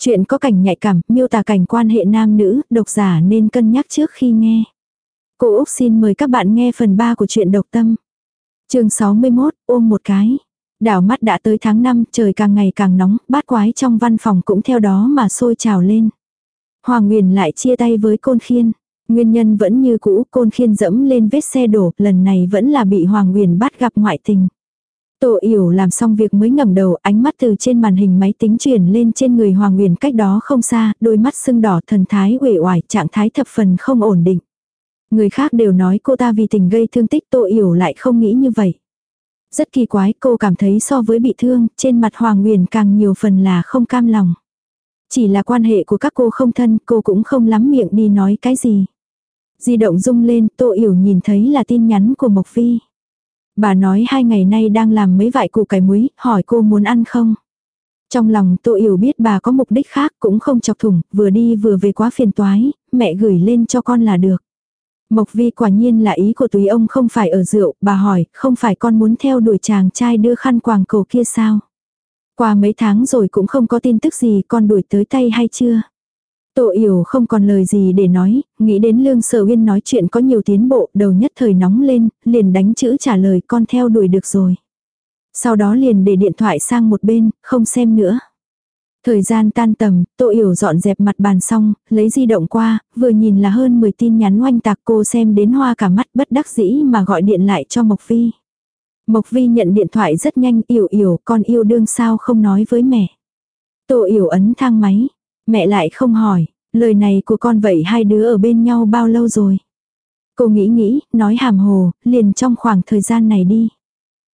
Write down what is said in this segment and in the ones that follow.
Chuyện có cảnh nhạy cảm, miêu tả cảnh quan hệ nam nữ, độc giả nên cân nhắc trước khi nghe. Cô Úc xin mời các bạn nghe phần 3 của truyện độc tâm. chương 61, ôm một cái. Đảo mắt đã tới tháng 5, trời càng ngày càng nóng, bát quái trong văn phòng cũng theo đó mà sôi trào lên. Hoàng Nguyền lại chia tay với Côn Khiên. Nguyên nhân vẫn như cũ, Côn Khiên dẫm lên vết xe đổ, lần này vẫn là bị Hoàng Nguyền bắt gặp ngoại tình. Tô Yểu làm xong việc mới ngẩng đầu, ánh mắt từ trên màn hình máy tính chuyển lên trên người Hoàng Nguyền cách đó không xa, đôi mắt sưng đỏ thần thái uể oải, trạng thái thập phần không ổn định. Người khác đều nói cô ta vì tình gây thương tích Tô Yểu lại không nghĩ như vậy. Rất kỳ quái cô cảm thấy so với bị thương, trên mặt Hoàng Nguyền càng nhiều phần là không cam lòng. Chỉ là quan hệ của các cô không thân, cô cũng không lắm miệng đi nói cái gì. Di động rung lên, Tô Yểu nhìn thấy là tin nhắn của Mộc Phi. Bà nói hai ngày nay đang làm mấy vại củ cải muối, hỏi cô muốn ăn không. Trong lòng Tô Yểu biết bà có mục đích khác cũng không chọc thủng, vừa đi vừa về quá phiền toái, mẹ gửi lên cho con là được. Mộc vi quả nhiên là ý của túy ông không phải ở rượu, bà hỏi, không phải con muốn theo đuổi chàng trai đưa khăn quàng cổ kia sao? Qua mấy tháng rồi cũng không có tin tức gì con đuổi tới tay hay chưa? Tô Yểu không còn lời gì để nói, nghĩ đến Lương Sở Uyên nói chuyện có nhiều tiến bộ, đầu nhất thời nóng lên, liền đánh chữ trả lời con theo đuổi được rồi. Sau đó liền để điện thoại sang một bên, không xem nữa. Thời gian tan tầm, Tô Yểu dọn dẹp mặt bàn xong, lấy di động qua, vừa nhìn là hơn 10 tin nhắn oanh tạc cô xem đến hoa cả mắt bất đắc dĩ mà gọi điện lại cho Mộc Phi. Mộc Vi nhận điện thoại rất nhanh, Yểu Yểu, con yêu đương sao không nói với mẹ. Tô Yểu ấn thang máy, mẹ lại không hỏi, lời này của con vậy hai đứa ở bên nhau bao lâu rồi. Cô nghĩ nghĩ, nói hàm hồ, liền trong khoảng thời gian này đi.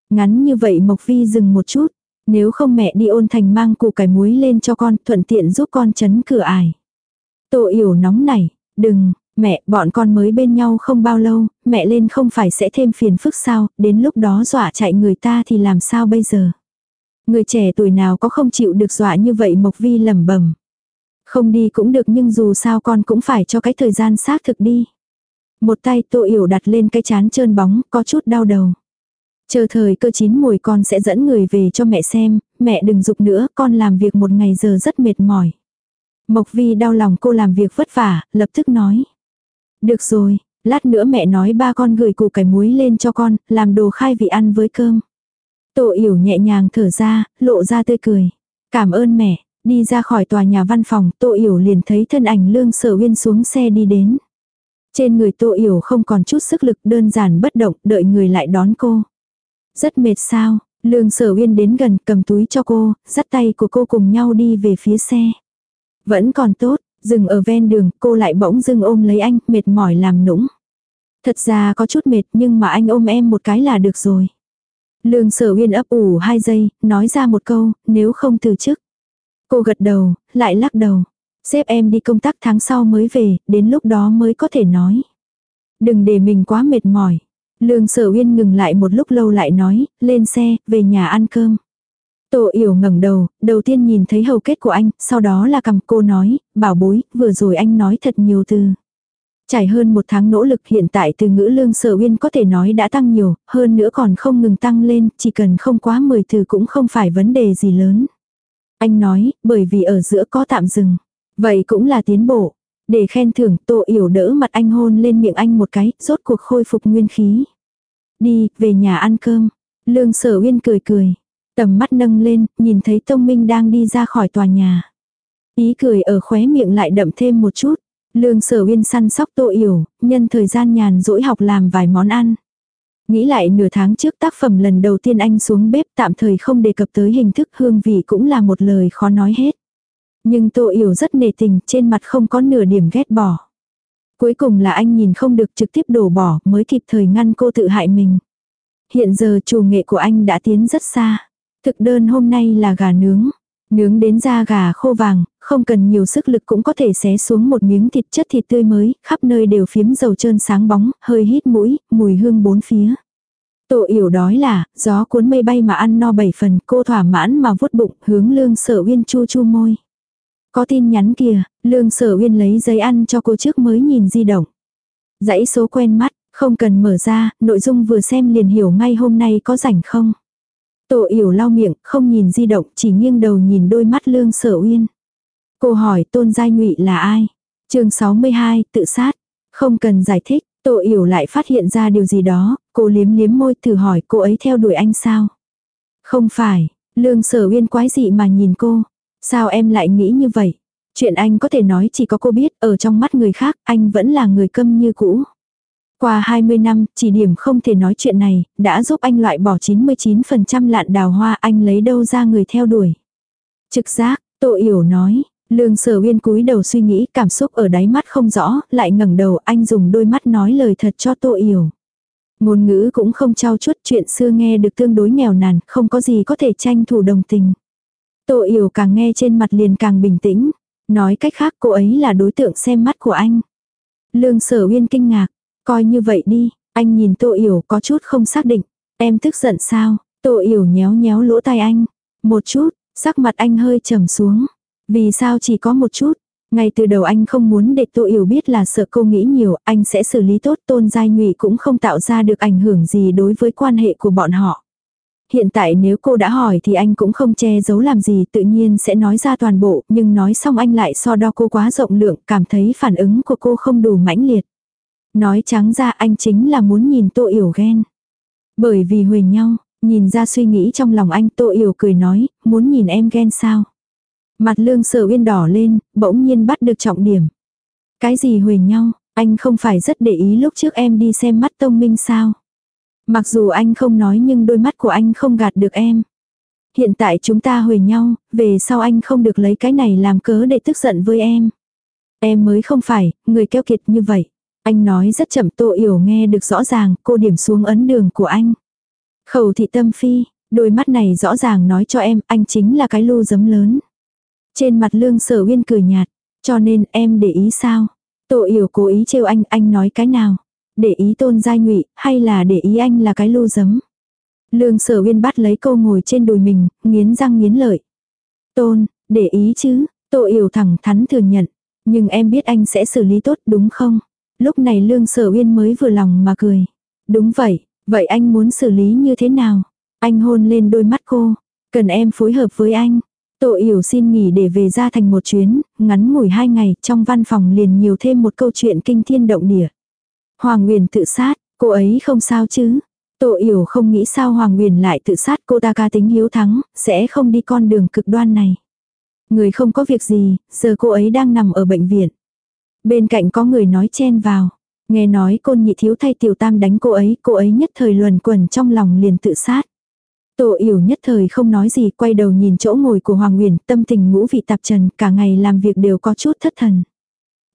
Ngắn như vậy Mộc Vi dừng một chút, nếu không mẹ đi ôn thành mang củ cải muối lên cho con, thuận tiện giúp con chấn cửa ải. Tô yểu nóng này, đừng, mẹ, bọn con mới bên nhau không bao lâu, mẹ lên không phải sẽ thêm phiền phức sao, đến lúc đó dọa chạy người ta thì làm sao bây giờ. Người trẻ tuổi nào có không chịu được dọa như vậy Mộc Vi lẩm bẩm. Không đi cũng được nhưng dù sao con cũng phải cho cái thời gian xác thực đi. Một tay Tô Yểu đặt lên cái chán trơn bóng, có chút đau đầu. Chờ thời cơ chín mùi con sẽ dẫn người về cho mẹ xem, mẹ đừng dục nữa, con làm việc một ngày giờ rất mệt mỏi. Mộc Vi đau lòng cô làm việc vất vả, lập tức nói. Được rồi, lát nữa mẹ nói ba con gửi củ cải muối lên cho con, làm đồ khai vị ăn với cơm. Tổ yểu nhẹ nhàng thở ra, lộ ra tươi cười. Cảm ơn mẹ, đi ra khỏi tòa nhà văn phòng, Tô Yểu liền thấy thân ảnh Lương Sở Uyên xuống xe đi đến. Trên người Tô Yểu không còn chút sức lực đơn giản bất động, đợi người lại đón cô. Rất mệt sao, Lương Sở Uyên đến gần cầm túi cho cô, dắt tay của cô cùng nhau đi về phía xe. Vẫn còn tốt, dừng ở ven đường, cô lại bỗng dưng ôm lấy anh, mệt mỏi làm nũng. Thật ra có chút mệt nhưng mà anh ôm em một cái là được rồi. Lương Sở Uyên ấp ủ hai giây, nói ra một câu, nếu không từ chức. Cô gật đầu, lại lắc đầu. Xếp em đi công tác tháng sau mới về, đến lúc đó mới có thể nói. Đừng để mình quá mệt mỏi. Lương sở uyên ngừng lại một lúc lâu lại nói, lên xe, về nhà ăn cơm. Tô yểu ngẩng đầu, đầu tiên nhìn thấy hầu kết của anh, sau đó là cầm cô nói, bảo bối, vừa rồi anh nói thật nhiều từ. Trải hơn một tháng nỗ lực hiện tại từ ngữ lương sở uyên có thể nói đã tăng nhiều, hơn nữa còn không ngừng tăng lên, chỉ cần không quá 10 từ cũng không phải vấn đề gì lớn. Anh nói, bởi vì ở giữa có tạm dừng. Vậy cũng là tiến bộ. Để khen thưởng, Tô Yểu đỡ mặt anh hôn lên miệng anh một cái, rốt cuộc khôi phục nguyên khí. Đi, về nhà ăn cơm. Lương sở uyên cười cười. Tầm mắt nâng lên, nhìn thấy Tông Minh đang đi ra khỏi tòa nhà. Ý cười ở khóe miệng lại đậm thêm một chút. Lương sở uyên săn sóc Tô Yểu, nhân thời gian nhàn rỗi học làm vài món ăn. Nghĩ lại nửa tháng trước tác phẩm lần đầu tiên anh xuống bếp tạm thời không đề cập tới hình thức hương vị cũng là một lời khó nói hết. Nhưng Tô Yểu rất nề tình, trên mặt không có nửa điểm ghét bỏ. Cuối cùng là anh nhìn không được trực tiếp đổ bỏ mới kịp thời ngăn cô tự hại mình. Hiện giờ chủ nghệ của anh đã tiến rất xa. Thực đơn hôm nay là gà nướng. Nướng đến da gà khô vàng, không cần nhiều sức lực cũng có thể xé xuống một miếng thịt chất thịt tươi mới, khắp nơi đều phiếm dầu trơn sáng bóng, hơi hít mũi, mùi hương bốn phía. Tổ yểu đói là, gió cuốn mây bay mà ăn no bảy phần, cô thỏa mãn mà vuốt bụng, hướng lương sở uyên chu chu môi. Có tin nhắn kìa, lương sở uyên lấy giấy ăn cho cô trước mới nhìn di động. Dãy số quen mắt, không cần mở ra, nội dung vừa xem liền hiểu ngay hôm nay có rảnh không. Tô yểu lau miệng, không nhìn di động, chỉ nghiêng đầu nhìn đôi mắt lương sở uyên. Cô hỏi tôn giai nhụy là ai? chương 62, tự sát. Không cần giải thích, Tô Yểu lại phát hiện ra điều gì đó, cô liếm liếm môi thử hỏi cô ấy theo đuổi anh sao? Không phải, lương sở uyên quái dị mà nhìn cô. Sao em lại nghĩ như vậy? Chuyện anh có thể nói chỉ có cô biết, ở trong mắt người khác, anh vẫn là người câm như cũ. Qua 20 năm, chỉ điểm không thể nói chuyện này, đã giúp anh loại bỏ 99% lạn đào hoa anh lấy đâu ra người theo đuổi. Trực giác, Tô Yểu nói, Lương sở uyên cúi đầu suy nghĩ cảm xúc ở đáy mắt không rõ, lại ngẩng đầu anh dùng đôi mắt nói lời thật cho Tô Yểu. Ngôn ngữ cũng không trao chuốt chuyện xưa nghe được tương đối nghèo nàn, không có gì có thể tranh thủ đồng tình. Tô Yểu càng nghe trên mặt liền càng bình tĩnh. Nói cách khác cô ấy là đối tượng xem mắt của anh. Lương sở uyên kinh ngạc. Coi như vậy đi, anh nhìn Tô Yểu có chút không xác định. Em tức giận sao? Tô Yểu nhéo nhéo lỗ tai anh. Một chút, sắc mặt anh hơi trầm xuống. Vì sao chỉ có một chút? Ngay từ đầu anh không muốn để Tô Yểu biết là sợ cô nghĩ nhiều, anh sẽ xử lý tốt tôn giai nhụy cũng không tạo ra được ảnh hưởng gì đối với quan hệ của bọn họ. Hiện tại nếu cô đã hỏi thì anh cũng không che giấu làm gì tự nhiên sẽ nói ra toàn bộ, nhưng nói xong anh lại so đo cô quá rộng lượng, cảm thấy phản ứng của cô không đủ mãnh liệt. Nói trắng ra anh chính là muốn nhìn Tô Yểu ghen. Bởi vì huề nhau, nhìn ra suy nghĩ trong lòng anh Tô Yểu cười nói, muốn nhìn em ghen sao. Mặt lương sở uyên đỏ lên, bỗng nhiên bắt được trọng điểm. Cái gì huề nhau, anh không phải rất để ý lúc trước em đi xem mắt tông minh sao. Mặc dù anh không nói nhưng đôi mắt của anh không gạt được em. Hiện tại chúng ta huề nhau, về sau anh không được lấy cái này làm cớ để tức giận với em. Em mới không phải, người keo kiệt như vậy. Anh nói rất chậm tô yểu nghe được rõ ràng, cô điểm xuống ấn đường của anh. Khẩu thị tâm phi, đôi mắt này rõ ràng nói cho em, anh chính là cái lô giấm lớn. Trên mặt lương sở uyên cười nhạt, cho nên em để ý sao? Tô yểu cố ý trêu anh, anh nói cái nào? Để ý tôn giai nhụy, hay là để ý anh là cái lô giấm? Lương sở uyên bắt lấy câu ngồi trên đùi mình, nghiến răng nghiến lợi. Tôn, để ý chứ, tô yểu thẳng thắn thừa nhận. Nhưng em biết anh sẽ xử lý tốt đúng không? Lúc này lương sở uyên mới vừa lòng mà cười. Đúng vậy, vậy anh muốn xử lý như thế nào? Anh hôn lên đôi mắt cô. Cần em phối hợp với anh. Tô Yểu xin nghỉ để về ra thành một chuyến, ngắn ngủi hai ngày, trong văn phòng liền nhiều thêm một câu chuyện kinh thiên động địa. Hoàng Nguyền tự sát, cô ấy không sao chứ? Tô Yểu không nghĩ sao Hoàng Nguyền lại tự sát cô ta ca tính hiếu thắng, sẽ không đi con đường cực đoan này. Người không có việc gì, giờ cô ấy đang nằm ở bệnh viện. Bên cạnh có người nói chen vào. Nghe nói côn nhị thiếu thay tiểu tam đánh cô ấy, cô ấy nhất thời luẩn quẩn trong lòng liền tự sát. Tổ yểu nhất thời không nói gì, quay đầu nhìn chỗ ngồi của Hoàng nguyễn tâm tình ngũ vị tạp trần, cả ngày làm việc đều có chút thất thần.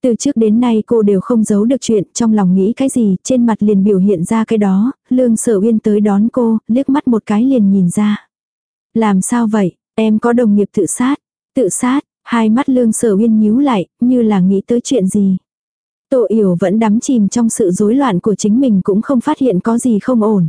Từ trước đến nay cô đều không giấu được chuyện, trong lòng nghĩ cái gì, trên mặt liền biểu hiện ra cái đó, lương sở uyên tới đón cô, liếc mắt một cái liền nhìn ra. Làm sao vậy, em có đồng nghiệp tự sát, tự sát, hai mắt lương sở uyên nhíu lại, như là nghĩ tới chuyện gì. Tô yểu vẫn đắm chìm trong sự rối loạn của chính mình cũng không phát hiện có gì không ổn.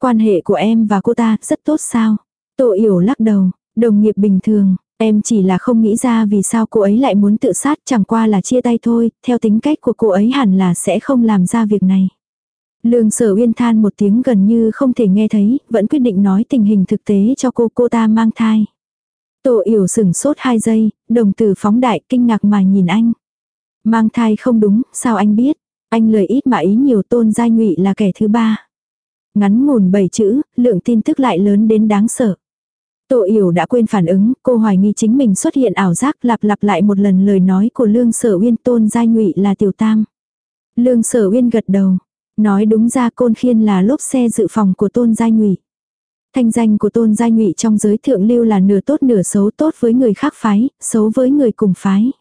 Quan hệ của em và cô ta rất tốt sao? Tô yểu lắc đầu, đồng nghiệp bình thường, em chỉ là không nghĩ ra vì sao cô ấy lại muốn tự sát chẳng qua là chia tay thôi, theo tính cách của cô ấy hẳn là sẽ không làm ra việc này. Lương sở uyên than một tiếng gần như không thể nghe thấy, vẫn quyết định nói tình hình thực tế cho cô cô ta mang thai. Tô yểu sừng sốt hai giây, đồng tử phóng đại kinh ngạc mà nhìn anh. Mang thai không đúng, sao anh biết? Anh lời ít mà ý nhiều tôn giai nhụy là kẻ thứ ba. Ngắn ngủn 7 chữ, lượng tin tức lại lớn đến đáng sợ. Tô Yểu đã quên phản ứng, cô hoài nghi chính mình xuất hiện ảo giác lặp lặp lại một lần lời nói của Lương Sở Uyên tôn giai nhụy là tiểu tam. Lương Sở Uyên gật đầu, nói đúng ra côn khiên là lốp xe dự phòng của tôn giai nhụy. Thanh danh của tôn giai nhụy trong giới thượng lưu là nửa tốt nửa xấu tốt với người khác phái, xấu với người cùng phái.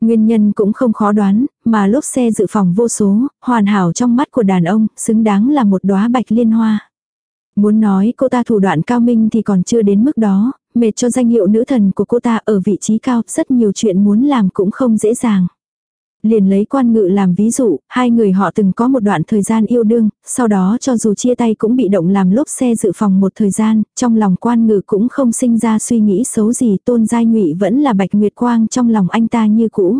Nguyên nhân cũng không khó đoán, mà lốp xe dự phòng vô số, hoàn hảo trong mắt của đàn ông, xứng đáng là một đóa bạch liên hoa. Muốn nói cô ta thủ đoạn cao minh thì còn chưa đến mức đó, mệt cho danh hiệu nữ thần của cô ta ở vị trí cao, rất nhiều chuyện muốn làm cũng không dễ dàng. Liền lấy quan ngự làm ví dụ, hai người họ từng có một đoạn thời gian yêu đương, sau đó cho dù chia tay cũng bị động làm lốp xe dự phòng một thời gian, trong lòng quan ngự cũng không sinh ra suy nghĩ xấu gì tôn giai nhụy vẫn là bạch nguyệt quang trong lòng anh ta như cũ.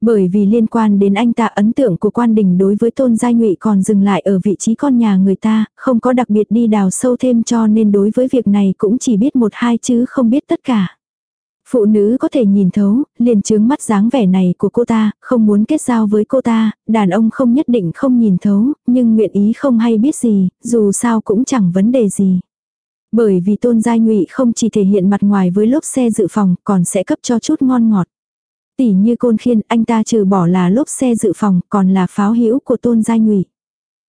Bởi vì liên quan đến anh ta ấn tượng của quan đình đối với tôn giai nhụy còn dừng lại ở vị trí con nhà người ta, không có đặc biệt đi đào sâu thêm cho nên đối với việc này cũng chỉ biết một hai chứ không biết tất cả. Phụ nữ có thể nhìn thấu, liền chướng mắt dáng vẻ này của cô ta, không muốn kết giao với cô ta, đàn ông không nhất định không nhìn thấu, nhưng nguyện ý không hay biết gì, dù sao cũng chẳng vấn đề gì. Bởi vì tôn giai ngụy không chỉ thể hiện mặt ngoài với lốp xe dự phòng, còn sẽ cấp cho chút ngon ngọt. Tỉ như côn khiên, anh ta trừ bỏ là lốp xe dự phòng, còn là pháo hữu của tôn giai ngụy.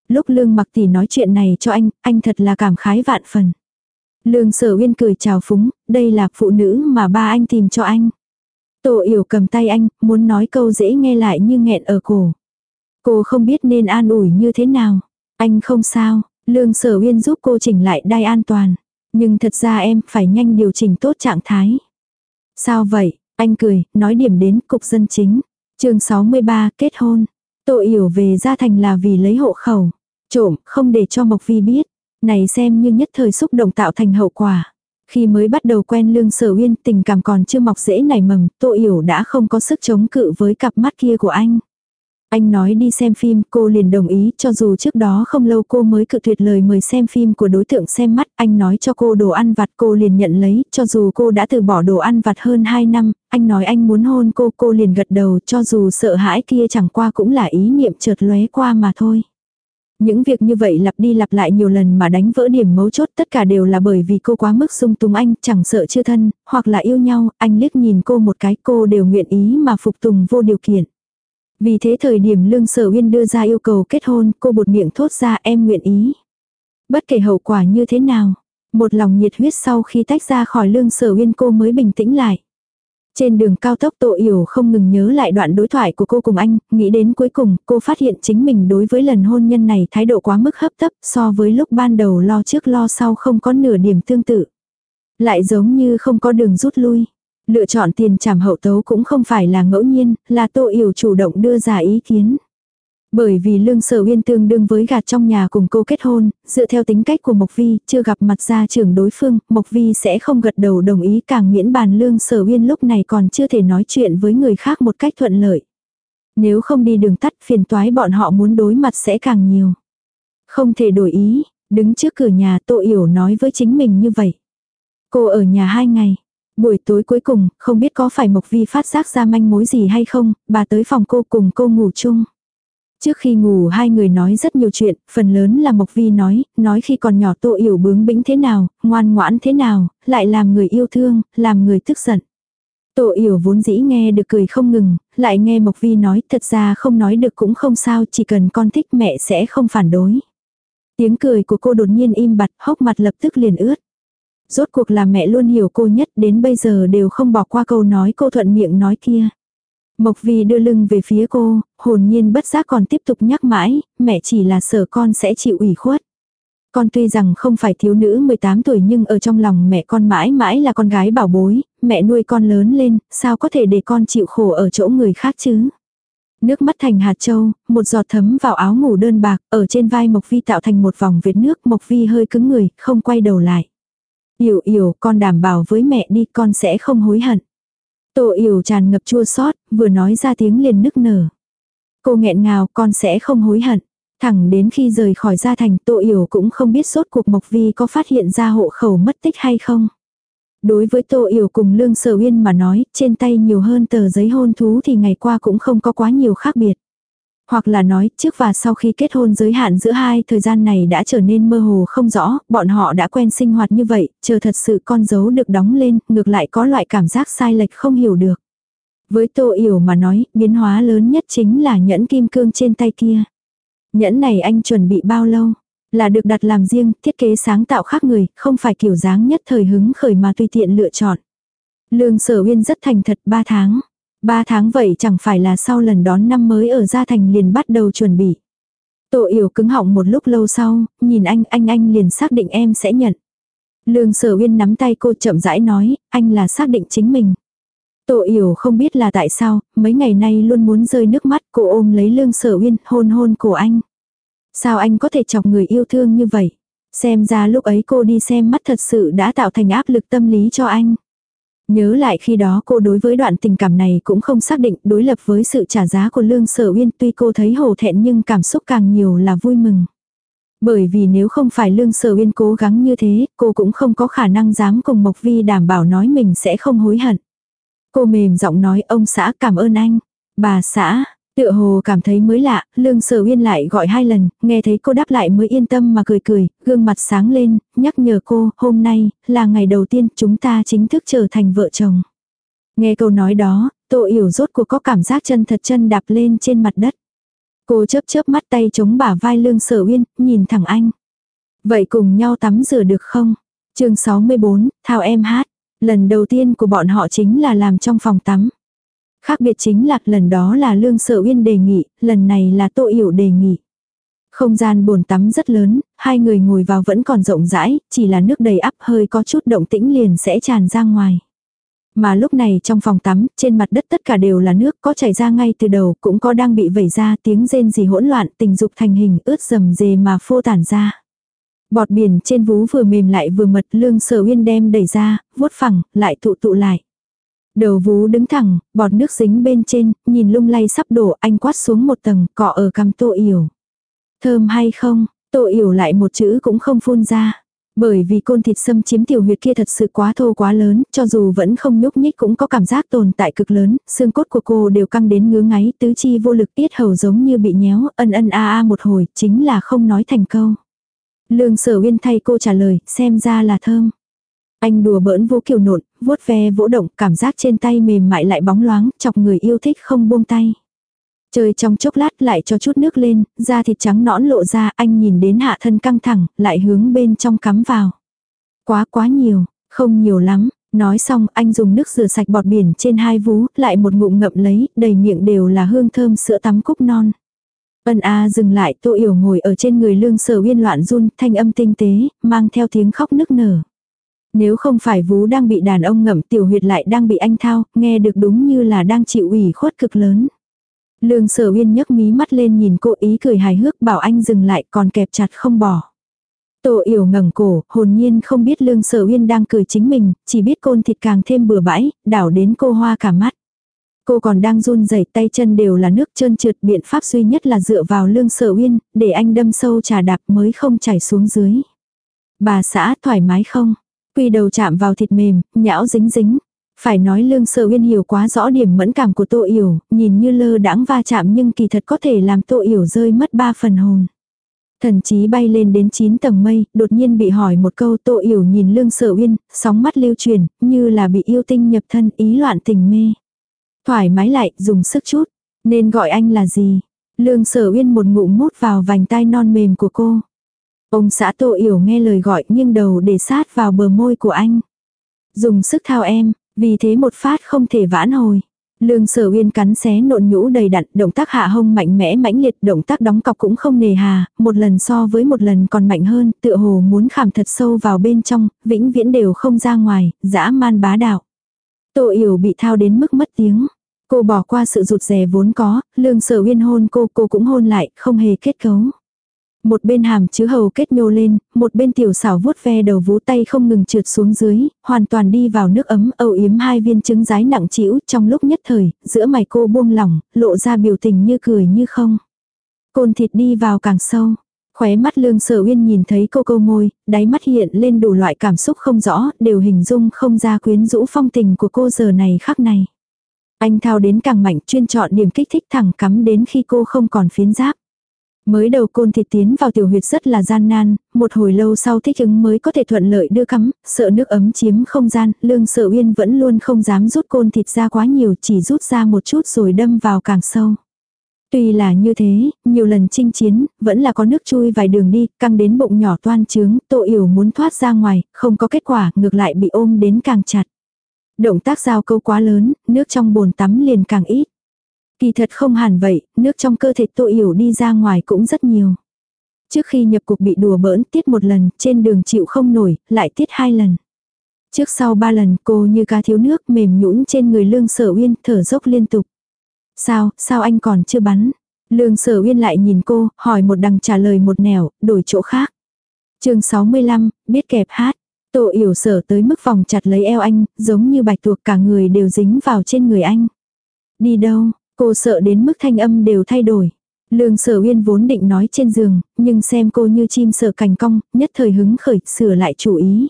Lúc lương mặc tỷ nói chuyện này cho anh, anh thật là cảm khái vạn phần. Lương sở uyên cười chào phúng, đây là phụ nữ mà ba anh tìm cho anh. Tổ yểu cầm tay anh, muốn nói câu dễ nghe lại như nghẹn ở cổ. Cô không biết nên an ủi như thế nào. Anh không sao, lương sở uyên giúp cô chỉnh lại đai an toàn. Nhưng thật ra em phải nhanh điều chỉnh tốt trạng thái. Sao vậy? Anh cười, nói điểm đến cục dân chính. chương 63, kết hôn. Tổ yểu về gia thành là vì lấy hộ khẩu. Trộm, không để cho Mộc Vi biết. Này xem như nhất thời xúc động tạo thành hậu quả. Khi mới bắt đầu quen lương sở uyên tình cảm còn chưa mọc dễ nảy mầm, Tô Yểu đã không có sức chống cự với cặp mắt kia của anh. Anh nói đi xem phim, cô liền đồng ý, cho dù trước đó không lâu cô mới cự tuyệt lời mời xem phim của đối tượng xem mắt, anh nói cho cô đồ ăn vặt cô liền nhận lấy, cho dù cô đã từ bỏ đồ ăn vặt hơn 2 năm, anh nói anh muốn hôn cô, cô liền gật đầu, cho dù sợ hãi kia chẳng qua cũng là ý niệm chợt lóe qua mà thôi. Những việc như vậy lặp đi lặp lại nhiều lần mà đánh vỡ điểm mấu chốt tất cả đều là bởi vì cô quá mức sung túng anh, chẳng sợ chưa thân, hoặc là yêu nhau, anh liếc nhìn cô một cái cô đều nguyện ý mà phục tùng vô điều kiện. Vì thế thời điểm Lương Sở Uyên đưa ra yêu cầu kết hôn, cô bột miệng thốt ra em nguyện ý. Bất kể hậu quả như thế nào, một lòng nhiệt huyết sau khi tách ra khỏi Lương Sở Uyên cô mới bình tĩnh lại. Trên đường cao tốc Tô Yểu không ngừng nhớ lại đoạn đối thoại của cô cùng anh, nghĩ đến cuối cùng cô phát hiện chính mình đối với lần hôn nhân này thái độ quá mức hấp tấp so với lúc ban đầu lo trước lo sau không có nửa điểm tương tự. Lại giống như không có đường rút lui. Lựa chọn tiền trảm hậu tấu cũng không phải là ngẫu nhiên, là Tô Yểu chủ động đưa ra ý kiến. Bởi vì lương sở uyên tương đương với gạt trong nhà cùng cô kết hôn, dựa theo tính cách của Mộc Vi, chưa gặp mặt gia trưởng đối phương, Mộc Vi sẽ không gật đầu đồng ý càng miễn bàn lương sở uyên lúc này còn chưa thể nói chuyện với người khác một cách thuận lợi. Nếu không đi đường tắt phiền toái bọn họ muốn đối mặt sẽ càng nhiều. Không thể đổi ý, đứng trước cửa nhà Tô Yểu nói với chính mình như vậy. Cô ở nhà hai ngày. Buổi tối cuối cùng, không biết có phải Mộc Vi phát giác ra manh mối gì hay không, bà tới phòng cô cùng cô ngủ chung. Trước khi ngủ hai người nói rất nhiều chuyện, phần lớn là Mộc Vi nói, nói khi còn nhỏ Tô Yểu bướng bĩnh thế nào, ngoan ngoãn thế nào, lại làm người yêu thương, làm người tức giận. Tô Yểu vốn dĩ nghe được cười không ngừng, lại nghe Mộc Vi nói thật ra không nói được cũng không sao, chỉ cần con thích mẹ sẽ không phản đối. Tiếng cười của cô đột nhiên im bặt, hốc mặt lập tức liền ướt. Rốt cuộc là mẹ luôn hiểu cô nhất đến bây giờ đều không bỏ qua câu nói cô thuận miệng nói kia. Mộc Vi đưa lưng về phía cô, hồn nhiên bất giác còn tiếp tục nhắc mãi, mẹ chỉ là sợ con sẽ chịu ủy khuất. Con tuy rằng không phải thiếu nữ 18 tuổi nhưng ở trong lòng mẹ con mãi mãi là con gái bảo bối, mẹ nuôi con lớn lên, sao có thể để con chịu khổ ở chỗ người khác chứ? Nước mắt thành hạt châu, một giọt thấm vào áo ngủ đơn bạc, ở trên vai Mộc Vi tạo thành một vòng vết nước, Mộc Vi hơi cứng người, không quay đầu lại. Yểu yểu, con đảm bảo với mẹ đi, con sẽ không hối hận. Tô yểu tràn ngập chua xót vừa nói ra tiếng liền nức nở. Cô nghẹn ngào con sẽ không hối hận. Thẳng đến khi rời khỏi gia thành Tô yểu cũng không biết sốt cuộc Mộc Vi có phát hiện ra hộ khẩu mất tích hay không. Đối với Tô Yểu cùng Lương Sở Uyên mà nói, trên tay nhiều hơn tờ giấy hôn thú thì ngày qua cũng không có quá nhiều khác biệt. Hoặc là nói, trước và sau khi kết hôn giới hạn giữa hai thời gian này đã trở nên mơ hồ không rõ, bọn họ đã quen sinh hoạt như vậy, chờ thật sự con dấu được đóng lên, ngược lại có loại cảm giác sai lệch không hiểu được. Với Tô Yểu mà nói, biến hóa lớn nhất chính là nhẫn kim cương trên tay kia. Nhẫn này anh chuẩn bị bao lâu? Là được đặt làm riêng, thiết kế sáng tạo khác người, không phải kiểu dáng nhất thời hứng khởi mà tùy tiện lựa chọn. Lương sở uyên rất thành thật 3 tháng. Ba tháng vậy chẳng phải là sau lần đón năm mới ở Gia Thành liền bắt đầu chuẩn bị. Tổ yểu cứng họng một lúc lâu sau, nhìn anh, anh anh liền xác định em sẽ nhận. Lương sở uyên nắm tay cô chậm rãi nói, anh là xác định chính mình. Tổ yểu không biết là tại sao, mấy ngày nay luôn muốn rơi nước mắt, cô ôm lấy lương sở uyên, hôn hôn cổ anh. Sao anh có thể chọc người yêu thương như vậy? Xem ra lúc ấy cô đi xem mắt thật sự đã tạo thành áp lực tâm lý cho anh. Nhớ lại khi đó cô đối với đoạn tình cảm này cũng không xác định đối lập với sự trả giá của Lương Sở Uyên tuy cô thấy hổ thẹn nhưng cảm xúc càng nhiều là vui mừng. Bởi vì nếu không phải Lương Sở Uyên cố gắng như thế, cô cũng không có khả năng dám cùng Mộc Vi đảm bảo nói mình sẽ không hối hận. Cô mềm giọng nói ông xã cảm ơn anh. Bà xã, tựa hồ cảm thấy mới lạ, lương sở uyên lại gọi hai lần, nghe thấy cô đáp lại mới yên tâm mà cười cười, gương mặt sáng lên, nhắc nhở cô, hôm nay, là ngày đầu tiên chúng ta chính thức trở thành vợ chồng. Nghe câu nói đó, tô yểu rốt cuộc có cảm giác chân thật chân đạp lên trên mặt đất. Cô chớp chớp mắt tay chống bả vai lương sở uyên, nhìn thẳng anh. Vậy cùng nhau tắm rửa được không? chương 64, thao em hát. Lần đầu tiên của bọn họ chính là làm trong phòng tắm. Khác biệt chính là lần đó là Lương Sợ Uyên đề nghị, lần này là Tô Yểu đề nghị. Không gian bồn tắm rất lớn, hai người ngồi vào vẫn còn rộng rãi, chỉ là nước đầy ắp hơi có chút động tĩnh liền sẽ tràn ra ngoài. Mà lúc này trong phòng tắm, trên mặt đất tất cả đều là nước có chảy ra ngay từ đầu, cũng có đang bị vẩy ra tiếng rên gì hỗn loạn tình dục thành hình ướt dầm dề mà phô tản ra. Bọt biển trên vú vừa mềm lại vừa mật lương sở uyên đem đẩy ra, vuốt phẳng, lại tụ tụ lại. Đầu vú đứng thẳng, bọt nước dính bên trên, nhìn lung lay sắp đổ anh quát xuống một tầng, cọ ở cằm tô yểu. Thơm hay không, tô yểu lại một chữ cũng không phun ra. Bởi vì côn thịt xâm chiếm tiểu huyệt kia thật sự quá thô quá lớn, cho dù vẫn không nhúc nhích cũng có cảm giác tồn tại cực lớn, xương cốt của cô đều căng đến ngứa ngáy, tứ chi vô lực tiết hầu giống như bị nhéo, ân ân a a một hồi, chính là không nói thành câu. Lương sở uyên thay cô trả lời, xem ra là thơm. Anh đùa bỡn vô kiều nộn, vuốt ve vỗ động, cảm giác trên tay mềm mại lại bóng loáng, chọc người yêu thích không buông tay. Chơi trong chốc lát lại cho chút nước lên, da thịt trắng nõn lộ ra, anh nhìn đến hạ thân căng thẳng, lại hướng bên trong cắm vào. Quá quá nhiều, không nhiều lắm. Nói xong anh dùng nước rửa sạch bọt biển trên hai vú, lại một ngụm ngậm lấy, đầy miệng đều là hương thơm sữa tắm cúc non. Ân A dừng lại, Tô Yểu ngồi ở trên người lương sở uyên loạn run, thanh âm tinh tế, mang theo tiếng khóc nức nở. Nếu không phải vú đang bị đàn ông ngậm tiểu huyệt lại đang bị anh thao, nghe được đúng như là đang chịu ủy khuất cực lớn. Lương sở uyên nhấc mí mắt lên nhìn cô ý cười hài hước bảo anh dừng lại còn kẹp chặt không bỏ. Tô yểu ngẩng cổ, hồn nhiên không biết lương sở uyên đang cười chính mình, chỉ biết côn thịt càng thêm bừa bãi, đảo đến cô hoa cả mắt. Cô còn đang run rẩy tay chân đều là nước trơn trượt biện pháp duy nhất là dựa vào lương sở uyên, để anh đâm sâu trà đạp mới không chảy xuống dưới. Bà xã thoải mái không? Quy đầu chạm vào thịt mềm, nhão dính dính. Phải nói lương sở uyên hiểu quá rõ điểm mẫn cảm của tô yểu, nhìn như lơ đãng va chạm nhưng kỳ thật có thể làm tô yểu rơi mất ba phần hồn. Thần chí bay lên đến 9 tầng mây, đột nhiên bị hỏi một câu tô yểu nhìn lương sở uyên, sóng mắt lưu truyền, như là bị yêu tinh nhập thân ý loạn tình mê. Thoải mái lại, dùng sức chút. Nên gọi anh là gì? Lương sở uyên một ngụm mút vào vành tai non mềm của cô. Ông xã tô yểu nghe lời gọi nghiêng đầu để sát vào bờ môi của anh. Dùng sức thao em, vì thế một phát không thể vãn hồi. Lương sở uyên cắn xé nộn nhũ đầy đặn, động tác hạ hông mạnh mẽ mãnh liệt, động tác đóng cọc cũng không nề hà, một lần so với một lần còn mạnh hơn, tựa hồ muốn khảm thật sâu vào bên trong, vĩnh viễn đều không ra ngoài, dã man bá đạo. Tô yểu bị thao đến mức mất tiếng. Cô bỏ qua sự rụt rè vốn có, lương sở uyên hôn cô, cô cũng hôn lại, không hề kết cấu. Một bên hàm chứa hầu kết nhô lên, một bên tiểu xảo vuốt ve đầu vú tay không ngừng trượt xuống dưới, hoàn toàn đi vào nước ấm âu yếm hai viên trứng rái nặng trĩu trong lúc nhất thời, giữa mày cô buông lỏng, lộ ra biểu tình như cười như không. Côn thịt đi vào càng sâu. Khóe mắt lương sở uyên nhìn thấy cô câu môi, đáy mắt hiện lên đủ loại cảm xúc không rõ, đều hình dung không ra quyến rũ phong tình của cô giờ này khắc này. Anh thao đến càng mạnh chuyên chọn điểm kích thích thẳng cắm đến khi cô không còn phiến giáp. Mới đầu côn thịt tiến vào tiểu huyệt rất là gian nan, một hồi lâu sau thích ứng mới có thể thuận lợi đưa cắm, sợ nước ấm chiếm không gian, lương sợ uyên vẫn luôn không dám rút côn thịt ra quá nhiều, chỉ rút ra một chút rồi đâm vào càng sâu. Tuy là như thế, nhiều lần chinh chiến, vẫn là có nước chui vài đường đi, căng đến bụng nhỏ toan trướng, tô yểu muốn thoát ra ngoài, không có kết quả, ngược lại bị ôm đến càng chặt. Động tác giao câu quá lớn, nước trong bồn tắm liền càng ít. Kỳ thật không hẳn vậy, nước trong cơ thể tô yểu đi ra ngoài cũng rất nhiều. Trước khi nhập cuộc bị đùa bỡn tiết một lần, trên đường chịu không nổi, lại tiết hai lần. Trước sau ba lần cô như cá thiếu nước mềm nhũn trên người lương sở uyên thở dốc liên tục. Sao, sao anh còn chưa bắn? Lương sở uyên lại nhìn cô, hỏi một đằng trả lời một nẻo, đổi chỗ khác. chương 65, biết kẹp hát. Tổ yểu sở tới mức vòng chặt lấy eo anh, giống như bạch tuộc cả người đều dính vào trên người anh. Đi đâu, cô sợ đến mức thanh âm đều thay đổi. Lương sở uyên vốn định nói trên giường, nhưng xem cô như chim sợ cành cong, nhất thời hứng khởi, sửa lại chủ ý.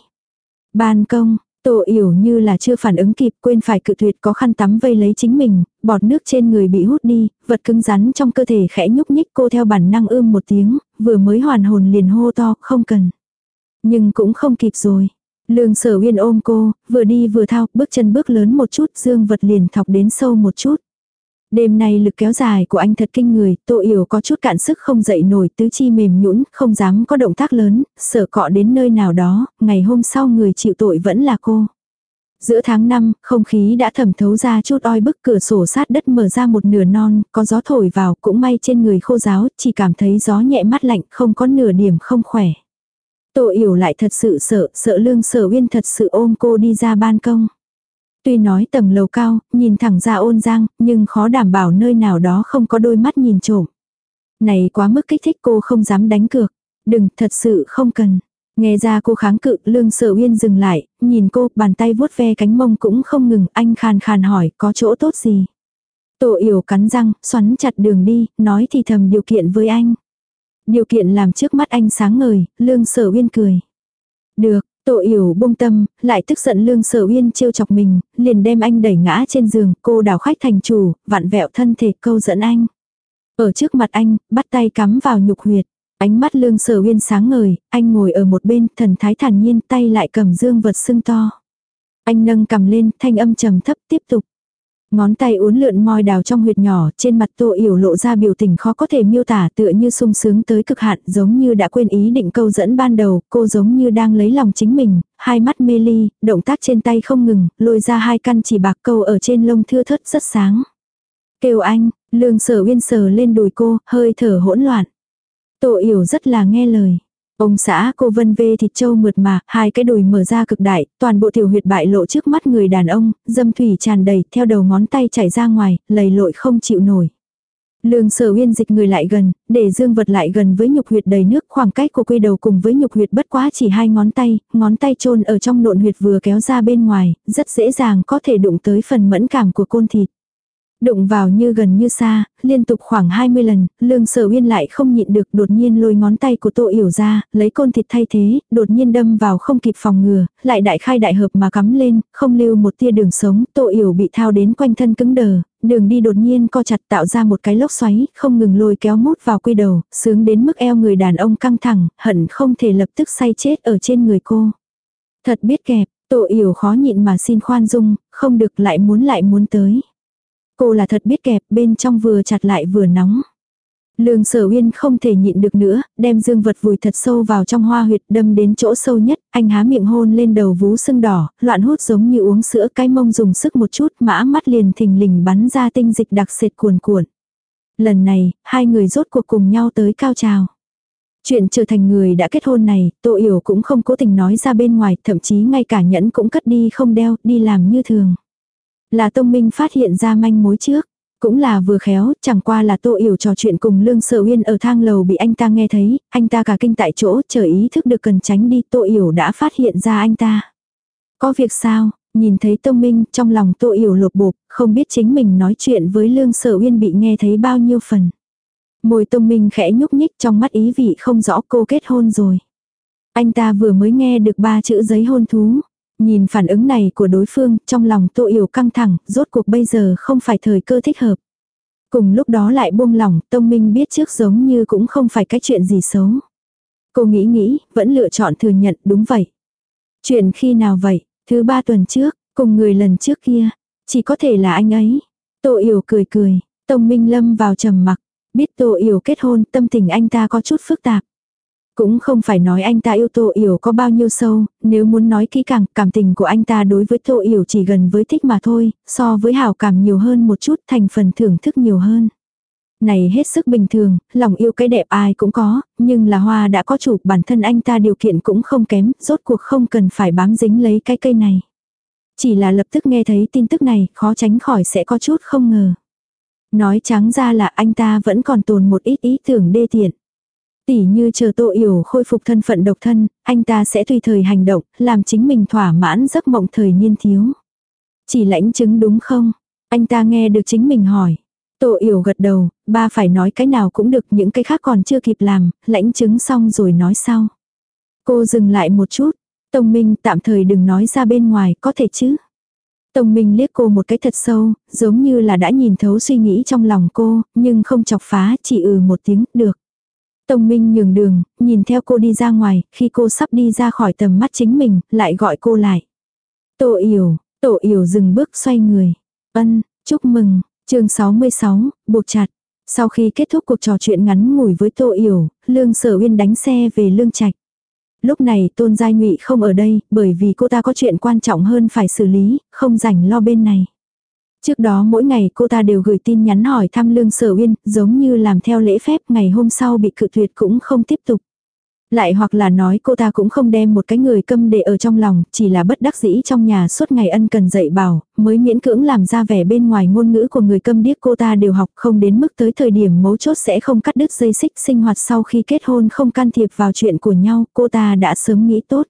Ban công, Tô yểu như là chưa phản ứng kịp quên phải cự tuyệt có khăn tắm vây lấy chính mình, bọt nước trên người bị hút đi, vật cứng rắn trong cơ thể khẽ nhúc nhích cô theo bản năng ưm một tiếng, vừa mới hoàn hồn liền hô to, không cần. Nhưng cũng không kịp rồi. Lương sở uyên ôm cô, vừa đi vừa thao, bước chân bước lớn một chút, dương vật liền thọc đến sâu một chút. Đêm nay lực kéo dài của anh thật kinh người, Tô Yểu có chút cạn sức không dậy nổi tứ chi mềm nhũn, không dám có động tác lớn, sợ cọ đến nơi nào đó, ngày hôm sau người chịu tội vẫn là cô. Giữa tháng 5, không khí đã thẩm thấu ra chút oi bức cửa sổ sát đất mở ra một nửa non, có gió thổi vào, cũng may trên người khô giáo, chỉ cảm thấy gió nhẹ mắt lạnh, không có nửa điểm không khỏe. Tô Yểu lại thật sự sợ, sợ lương sở uyên thật sự ôm cô đi ra ban công. Tuy nói tầng lầu cao, nhìn thẳng ra ôn giang, nhưng khó đảm bảo nơi nào đó không có đôi mắt nhìn trộm. Này quá mức kích thích cô không dám đánh cược. Đừng, thật sự không cần. Nghe ra cô kháng cự, lương sở uyên dừng lại, nhìn cô, bàn tay vuốt ve cánh mông cũng không ngừng, anh khàn khàn hỏi, có chỗ tốt gì? Tổ yểu cắn răng, xoắn chặt đường đi, nói thì thầm điều kiện với anh. Điều kiện làm trước mắt anh sáng ngời, lương sở uyên cười. Được, Tô yểu buông tâm, lại tức giận lương sở uyên trêu chọc mình, liền đem anh đẩy ngã trên giường, cô đào khách thành chủ, vặn vẹo thân thể câu dẫn anh. Ở trước mặt anh, bắt tay cắm vào nhục huyệt. Ánh mắt lương sở uyên sáng ngời, anh ngồi ở một bên, thần thái thản nhiên tay lại cầm dương vật sưng to. Anh nâng cầm lên, thanh âm trầm thấp tiếp tục. Ngón tay uốn lượn môi đào trong huyệt nhỏ, trên mặt tô yểu lộ ra biểu tình khó có thể miêu tả tựa như sung sướng tới cực hạn, giống như đã quên ý định câu dẫn ban đầu, cô giống như đang lấy lòng chính mình, hai mắt mê ly, động tác trên tay không ngừng, lôi ra hai căn chỉ bạc câu ở trên lông thưa thớt rất sáng. Kêu anh, lương sở uyên sờ lên đùi cô, hơi thở hỗn loạn. Tô yểu rất là nghe lời. Ông xã cô vân vê thịt trâu mượt mà, hai cái đùi mở ra cực đại, toàn bộ tiểu huyệt bại lộ trước mắt người đàn ông, dâm thủy tràn đầy, theo đầu ngón tay chảy ra ngoài, lầy lội không chịu nổi. Lương sở uyên dịch người lại gần, để dương vật lại gần với nhục huyệt đầy nước khoảng cách của quy đầu cùng với nhục huyệt bất quá chỉ hai ngón tay, ngón tay chôn ở trong nộn huyệt vừa kéo ra bên ngoài, rất dễ dàng có thể đụng tới phần mẫn cảm của côn thịt. Đụng vào như gần như xa, liên tục khoảng 20 lần, lương sở uyên lại không nhịn được đột nhiên lôi ngón tay của tô yểu ra, lấy côn thịt thay thế, đột nhiên đâm vào không kịp phòng ngừa, lại đại khai đại hợp mà cắm lên, không lưu một tia đường sống, tô yểu bị thao đến quanh thân cứng đờ, đường đi đột nhiên co chặt tạo ra một cái lốc xoáy, không ngừng lôi kéo mút vào quy đầu, sướng đến mức eo người đàn ông căng thẳng, hận không thể lập tức say chết ở trên người cô. Thật biết kẹp, tô yểu khó nhịn mà xin khoan dung, không được lại muốn lại muốn tới. Cô là thật biết kẹp, bên trong vừa chặt lại vừa nóng. Lương sở uyên không thể nhịn được nữa, đem dương vật vùi thật sâu vào trong hoa huyệt đâm đến chỗ sâu nhất, anh há miệng hôn lên đầu vú sưng đỏ, loạn hút giống như uống sữa cái mông dùng sức một chút mã mắt liền thình lình bắn ra tinh dịch đặc sệt cuồn cuộn. Lần này, hai người rốt cuộc cùng nhau tới cao trào. Chuyện trở thành người đã kết hôn này, Tô Yểu cũng không cố tình nói ra bên ngoài, thậm chí ngay cả nhẫn cũng cất đi không đeo, đi làm như thường. Là Tông Minh phát hiện ra manh mối trước. Cũng là vừa khéo, chẳng qua là Tô Yểu trò chuyện cùng Lương Sở Uyên ở thang lầu bị anh ta nghe thấy, anh ta cả kinh tại chỗ, chờ ý thức được cần tránh đi, Tô Yểu đã phát hiện ra anh ta. Có việc sao? Nhìn thấy Tông Minh, trong lòng Tô Yểu lột bột, không biết chính mình nói chuyện với Lương Sở Uyên bị nghe thấy bao nhiêu phần. Môi Tông Minh khẽ nhúc nhích trong mắt ý vị không rõ cô kết hôn rồi. Anh ta vừa mới nghe được ba chữ giấy hôn thú. Nhìn phản ứng này của đối phương, trong lòng Tô Yểu căng thẳng, rốt cuộc bây giờ không phải thời cơ thích hợp. Cùng lúc đó lại buông lỏng, Tông Minh biết trước giống như cũng không phải cái chuyện gì xấu. Cô nghĩ nghĩ, vẫn lựa chọn thừa nhận đúng vậy. Chuyện khi nào vậy? Thứ ba tuần trước, cùng người lần trước kia. Chỉ có thể là anh ấy. Tô Yểu cười cười, Tông Minh lâm vào trầm mặc. Biết Tô Yểu kết hôn, tâm tình anh ta có chút phức tạp. Cũng không phải nói anh ta yêu Tô Yểu có bao nhiêu sâu, nếu muốn nói kỹ càng, cảm tình của anh ta đối với Tô Yểu chỉ gần với thích mà thôi, so với hảo cảm nhiều hơn một chút thành phần thưởng thức nhiều hơn. Này hết sức bình thường, lòng yêu cái đẹp ai cũng có, nhưng là hoa đã có chủ bản thân anh ta điều kiện cũng không kém, rốt cuộc không cần phải bám dính lấy cái cây này. Chỉ là lập tức nghe thấy tin tức này, khó tránh khỏi sẽ có chút không ngờ. Nói trắng ra là anh ta vẫn còn tồn một ít ý tưởng đê tiện. Tỉ như chờ Tô Yểu khôi phục thân phận độc thân, anh ta sẽ tùy thời hành động, làm chính mình thỏa mãn giấc mộng thời niên thiếu. Chỉ lãnh chứng đúng không? Anh ta nghe được chính mình hỏi. Tô Yểu gật đầu, ba phải nói cái nào cũng được những cái khác còn chưa kịp làm, lãnh chứng xong rồi nói sau. Cô dừng lại một chút, Tông Minh tạm thời đừng nói ra bên ngoài, có thể chứ. Tông Minh liếc cô một cái thật sâu, giống như là đã nhìn thấu suy nghĩ trong lòng cô, nhưng không chọc phá, chỉ ừ một tiếng, được. Tông Minh nhường đường, nhìn theo cô đi ra ngoài, khi cô sắp đi ra khỏi tầm mắt chính mình, lại gọi cô lại. Tổ yểu, tổ yểu dừng bước xoay người. Ân, chúc mừng, chương 66, buộc chặt. Sau khi kết thúc cuộc trò chuyện ngắn ngủi với Tô Yểu, Lương Sở Uyên đánh xe về Lương Trạch. Lúc này Tôn Giai Nhụy không ở đây, bởi vì cô ta có chuyện quan trọng hơn phải xử lý, không rảnh lo bên này. Trước đó mỗi ngày cô ta đều gửi tin nhắn hỏi thăm Lương Sở Uyên, giống như làm theo lễ phép ngày hôm sau bị cự tuyệt cũng không tiếp tục. Lại hoặc là nói cô ta cũng không đem một cái người câm để ở trong lòng, chỉ là bất đắc dĩ trong nhà suốt ngày ân cần dạy bảo, mới miễn cưỡng làm ra vẻ bên ngoài ngôn ngữ của người câm điếc cô ta đều học không đến mức tới thời điểm mấu chốt sẽ không cắt đứt dây xích sinh hoạt sau khi kết hôn không can thiệp vào chuyện của nhau, cô ta đã sớm nghĩ tốt.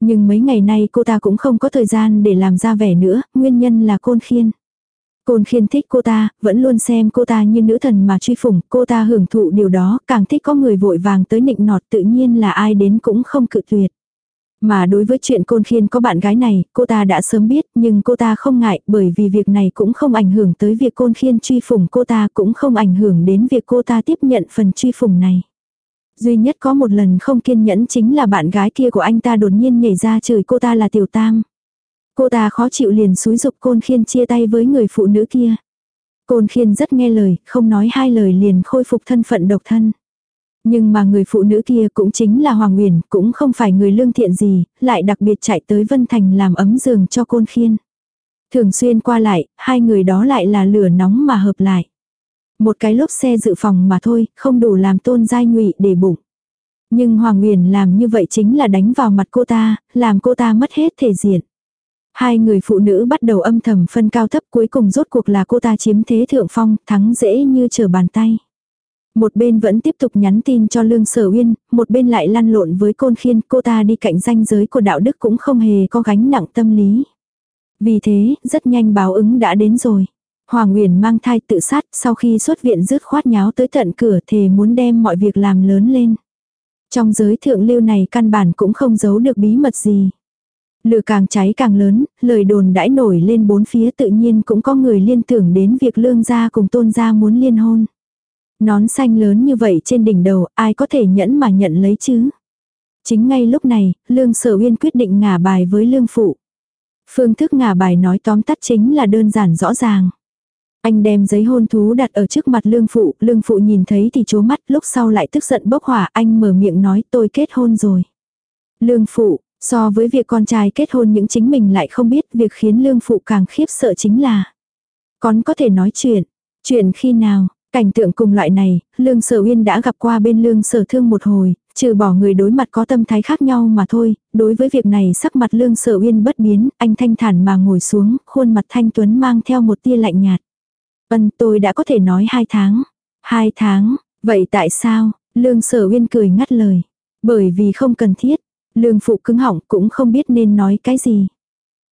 Nhưng mấy ngày nay cô ta cũng không có thời gian để làm ra vẻ nữa, nguyên nhân là côn khiên. Côn khiên thích cô ta, vẫn luôn xem cô ta như nữ thần mà truy phủng, cô ta hưởng thụ điều đó, càng thích có người vội vàng tới nịnh nọt tự nhiên là ai đến cũng không cự tuyệt. Mà đối với chuyện côn khiên có bạn gái này, cô ta đã sớm biết, nhưng cô ta không ngại, bởi vì việc này cũng không ảnh hưởng tới việc côn khiên truy phủng cô ta, cũng không ảnh hưởng đến việc cô ta tiếp nhận phần truy phủng này. Duy nhất có một lần không kiên nhẫn chính là bạn gái kia của anh ta đột nhiên nhảy ra chửi cô ta là tiểu tam. Cô ta khó chịu liền xúi dục côn khiên chia tay với người phụ nữ kia. Côn khiên rất nghe lời, không nói hai lời liền khôi phục thân phận độc thân. Nhưng mà người phụ nữ kia cũng chính là Hoàng Nguyền, cũng không phải người lương thiện gì, lại đặc biệt chạy tới Vân Thành làm ấm giường cho côn khiên. Thường xuyên qua lại, hai người đó lại là lửa nóng mà hợp lại. Một cái lốp xe dự phòng mà thôi, không đủ làm tôn giai nhụy để bụng. Nhưng Hoàng Nguyền làm như vậy chính là đánh vào mặt cô ta, làm cô ta mất hết thể diện. Hai người phụ nữ bắt đầu âm thầm phân cao thấp cuối cùng rốt cuộc là cô ta chiếm thế thượng phong, thắng dễ như trở bàn tay. Một bên vẫn tiếp tục nhắn tin cho Lương Sở Uyên, một bên lại lăn lộn với côn khiên cô ta đi cạnh danh giới của đạo đức cũng không hề có gánh nặng tâm lý. Vì thế, rất nhanh báo ứng đã đến rồi. Hoàng uyển mang thai tự sát sau khi xuất viện rứt khoát nháo tới tận cửa thề muốn đem mọi việc làm lớn lên. Trong giới thượng lưu này căn bản cũng không giấu được bí mật gì. Lửa càng cháy càng lớn, lời đồn đãi nổi lên bốn phía tự nhiên cũng có người liên tưởng đến việc lương gia cùng tôn gia muốn liên hôn. Nón xanh lớn như vậy trên đỉnh đầu, ai có thể nhẫn mà nhận lấy chứ? Chính ngay lúc này, lương sở uyên quyết định ngả bài với lương phụ. Phương thức ngả bài nói tóm tắt chính là đơn giản rõ ràng. Anh đem giấy hôn thú đặt ở trước mặt lương phụ, lương phụ nhìn thấy thì chố mắt, lúc sau lại tức giận bốc hỏa, anh mở miệng nói tôi kết hôn rồi. Lương phụ, So với việc con trai kết hôn những chính mình lại không biết việc khiến lương phụ càng khiếp sợ chính là Con có thể nói chuyện. Chuyện khi nào, cảnh tượng cùng loại này, lương sở uyên đã gặp qua bên lương sở thương một hồi, trừ bỏ người đối mặt có tâm thái khác nhau mà thôi, đối với việc này sắc mặt lương sở uyên bất biến, anh thanh thản mà ngồi xuống, khuôn mặt thanh tuấn mang theo một tia lạnh nhạt. Vân tôi đã có thể nói hai tháng. Hai tháng, vậy tại sao? Lương sở uyên cười ngắt lời. Bởi vì không cần thiết, Lương phụ cứng họng cũng không biết nên nói cái gì.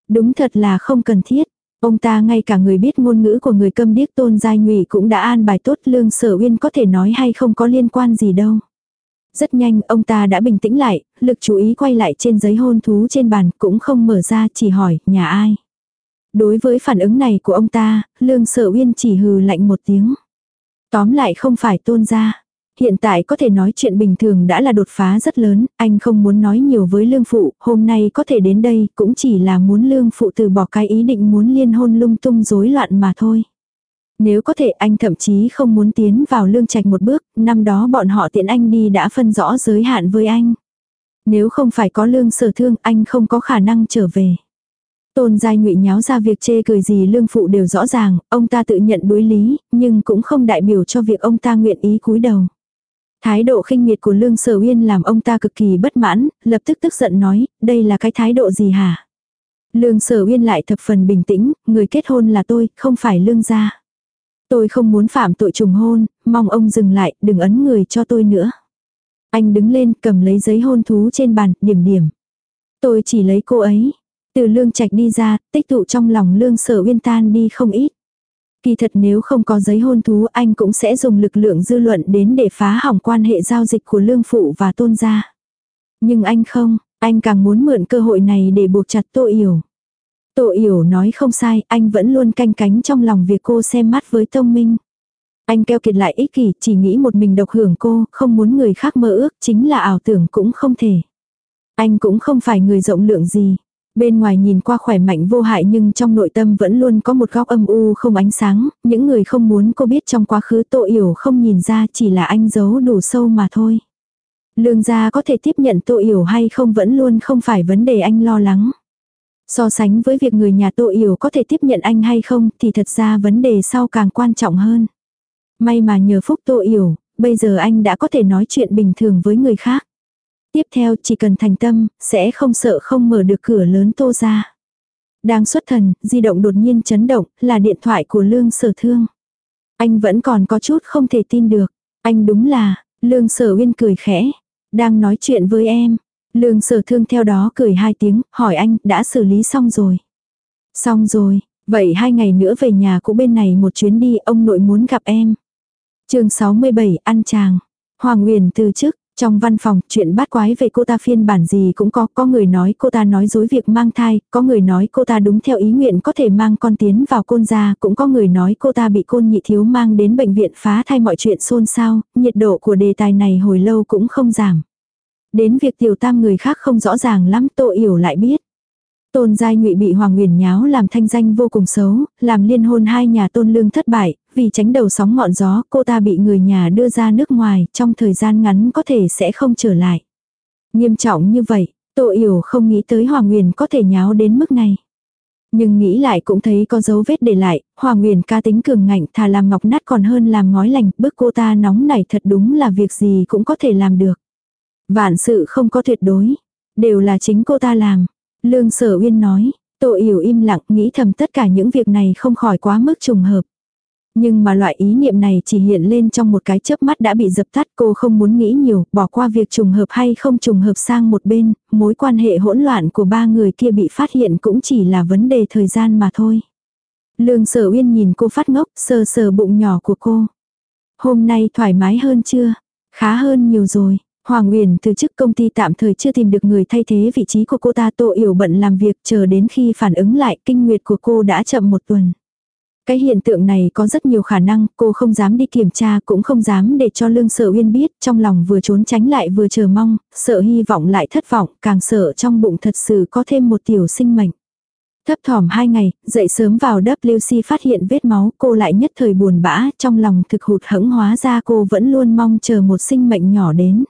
Đúng thật là không cần thiết. Ông ta ngay cả người biết ngôn ngữ của người câm điếc tôn giai nhụy cũng đã an bài tốt lương sở uyên có thể nói hay không có liên quan gì đâu. Rất nhanh ông ta đã bình tĩnh lại, lực chú ý quay lại trên giấy hôn thú trên bàn cũng không mở ra chỉ hỏi nhà ai. Đối với phản ứng này của ông ta, lương sở uyên chỉ hừ lạnh một tiếng. Tóm lại không phải tôn gia. Hiện tại có thể nói chuyện bình thường đã là đột phá rất lớn, anh không muốn nói nhiều với lương phụ, hôm nay có thể đến đây cũng chỉ là muốn lương phụ từ bỏ cái ý định muốn liên hôn lung tung rối loạn mà thôi. Nếu có thể anh thậm chí không muốn tiến vào lương trạch một bước, năm đó bọn họ tiện anh đi đã phân rõ giới hạn với anh. Nếu không phải có lương sở thương anh không có khả năng trở về. Tôn giai ngụy nháo ra việc chê cười gì lương phụ đều rõ ràng, ông ta tự nhận đối lý, nhưng cũng không đại biểu cho việc ông ta nguyện ý cúi đầu. Thái độ khinh miệt của Lương Sở Uyên làm ông ta cực kỳ bất mãn, lập tức tức giận nói, đây là cái thái độ gì hả? Lương Sở Uyên lại thập phần bình tĩnh, người kết hôn là tôi, không phải Lương gia. Tôi không muốn phạm tội trùng hôn, mong ông dừng lại, đừng ấn người cho tôi nữa. Anh đứng lên cầm lấy giấy hôn thú trên bàn, điểm điểm. Tôi chỉ lấy cô ấy. Từ lương trạch đi ra, tích tụ trong lòng lương sở uyên tan đi không ít. Kỳ thật nếu không có giấy hôn thú anh cũng sẽ dùng lực lượng dư luận đến để phá hỏng quan hệ giao dịch của lương phụ và tôn gia. Nhưng anh không, Anh càng muốn mượn cơ hội này để buộc chặt Tô Yểu. Tô Yểu nói không sai, anh vẫn luôn canh cánh trong lòng việc cô xem mắt với Tông Minh. Anh keo kiệt lại ích kỷ, chỉ nghĩ một mình độc hưởng cô, không muốn người khác mơ ước, chính là ảo tưởng cũng không thể. Anh cũng không phải người rộng lượng gì. Bên ngoài nhìn qua khỏe mạnh vô hại nhưng trong nội tâm vẫn luôn có một góc âm u không ánh sáng, những người không muốn cô biết trong quá khứ Tô Yểu không nhìn ra chỉ là anh giấu đủ sâu mà thôi. Lương gia có thể tiếp nhận Tô Yểu hay không vẫn luôn không phải vấn đề anh lo lắng. So sánh với việc người nhà Tô Yểu có thể tiếp nhận anh hay không thì thật ra vấn đề sau càng quan trọng hơn. May mà nhờ phúc Tô Yểu, bây giờ anh đã có thể nói chuyện bình thường với người khác. Tiếp theo chỉ cần thành tâm, sẽ không sợ không mở được cửa lớn Tô ra. Đang xuất thần, di động đột nhiên chấn động, là điện thoại của Lương Sở Thương. Anh vẫn còn có chút không thể tin được. Anh đúng là, Lương Sở Uyên cười khẽ. Đang nói chuyện với em. Lương Sở Thương theo đó cười hai tiếng, hỏi anh, đã xử lý xong rồi. Xong rồi, vậy hai ngày nữa về nhà cũ bên này một chuyến đi, ông nội muốn gặp em chương 67 ăn chàng. Hoàng Nguyền từ chức, trong văn phòng, chuyện bát quái về cô ta phiên bản gì cũng có, có người nói cô ta nói dối việc mang thai, có người nói cô ta đúng theo ý nguyện có thể mang con tiến vào côn gia, cũng có người nói cô ta bị côn nhị thiếu mang đến bệnh viện phá thai mọi chuyện xôn xao, nhiệt độ của đề tài này hồi lâu cũng không giảm. Đến việc tiểu tam người khác không rõ ràng lắm tội hiểu lại biết. Tôn Giai Ngụy bị Hoàng Nguyền nháo làm thanh danh vô cùng xấu, làm liên hôn hai nhà Tôn Lương thất bại, vì tránh đầu sóng ngọn gió, cô ta bị người nhà đưa ra nước ngoài, trong thời gian ngắn có thể sẽ không trở lại. Nghiêm trọng như vậy, Tô Yểu không nghĩ tới Hoàng Nguyền có thể nháo đến mức này. Nhưng nghĩ lại cũng thấy có dấu vết để lại, Hoàng Nguyền ca tính cường ngạnh thà làm ngọc nát còn hơn làm ngói lành, bức cô ta nóng nảy thật đúng là việc gì cũng có thể làm được. Vạn sự không có tuyệt đối, đều là chính cô ta làm. Lương Sở Uyên nói, Tô Yểu im lặng nghĩ thầm tất cả những việc này không khỏi quá mức trùng hợp. Nhưng mà loại ý niệm này chỉ hiện lên trong một cái chớp mắt đã bị dập tắt cô không muốn nghĩ nhiều, bỏ qua việc trùng hợp hay không trùng hợp sang một bên, mối quan hệ hỗn loạn của ba người kia bị phát hiện cũng chỉ là vấn đề thời gian mà thôi. Lương sở uyên nhìn cô phát ngốc, sờ sờ bụng nhỏ của cô. Hôm nay thoải mái hơn chưa? Khá hơn nhiều rồi. Hoàng Uyển từ chức công ty tạm thời chưa tìm được người thay thế vị trí của cô ta Tô Yểu bận làm việc chờ đến khi phản ứng lại kinh nguyệt của cô đã chậm một tuần. Cái hiện tượng này có rất nhiều khả năng, cô không dám đi kiểm tra cũng không dám để cho Lương Sở Uyên biết, trong lòng vừa trốn tránh lại vừa chờ mong, sợ hy vọng lại thất vọng, càng sợ trong bụng thật sự có thêm một tiểu sinh mệnh. Thấp thỏm hai ngày, dậy sớm vào WC phát hiện vết máu, cô lại nhất thời buồn bã, trong lòng thực hụt hẫng hóa ra cô vẫn luôn mong chờ một sinh mệnh nhỏ đến.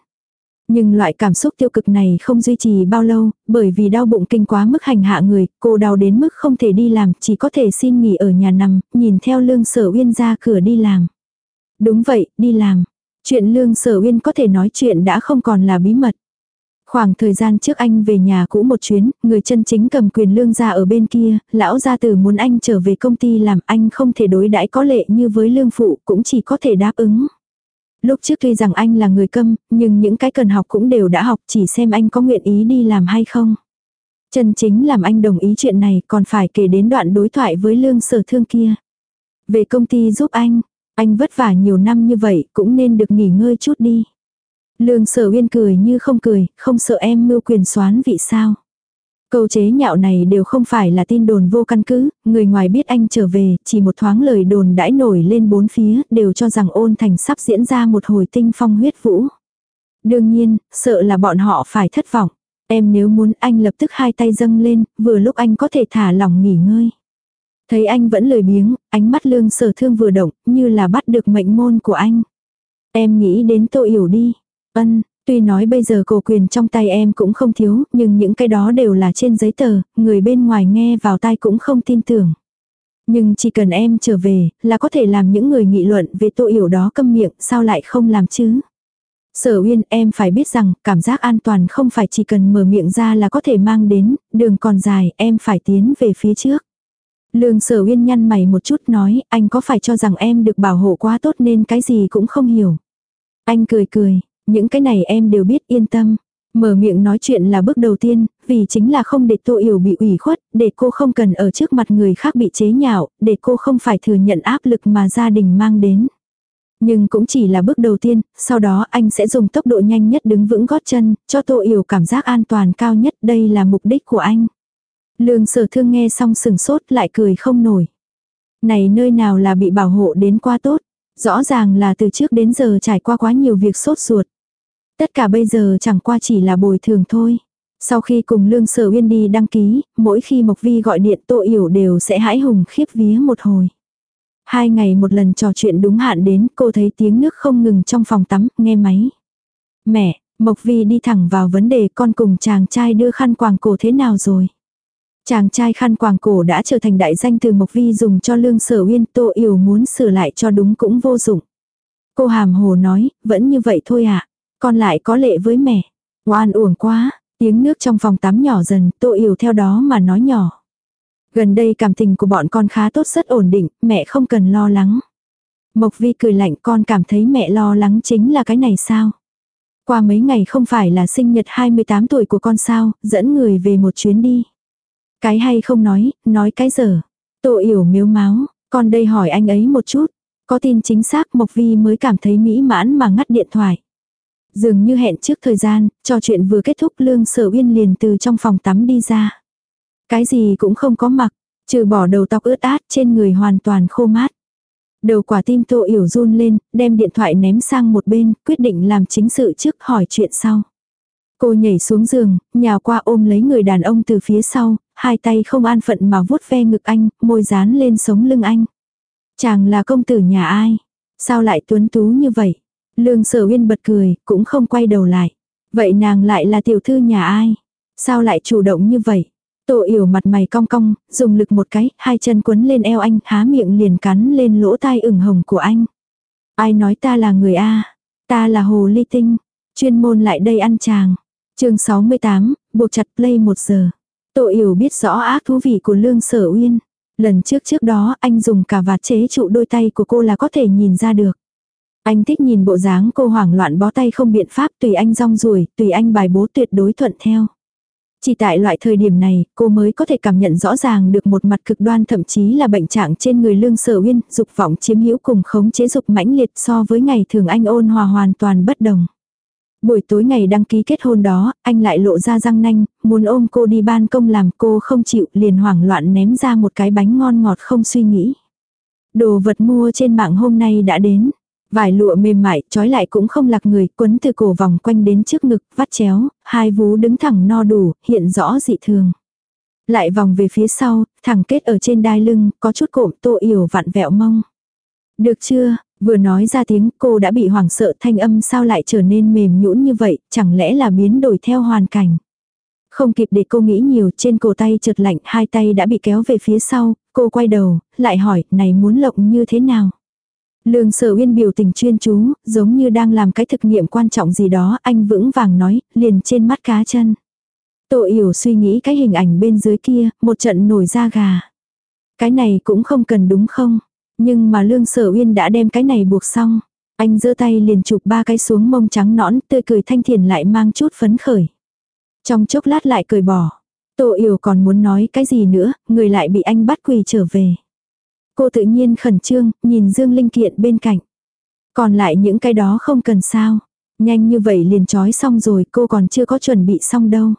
Nhưng loại cảm xúc tiêu cực này không duy trì bao lâu, bởi vì đau bụng kinh quá mức hành hạ người, cô đau đến mức không thể đi làm, chỉ có thể xin nghỉ ở nhà nằm, nhìn theo lương sở uyên ra cửa đi làm. Đúng vậy, đi làm. Chuyện lương sở uyên có thể nói chuyện đã không còn là bí mật. Khoảng thời gian trước anh về nhà cũ một chuyến, người chân chính cầm quyền lương ra ở bên kia, lão gia tử muốn anh trở về công ty làm anh không thể đối đãi có lệ như với lương phụ cũng chỉ có thể đáp ứng. Lúc trước tuy rằng anh là người câm, nhưng những cái cần học cũng đều đã học chỉ xem anh có nguyện ý đi làm hay không. Chân chính làm anh đồng ý chuyện này còn phải kể đến đoạn đối thoại với lương sở thương kia. Về công ty giúp anh, anh vất vả nhiều năm như vậy cũng nên được nghỉ ngơi chút đi. Lương sở uyên cười như không cười, không sợ em mưu quyền xoán vị sao. Câu chế nhạo này đều không phải là tin đồn vô căn cứ, người ngoài biết anh trở về, chỉ một thoáng lời đồn đãi nổi lên bốn phía, đều cho rằng ôn thành sắp diễn ra một hồi tinh phong huyết vũ. Đương nhiên, sợ là bọn họ phải thất vọng. Em nếu muốn anh lập tức hai tay dâng lên, vừa lúc anh có thể thả lỏng nghỉ ngơi. Thấy anh vẫn lười biếng, ánh mắt lương sở thương vừa động, như là bắt được mệnh môn của anh. Em nghĩ đến tô hiểu đi. Ân, Tuy nói bây giờ cổ quyền trong tay em cũng không thiếu, nhưng những cái đó đều là trên giấy tờ, người bên ngoài nghe vào tai cũng không tin tưởng. Nhưng chỉ cần em trở về, là có thể làm những người nghị luận về tội hiểu đó câm miệng, sao lại không làm chứ? Sở Uyên, em phải biết rằng, cảm giác an toàn không phải chỉ cần mở miệng ra là có thể mang đến, đường còn dài, em phải tiến về phía trước. Lương Sở Uyên nhăn mày một chút nói, anh có phải cho rằng em được bảo hộ quá tốt nên cái gì cũng không hiểu. Anh cười cười, những cái này em đều biết yên tâm. Mở miệng nói chuyện là bước đầu tiên, vì chính là không để Tô Yểu bị ủy khuất, để cô không cần ở trước mặt người khác bị chế nhạo, để cô không phải thừa nhận áp lực mà gia đình mang đến. Nhưng cũng chỉ là bước đầu tiên, sau đó anh sẽ dùng tốc độ nhanh nhất đứng vững gót chân, cho Tô Yểu cảm giác an toàn cao nhất, đây là mục đích của anh. Lương sở thương nghe xong sừng sốt lại cười không nổi. Này nơi nào là bị bảo hộ đến quá tốt, rõ ràng là từ trước đến giờ trải qua quá nhiều việc sốt ruột. Tất cả bây giờ chẳng qua chỉ là bồi thường thôi. Sau khi cùng Lương Sở Uyên đi đăng ký, mỗi khi Mộc Vi gọi điện Tô Yểu đều sẽ hãi hùng khiếp vía một hồi. Hai ngày một lần trò chuyện đúng hạn đến, cô thấy tiếng nước không ngừng trong phòng tắm, nghe máy. Mẹ, Mộc Vi đi thẳng vào vấn đề con cùng chàng trai đưa khăn quàng cổ thế nào rồi. Chàng trai khăn quàng cổ đã trở thành đại danh từ Mộc Vi dùng cho Lương Sở Uyên Tô Yểu muốn sửa lại cho đúng cũng vô dụng. Cô hàm hồ nói, vẫn như vậy thôi ạ. À? Con lại có lệ với mẹ. Oan uổng quá, tiếng nước trong phòng tắm nhỏ dần, Tô Yểu theo đó mà nói nhỏ. Gần đây cảm tình của bọn con khá tốt rất ổn định, mẹ không cần lo lắng. Mộc Vi cười lạnh con cảm thấy mẹ lo lắng chính là cái này sao? Qua mấy ngày không phải là sinh nhật 28 tuổi của con sao, dẫn người về một chuyến đi. Cái hay không nói, nói cái dở. Tô yểu miếu máu, con đây hỏi anh ấy một chút. Có tin chính xác Mộc Vi mới cảm thấy mỹ mãn mà ngắt điện thoại. Dường như hẹn trước thời gian, trò chuyện vừa kết thúc Lương Sở Uyên liền từ trong phòng tắm đi ra. Cái gì cũng không có mặc, trừ bỏ đầu tóc ướt át trên người hoàn toàn khô mát. Đầu quả tim Tô Yểu run lên, đem điện thoại ném sang một bên, quyết định làm chính sự trước hỏi chuyện sau. Cô nhảy xuống giường, nhào qua ôm lấy người đàn ông từ phía sau, hai tay không an phận mà vuốt ve ngực anh, môi dán lên sống lưng anh. Chàng là công tử nhà ai? Sao lại tuấn tú như vậy? Lương sở uyên bật cười, cũng không quay đầu lại. Vậy nàng lại là tiểu thư nhà ai? Sao lại chủ động như vậy? Tô yểu mặt mày cong cong, dùng lực một cái, hai chân quấn lên eo anh, há miệng liền cắn lên lỗ tai ửng hồng của anh. Ai nói ta là người A? Ta là hồ ly tinh. Chuyên môn lại đây ăn chàng. chương 68, buộc chặt play một giờ. Tô yểu biết rõ ác thú vị của lương sở uyên. Lần trước trước đó anh dùng cả vạt chế trụ đôi tay của cô là có thể nhìn ra được. Anh thích nhìn bộ dáng cô hoảng loạn bó tay không biện pháp tùy anh rong ruổi, tùy anh bài bố tuyệt đối thuận theo. Chỉ tại loại thời điểm này, cô mới có thể cảm nhận rõ ràng được một mặt cực đoan thậm chí là bệnh trạng trên người lương sở uyên, dục vọng chiếm hữu cùng khống chế dục mãnh liệt so với ngày thường anh ôn hòa hoàn toàn bất đồng. Buổi tối ngày đăng ký kết hôn đó, anh lại lộ ra răng nanh, muốn ôm cô đi ban công làm cô không chịu liền hoảng loạn ném ra một cái bánh ngon ngọt không suy nghĩ. Đồ vật mua trên mạng hôm nay đã đến. Vải lụa mềm mại, trói lại cũng không lạc người, quấn từ cổ vòng quanh đến trước ngực, vắt chéo, hai vú đứng thẳng no đủ, hiện rõ dị thường. Lại vòng về phía sau, thẳng kết ở trên đai lưng, có chút cộm tô yểu vặn vẹo mông. Được chưa, vừa nói ra tiếng cô đã bị hoảng sợ thanh âm sao lại trở nên mềm nhũn như vậy, chẳng lẽ là biến đổi theo hoàn cảnh. Không kịp để cô nghĩ nhiều trên cổ tay trượt lạnh hai tay đã bị kéo về phía sau, cô quay đầu, lại hỏi này muốn lộng như thế nào. Lương sở uyên biểu tình chuyên chú, giống như đang làm cái thực nghiệm quan trọng gì đó, anh vững vàng nói, liền trên mắt cá chân. Tô yểu suy nghĩ cái hình ảnh bên dưới kia, một trận nổi da gà. Cái này cũng không cần đúng không? Nhưng mà lương sở uyên đã đem cái này buộc xong. Anh giơ tay liền chụp ba cái xuống mông trắng nõn, tươi cười thanh thiền lại mang chút phấn khởi. Trong chốc lát lại cười bỏ. Tô yểu còn muốn nói cái gì nữa, người lại bị anh bắt quỳ trở về. Cô tự nhiên khẩn trương, nhìn Dương Linh Kiện bên cạnh. Còn lại những cái đó không cần sao. Nhanh như vậy liền trói xong rồi cô còn chưa có chuẩn bị xong đâu.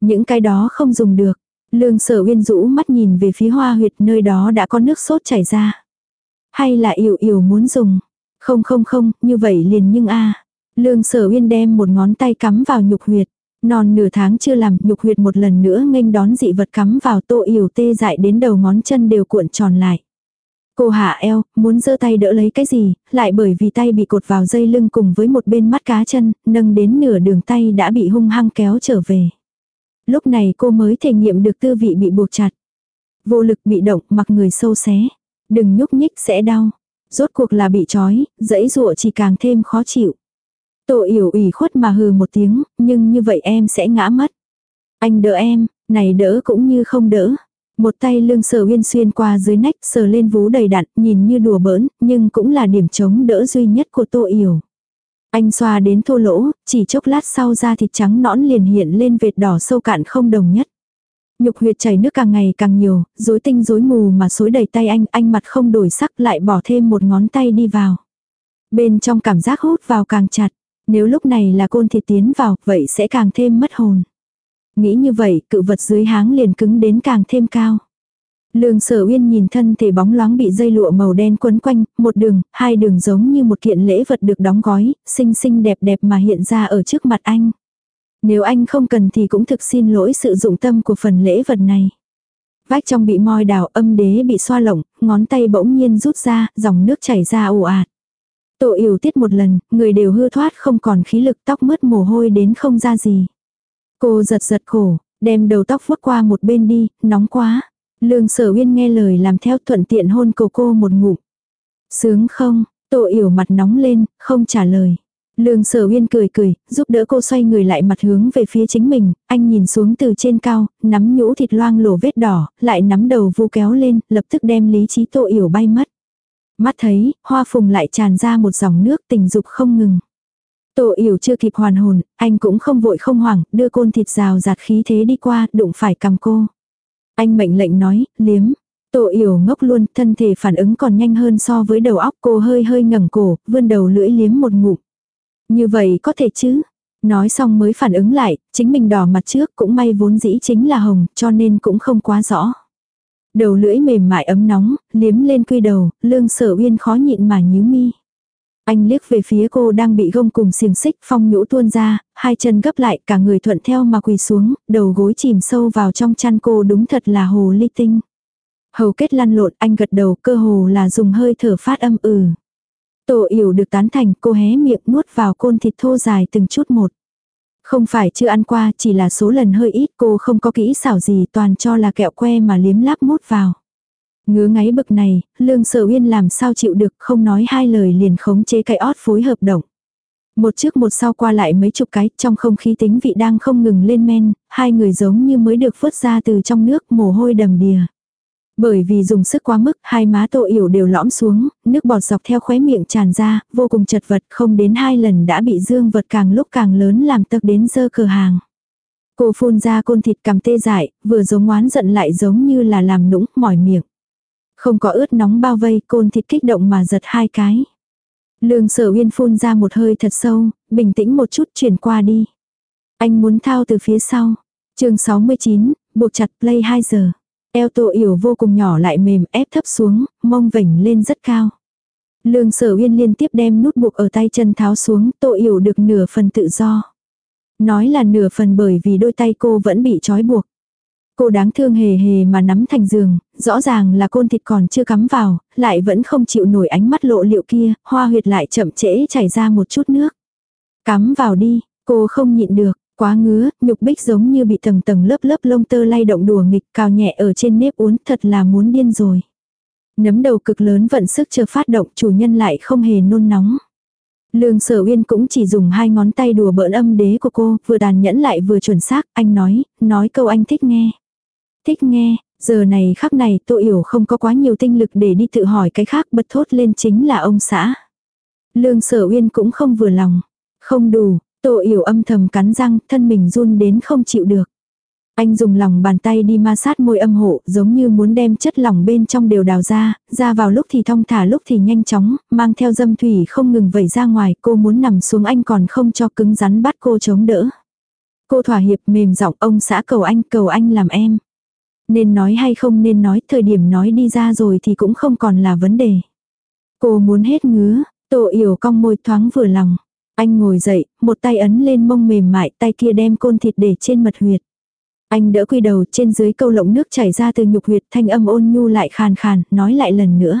Những cái đó không dùng được. Lương sở uyên rũ mắt nhìn về phía hoa huyệt nơi đó đã có nước sốt chảy ra. Hay là yểu yểu muốn dùng. Không không không, như vậy liền nhưng a Lương sở uyên đem một ngón tay cắm vào nhục huyệt. Non nửa tháng chưa làm nhục huyệt một lần nữa nghênh đón dị vật cắm vào tô yểu tê dại đến đầu ngón chân đều cuộn tròn lại. Cô hạ eo, muốn giơ tay đỡ lấy cái gì, lại bởi vì tay bị cột vào dây lưng cùng với một bên mắt cá chân, nâng đến nửa đường tay đã bị hung hăng kéo trở về. Lúc này cô mới thể nghiệm được tư vị bị buộc chặt. Vô lực bị động mặc người sâu xé. Đừng nhúc nhích sẽ đau. Rốt cuộc là bị trói, dẫy dụa chỉ càng thêm khó chịu. Tổ yểu ủy khuất mà hừ một tiếng, nhưng như vậy em sẽ ngã mất. Anh đỡ em, này đỡ cũng như không đỡ. Một tay lương sở huyên xuyên qua dưới nách sờ lên vú đầy đặn nhìn như đùa bỡn nhưng cũng là điểm chống đỡ duy nhất của tô yểu. Anh xoa đến thô lỗ, chỉ chốc lát sau da thịt trắng nõn liền hiện lên vệt đỏ sâu cạn không đồng nhất. Nhục huyệt chảy nước càng ngày càng nhiều, rối tinh rối mù mà xối đầy tay anh, anh mặt không đổi sắc lại bỏ thêm một ngón tay đi vào. Bên trong cảm giác hút vào càng chặt. Nếu lúc này là côn thịt tiến vào, vậy sẽ càng thêm mất hồn. Nghĩ như vậy, cự vật dưới háng liền cứng đến càng thêm cao. Lương sở uyên nhìn thân thể bóng loáng bị dây lụa màu đen quấn quanh, một đường, hai đường giống như một kiện lễ vật được đóng gói, xinh xinh đẹp đẹp mà hiện ra ở trước mặt anh. Nếu anh không cần thì cũng thực xin lỗi sự dụng tâm của phần lễ vật này. Vách trong bị moi đào âm đế bị xoa lỏng, ngón tay bỗng nhiên rút ra, dòng nước chảy ra ồ ạt. Tổ yểu tiết một lần, người đều hư thoát không còn khí lực tóc mướt mồ hôi đến không ra gì. Cô giật giật cổ, đem đầu tóc vuốt qua một bên đi, nóng quá. Lương sở uyên nghe lời làm theo thuận tiện hôn cầu cô một ngụm. Sướng không, tổ yểu mặt nóng lên, không trả lời. Lương sở uyên cười cười, giúp đỡ cô xoay người lại mặt hướng về phía chính mình, anh nhìn xuống từ trên cao, nắm nhũ thịt loang lổ vết đỏ, lại nắm đầu vu kéo lên, lập tức đem lý trí tổ yểu bay mất. Mắt thấy, hoa phùng lại tràn ra một dòng nước tình dục không ngừng. Tổ yểu chưa kịp hoàn hồn, anh cũng không vội không hoảng, đưa côn thịt rào giạt khí thế đi qua, đụng phải cầm cô. Anh mệnh lệnh nói, liếm. Tổ yểu ngốc luôn, thân thể phản ứng còn nhanh hơn so với đầu óc cô hơi hơi ngẩng cổ, vươn đầu lưỡi liếm một ngụm. Như vậy có thể chứ? Nói xong mới phản ứng lại, chính mình đỏ mặt trước cũng may vốn dĩ chính là hồng, cho nên cũng không quá rõ. Đầu lưỡi mềm mại ấm nóng, liếm lên quy đầu, lương sở uyên khó nhịn mà nhíu mi. Anh liếc về phía cô đang bị gông cùng xiềng xích phong nhũ tuôn ra, hai chân gấp lại cả người thuận theo mà quỳ xuống, đầu gối chìm sâu vào trong chăn cô đúng thật là hồ ly tinh. Hầu kết lăn lộn anh gật đầu cơ hồ là dùng hơi thở phát âm ừ. Tổ yểu được tán thành cô hé miệng nuốt vào côn thịt thô dài từng chút một. Không phải chưa ăn qua chỉ là số lần hơi ít cô không có kỹ xảo gì toàn cho là kẹo que mà liếm láp mút vào. Ngứa ngáy bực này, lương sở uyên làm sao chịu được không nói hai lời liền khống chế cái ót phối hợp động. Một trước một sau qua lại mấy chục cái, trong không khí tính vị đang không ngừng lên men, hai người giống như mới được vớt ra từ trong nước mồ hôi đầm đìa. Bởi vì dùng sức quá mức, hai má tô yểu đều lõm xuống, nước bọt dọc theo khóe miệng tràn ra, vô cùng chật vật, không đến hai lần đã bị dương vật càng lúc càng lớn làm tật đến dơ cửa hàng. Cô phun ra côn thịt cầm tê dại, vừa giống oán giận lại giống như là làm nũng, mỏi miệng. Không có ướt nóng bao vây, côn thịt kích động mà giật hai cái. Lương sở uyên phun ra một hơi thật sâu, bình tĩnh một chút chuyển qua đi. Anh muốn thao từ phía sau. chương 69, buộc chặt play 2 giờ. Eo tổ yểu vô cùng nhỏ lại mềm ép thấp xuống, mông vểnh lên rất cao. Lương sở uyên liên tiếp đem nút buộc ở tay chân tháo xuống, tổ yểu được nửa phần tự do. Nói là nửa phần bởi vì đôi tay cô vẫn bị trói buộc. Cô đáng thương hề hề mà nắm thành giường, rõ ràng là côn thịt còn chưa cắm vào, lại vẫn không chịu nổi ánh mắt lộ liệu kia, hoa huyệt lại chậm trễ chảy ra một chút nước. Cắm vào đi, cô không nhịn được, quá ngứa, nhục bích giống như bị tầng tầng lớp lớp lông tơ lay động đùa nghịch cào nhẹ ở trên nếp uốn thật là muốn điên rồi. Nấm đầu cực lớn vận sức chờ phát động chủ nhân lại không hề nôn nóng. Lương sở uyên cũng chỉ dùng hai ngón tay đùa bỡn âm đế của cô, vừa đàn nhẫn lại vừa chuẩn xác, anh nói, nói câu anh thích nghe. Thích nghe, giờ này khắc này Tô hiểu không có quá nhiều tinh lực để đi tự hỏi cái khác bật thốt lên chính là ông xã. Lương sở uyên cũng không vừa lòng. Không đủ, Tô hiểu âm thầm cắn răng, thân mình run đến không chịu được. Anh dùng lòng bàn tay đi ma sát môi âm hộ, giống như muốn đem chất lỏng bên trong đều đào ra, ra vào lúc thì thong thả lúc thì nhanh chóng, mang theo dâm thủy không ngừng vẩy ra ngoài, cô muốn nằm xuống anh còn không cho cứng rắn bắt cô chống đỡ. Cô thỏa hiệp mềm giọng ông xã cầu anh, cầu anh làm em. Nên nói hay không nên nói, thời điểm nói đi ra rồi thì cũng không còn là vấn đề. Cô muốn hết ngứa, tổ yểu cong môi thoáng vừa lòng. Anh ngồi dậy, một tay ấn lên mông mềm mại, tay kia đem côn thịt để trên mật huyệt. Anh đỡ quy đầu trên dưới câu lộng nước chảy ra từ nhục huyệt thanh âm ôn nhu lại khàn khàn, nói lại lần nữa.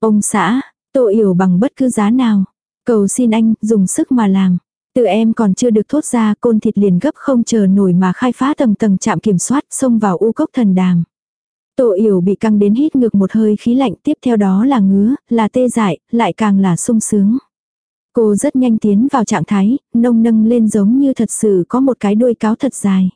Ông xã, tổ yểu bằng bất cứ giá nào. Cầu xin anh, dùng sức mà làm. Từ em còn chưa được thốt ra côn thịt liền gấp không chờ nổi mà khai phá tầng tầng chạm kiểm soát xông vào u cốc thần đàm. Tổ yểu bị căng đến hít ngược một hơi khí lạnh tiếp theo đó là ngứa, là tê dại, lại càng là sung sướng. Cô rất nhanh tiến vào trạng thái, nông nâng lên giống như thật sự có một cái đuôi cáo thật dài.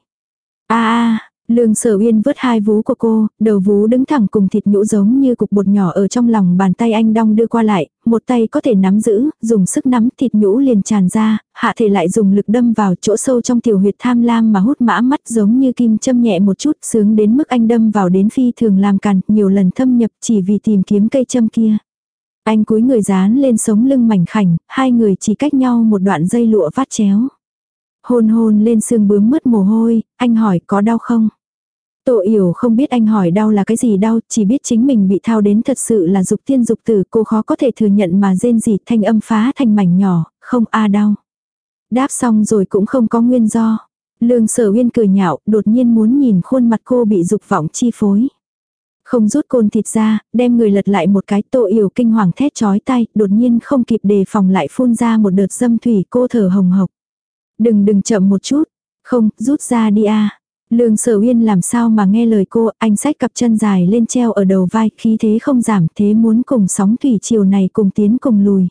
a a Lương sở uyên vớt hai vú của cô, đầu vú đứng thẳng cùng thịt nhũ giống như cục bột nhỏ ở trong lòng bàn tay anh đong đưa qua lại, một tay có thể nắm giữ, dùng sức nắm thịt nhũ liền tràn ra, hạ thể lại dùng lực đâm vào chỗ sâu trong tiểu huyệt tham lam mà hút mã mắt giống như kim châm nhẹ một chút sướng đến mức anh đâm vào đến phi thường làm càn, nhiều lần thâm nhập chỉ vì tìm kiếm cây châm kia. Anh cúi người dán lên sống lưng mảnh khảnh, hai người chỉ cách nhau một đoạn dây lụa vắt chéo. Hôn hôn lên xương bướm mất mồ hôi, anh hỏi có đau không? Tô yểu không biết anh hỏi đau là cái gì đau, chỉ biết chính mình bị thao đến thật sự là dục tiên dục tử, cô khó có thể thừa nhận mà rên gì thanh âm phá thành mảnh nhỏ, không a đau. Đáp xong rồi cũng không có nguyên do. Lương sở uyên cười nhạo, đột nhiên muốn nhìn khuôn mặt cô bị dục vọng chi phối. Không rút côn thịt ra, đem người lật lại một cái tô yểu kinh hoàng thét chói tay, đột nhiên không kịp đề phòng lại phun ra một đợt dâm thủy cô thở hồng hộc. Đừng đừng chậm một chút, không, rút ra đi a Lương sở uyên làm sao mà nghe lời cô, anh xách cặp chân dài lên treo ở đầu vai, khí thế không giảm, thế muốn cùng sóng thủy chiều này cùng tiến cùng lùi.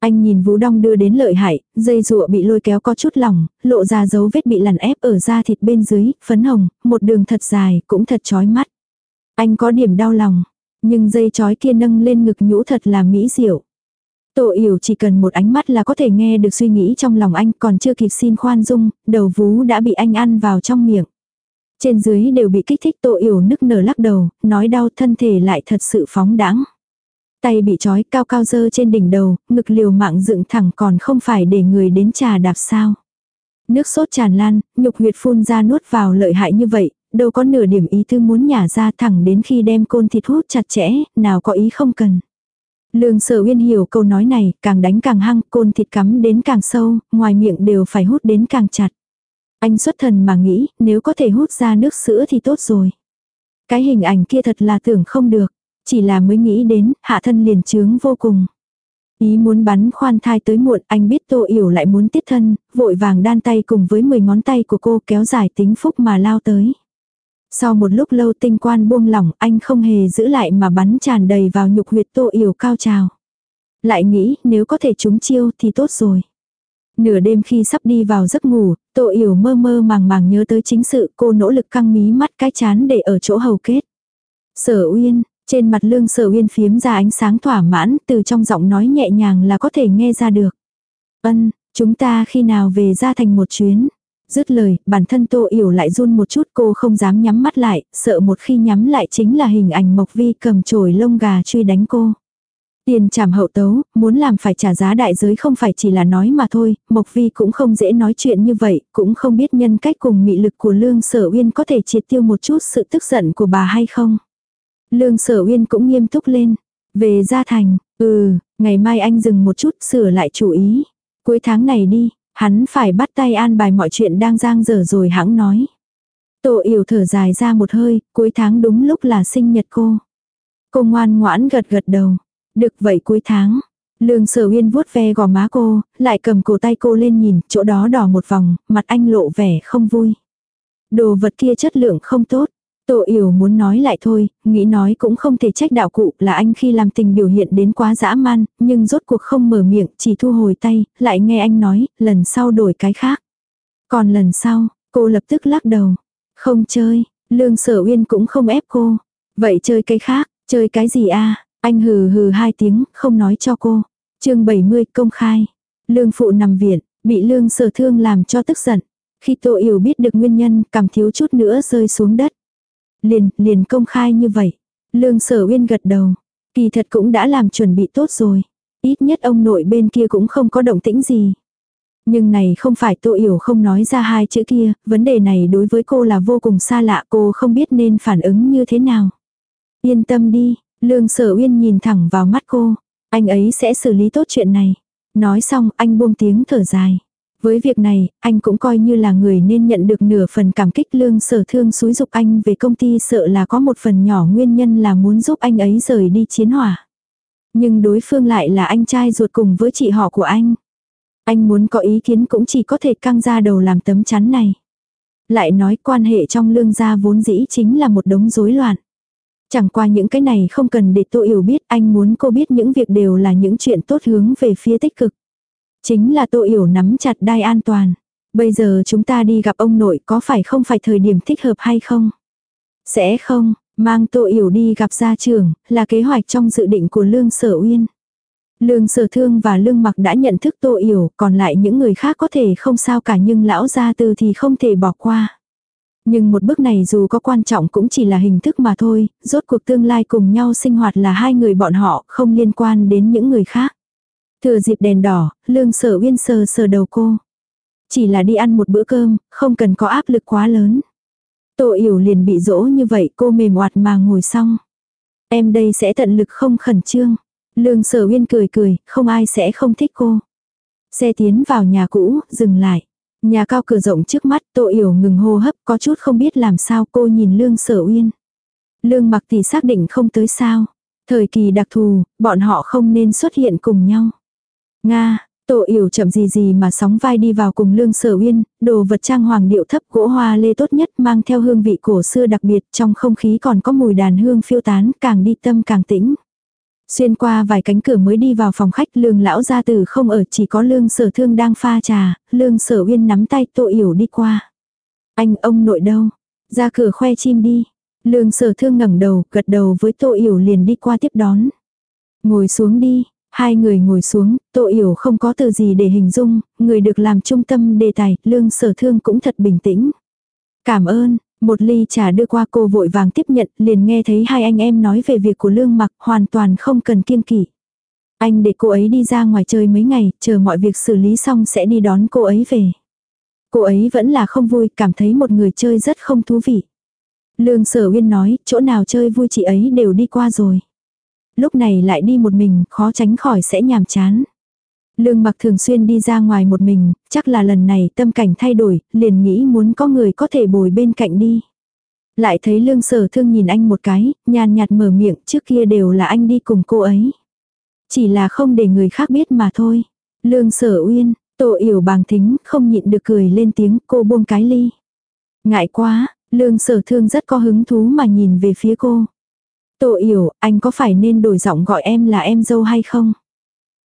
Anh nhìn Vũ Đong đưa đến lợi hại, dây rụa bị lôi kéo có chút lỏng, lộ ra dấu vết bị lằn ép ở da thịt bên dưới, phấn hồng, một đường thật dài, cũng thật chói mắt. Anh có điểm đau lòng, nhưng dây chói kia nâng lên ngực nhũ thật là mỹ diệu. Tô Yểu chỉ cần một ánh mắt là có thể nghe được suy nghĩ trong lòng anh còn chưa kịp xin khoan dung, đầu vú đã bị anh ăn vào trong miệng. Trên dưới đều bị kích thích Tô Yểu nức nở lắc đầu, nói đau thân thể lại thật sự phóng đáng. Tay bị trói cao cao dơ trên đỉnh đầu, ngực liều mạng dựng thẳng còn không phải để người đến trà đạp sao. Nước sốt tràn lan, nhục huyệt phun ra nuốt vào lợi hại như vậy, đâu có nửa điểm ý tư muốn nhả ra thẳng đến khi đem côn thịt hút chặt chẽ, nào có ý không cần. Lương sở uyên hiểu câu nói này, càng đánh càng hăng, côn thịt cắm đến càng sâu, ngoài miệng đều phải hút đến càng chặt. Anh xuất thần mà nghĩ, nếu có thể hút ra nước sữa thì tốt rồi. Cái hình ảnh kia thật là tưởng không được. Chỉ là mới nghĩ đến, hạ thân liền trướng vô cùng. Ý muốn bắn khoan thai tới muộn, anh biết tô yểu lại muốn tiết thân, vội vàng đan tay cùng với 10 ngón tay của cô kéo dài tính phúc mà lao tới. Sau một lúc lâu tinh quan buông lỏng, anh không hề giữ lại mà bắn tràn đầy vào nhục huyệt tô yểu cao trào. Lại nghĩ, nếu có thể trúng chiêu thì tốt rồi. Nửa đêm khi sắp đi vào giấc ngủ, Tô Yểu mơ mơ màng màng nhớ tới chính sự cô nỗ lực căng mí mắt cái chán để ở chỗ hầu kết. Sở Uyên, trên mặt lương sở Uyên phiếm ra ánh sáng thỏa mãn từ trong giọng nói nhẹ nhàng là có thể nghe ra được. Ân, chúng ta khi nào về ra thành một chuyến. Dứt lời, bản thân Tô Yểu lại run một chút cô không dám nhắm mắt lại, sợ một khi nhắm lại chính là hình ảnh Mộc Vi cầm chổi lông gà truy đánh cô. Tiền trảm hậu tấu, muốn làm phải trả giá đại giới không phải chỉ là nói mà thôi, Mộc Vi cũng không dễ nói chuyện như vậy, cũng không biết nhân cách cùng mị lực của Lương Sở Uyên có thể triệt tiêu một chút sự tức giận của bà hay không. Lương Sở Uyên cũng nghiêm túc lên. Về gia thành, ừ, ngày mai anh dừng một chút sửa lại chủ ý. Cuối tháng này đi, hắn phải bắt tay an bài mọi chuyện đang giang dở rồi hãng nói. Tổ yểu thở dài ra một hơi, cuối tháng đúng lúc là sinh nhật cô. Cô ngoan ngoãn gật gật đầu. Được vậy cuối tháng. Lương sở uyên vuốt ve gò má cô, lại cầm cổ tay cô lên nhìn, chỗ đó đỏ một vòng, mặt anh lộ vẻ không vui. Đồ vật kia chất lượng không tốt. Tô yểu muốn nói lại thôi, nghĩ nói cũng không thể trách đạo cụ là anh khi làm tình biểu hiện đến quá dã man, nhưng rốt cuộc không mở miệng, chỉ thu hồi tay, lại nghe anh nói, lần sau đổi cái khác. Còn lần sau, cô lập tức lắc đầu. Không chơi, lương sở uyên cũng không ép cô. Vậy chơi cái khác, chơi cái gì a anh hừ hừ hai tiếng, không nói cho cô. chương 70 công khai. Lương phụ nằm viện, bị lương sở thương làm cho tức giận. Khi Tô Yểu biết được nguyên nhân, cảm thiếu chút nữa rơi xuống đất. Liền, liền công khai như vậy. Lương sở uyên gật đầu. Kỳ thật cũng đã làm chuẩn bị tốt rồi. Ít nhất ông nội bên kia cũng không có động tĩnh gì. Nhưng này không phải Tô Yểu không nói ra hai chữ kia, vấn đề này đối với cô là vô cùng xa lạ cô không biết nên phản ứng như thế nào. Yên tâm đi, Lương sở uyên nhìn thẳng vào mắt cô. Anh ấy sẽ xử lý tốt chuyện này. Nói xong anh buông tiếng thở dài. Với việc này, anh cũng coi như là người nên nhận được nửa phần cảm kích lương sở thương xúi dục anh về công ty sợ là có một phần nhỏ nguyên nhân là muốn giúp anh ấy rời đi chiến hỏa. Nhưng đối phương lại là anh trai ruột cùng với chị họ của anh. Anh muốn có ý kiến cũng chỉ có thể căng ra đầu làm tấm chắn này. Lại nói quan hệ trong lương gia vốn dĩ chính là một đống rối loạn. Chẳng qua những cái này không cần để Tô hiểu biết, anh muốn cô biết những việc đều là những chuyện tốt hướng về phía tích cực. Chính là Tô Yểu nắm chặt đai an toàn. Bây giờ chúng ta đi gặp ông nội có phải không phải thời điểm thích hợp hay không? Sẽ không, mang Tô Yểu đi gặp gia trưởng, là kế hoạch trong dự định của Lương Sở Uyên. Lương Sở Thương và Lương Mặc đã nhận thức Tô Yểu, còn lại những người khác có thể không sao cả nhưng lão gia tư thì không thể bỏ qua. Nhưng một bước này dù có quan trọng cũng chỉ là hình thức mà thôi, rốt cuộc tương lai cùng nhau sinh hoạt là hai người bọn họ, không liên quan đến những người khác. Thừa dịp đèn đỏ, lương sở uyên sờ sờ đầu cô. Chỉ là đi ăn một bữa cơm, không cần có áp lực quá lớn. Tô yểu liền bị dỗ như vậy cô mềm oạt mà ngồi xong. Em đây sẽ tận lực không khẩn trương. Lương sở uyên cười cười, không ai sẽ không thích cô. Xe tiến vào nhà cũ, dừng lại. Nhà cao cửa rộng trước mắt, Tô Yểu ngừng hô hấp, có chút không biết làm sao cô nhìn Lương Sở Uyên. Lương mặc thì xác định không tới sao. Thời kỳ đặc thù, bọn họ không nên xuất hiện cùng nhau. Nga, Tô Yểu chậm gì gì mà sóng vai đi vào cùng Lương Sở Uyên, đồ vật trang hoàng điệu thấp gỗ hoa lê tốt nhất mang theo hương vị cổ xưa đặc biệt, trong không khí còn có mùi đàn hương phiêu tán, càng đi tâm càng tĩnh. Xuyên qua vài cánh cửa mới đi vào phòng khách lương lão gia tử không ở chỉ có lương sở thương đang pha trà, lương sở uyên nắm tay tô yểu đi qua. Anh ông nội đâu? Ra cửa khoe chim đi. Lương sở thương ngẩng đầu, gật đầu với tô yểu liền đi qua tiếp đón. Ngồi xuống đi, hai người ngồi xuống, tô yểu không có từ gì để hình dung, người được làm trung tâm đề tài, lương sở thương cũng thật bình tĩnh. Cảm ơn, một ly trà đưa qua cô vội vàng tiếp nhận, liền nghe thấy hai anh em nói về việc của lương mặc hoàn toàn không cần kiên kỵ. Anh để cô ấy đi ra ngoài chơi mấy ngày, chờ mọi việc xử lý xong sẽ đi đón cô ấy về. Cô ấy vẫn là không vui, cảm thấy một người chơi rất không thú vị. Lương sở uyên nói, chỗ nào chơi vui chị ấy đều đi qua rồi. Lúc này lại đi một mình, khó tránh khỏi sẽ nhàm chán. Lương mặc thường xuyên đi ra ngoài một mình, chắc là lần này tâm cảnh thay đổi, liền nghĩ muốn có người có thể bồi bên cạnh đi. Lại thấy lương sở thương nhìn anh một cái, nhàn nhạt mở miệng trước kia đều là anh đi cùng cô ấy. Chỉ là không để người khác biết mà thôi. Lương sở uyên, tổ yểu bàng thính, không nhịn được cười lên tiếng cô buông cái ly. Ngại quá, lương sở thương rất có hứng thú mà nhìn về phía cô. Tô yểu, anh có phải nên đổi giọng gọi em là em dâu hay không?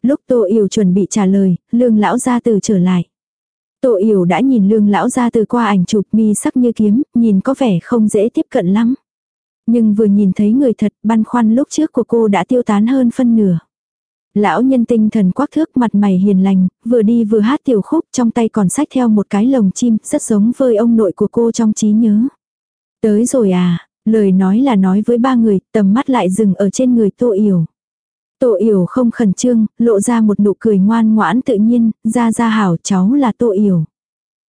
Lúc Tô Yểu chuẩn bị trả lời, lương lão gia từ trở lại. Tô Yểu đã nhìn lương lão gia từ qua ảnh chụp mi sắc như kiếm, nhìn có vẻ không dễ tiếp cận lắm. Nhưng vừa nhìn thấy người thật, băn khoăn lúc trước của cô đã tiêu tán hơn phân nửa. Lão nhân tinh thần quắc thước mặt mày hiền lành, vừa đi vừa hát tiểu khúc trong tay còn sách theo một cái lồng chim, rất giống với ông nội của cô trong trí nhớ. Tới rồi à, lời nói là nói với ba người, tầm mắt lại dừng ở trên người tô yểu. Tô Yểu không khẩn trương, lộ ra một nụ cười ngoan ngoãn tự nhiên, ra ra hảo cháu là Tô Yểu.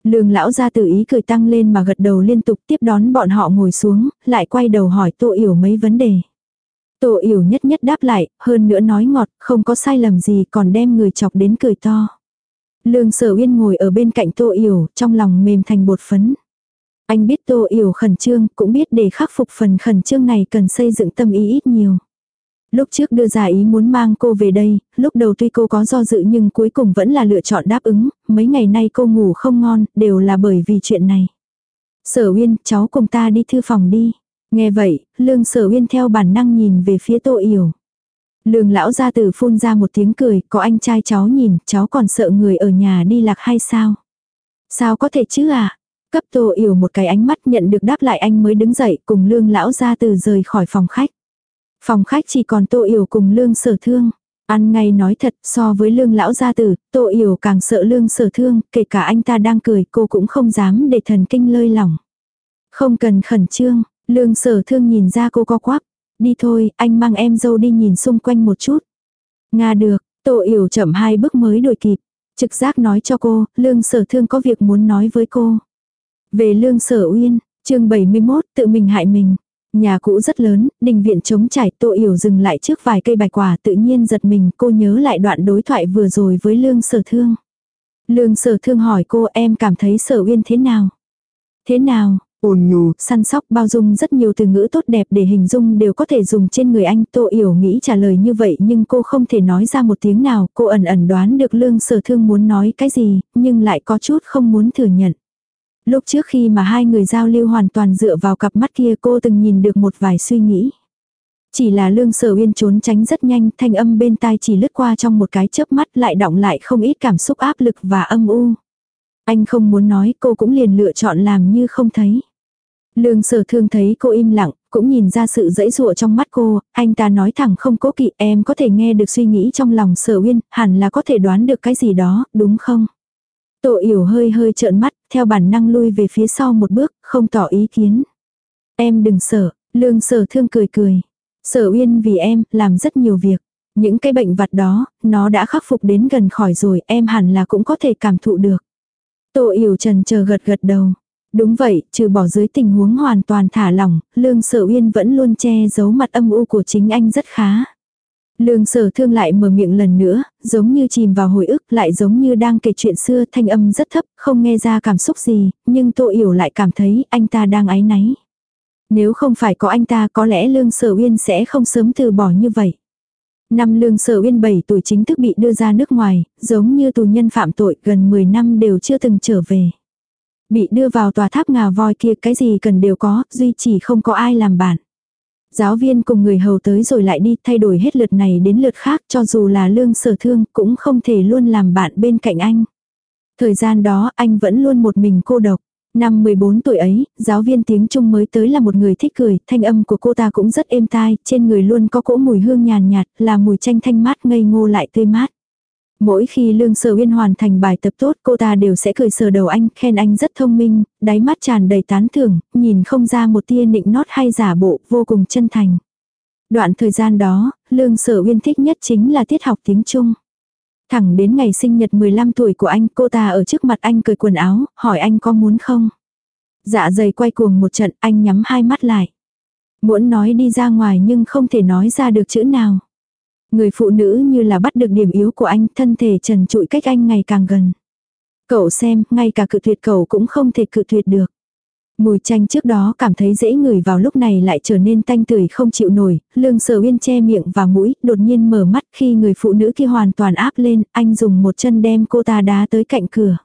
Lương lão ra tự ý cười tăng lên mà gật đầu liên tục tiếp đón bọn họ ngồi xuống, lại quay đầu hỏi Tô Yểu mấy vấn đề. Tô Yểu nhất nhất đáp lại, hơn nữa nói ngọt, không có sai lầm gì còn đem người chọc đến cười to. Lương sở uyên ngồi ở bên cạnh Tô Yểu, trong lòng mềm thành bột phấn. Anh biết Tô Yểu khẩn trương, cũng biết để khắc phục phần khẩn trương này cần xây dựng tâm ý ít nhiều. Lúc trước đưa ra ý muốn mang cô về đây, lúc đầu tuy cô có do dự nhưng cuối cùng vẫn là lựa chọn đáp ứng, mấy ngày nay cô ngủ không ngon, đều là bởi vì chuyện này. Sở Uyên, cháu cùng ta đi thư phòng đi. Nghe vậy, lương sở Uyên theo bản năng nhìn về phía tô yểu. Lương lão gia tử phun ra một tiếng cười, có anh trai cháu nhìn, cháu còn sợ người ở nhà đi lạc hay sao? Sao có thể chứ à? Cấp tô yểu một cái ánh mắt nhận được đáp lại anh mới đứng dậy cùng lương lão gia tử rời khỏi phòng khách. Phòng khách chỉ còn Tô Yểu cùng Lương Sở Thương. Ăn ngay nói thật, so với Lương lão gia tử, Tô Yểu càng sợ Lương Sở Thương, kể cả anh ta đang cười, cô cũng không dám để thần kinh lơi lỏng. Không cần khẩn trương, Lương Sở Thương nhìn ra cô co quắp. Đi thôi, anh mang em dâu đi nhìn xung quanh một chút. Nga được, Tô Yểu chậm hai bước mới đuổi kịp. Trực giác nói cho cô, Lương Sở Thương có việc muốn nói với cô. Về Lương Sở Uyên, chương 71, tự mình hại mình. Nhà cũ rất lớn, đình viện trống trải tô yểu dừng lại trước vài cây bạch quả tự nhiên giật mình cô nhớ lại đoạn đối thoại vừa rồi với lương sở thương. Lương sở thương hỏi cô em cảm thấy sở uyên thế nào? Thế nào? ôn nhu, săn sóc bao dung rất nhiều từ ngữ tốt đẹp để hình dung đều có thể dùng trên người anh. Tô Yểu nghĩ trả lời như vậy nhưng cô không thể nói ra một tiếng nào. Cô ẩn ẩn đoán được lương sở thương muốn nói cái gì, nhưng lại có chút không muốn thừa nhận. Lúc trước khi mà hai người giao lưu hoàn toàn dựa vào cặp mắt kia cô từng nhìn được một vài suy nghĩ. Chỉ là lương sở uyên trốn tránh rất nhanh, thanh âm bên tai chỉ lướt qua trong một cái chớp mắt lại động lại không ít cảm xúc áp lực và âm u. Anh không muốn nói cô cũng liền lựa chọn làm như không thấy. Lương sở thương thấy cô im lặng, cũng nhìn ra sự dãy dụa trong mắt cô, anh ta nói thẳng không cố kỵ em có thể nghe được suy nghĩ trong lòng sở uyên, hẳn là có thể đoán được cái gì đó, đúng không? Tô yểu hơi hơi trợn mắt, theo bản năng lui về phía sau một bước, không tỏ ý kiến. Em đừng sợ, lương sở thương cười cười. Sở uyên vì em, làm rất nhiều việc. Những cái bệnh vặt đó, nó đã khắc phục đến gần khỏi rồi, em hẳn là cũng có thể cảm thụ được. Tô yểu trần chờ gật gật đầu. Đúng vậy, trừ bỏ dưới tình huống hoàn toàn thả lỏng, lương sở uyên vẫn luôn che giấu mặt âm u của chính anh rất khá. Lương sở thương lại mở miệng lần nữa, giống như chìm vào hồi ức, lại giống như đang kể chuyện xưa, thanh âm rất thấp, không nghe ra cảm xúc gì, nhưng Tô Yểu lại cảm thấy anh ta đang áy náy. Nếu không phải có anh ta có lẽ Lương Sở Uyên sẽ không sớm từ bỏ như vậy. Năm Lương Sở Uyên 7 tuổi chính thức bị đưa ra nước ngoài, giống như tù nhân phạm tội gần 10 năm đều chưa từng trở về. Bị đưa vào tòa tháp ngà voi kia cái gì cần đều có, duy chỉ không có ai làm bạn. Giáo viên cùng người hầu tới rồi lại đi thay đổi hết lượt này đến lượt khác cho dù là lương sở thương cũng không thể luôn làm bạn bên cạnh anh. Thời gian đó anh vẫn luôn một mình cô độc. Năm 14 tuổi ấy, giáo viên tiếng Trung mới tới là một người thích cười, thanh âm của cô ta cũng rất êm tai, trên người luôn có cỗ mùi hương nhàn nhạt, là mùi chanh thanh mát ngây ngô lại tươi mát. Mỗi khi Lương Sở Uyên hoàn thành bài tập tốt cô ta đều sẽ cười sờ đầu anh, khen anh rất thông minh, đáy mắt tràn đầy tán thưởng, nhìn không ra một tia nịnh nót hay giả bộ, vô cùng chân thành. Đoạn thời gian đó, Lương Sở Uyên thích nhất chính là tiết học tiếng Trung. Thẳng đến ngày sinh nhật 15 tuổi của anh, cô ta ở trước mặt anh cười quần áo, hỏi anh có muốn không. Dạ dày quay cuồng một trận, anh nhắm hai mắt lại. Muốn nói đi ra ngoài nhưng không thể nói ra được chữ nào. Người phụ nữ như là bắt được điểm yếu của anh, thân thể trần trụi cách anh ngày càng gần. Cậu xem, ngay cả cự tuyệt cậu cũng không thể cự tuyệt được. Mùi chanh trước đó cảm thấy dễ ngửi vào lúc này lại trở nên tanh tưởi không chịu nổi, lương sở uyên che miệng và mũi, đột nhiên mở mắt khi người phụ nữ kia hoàn toàn áp lên, anh dùng một chân đem cô ta đá tới cạnh cửa.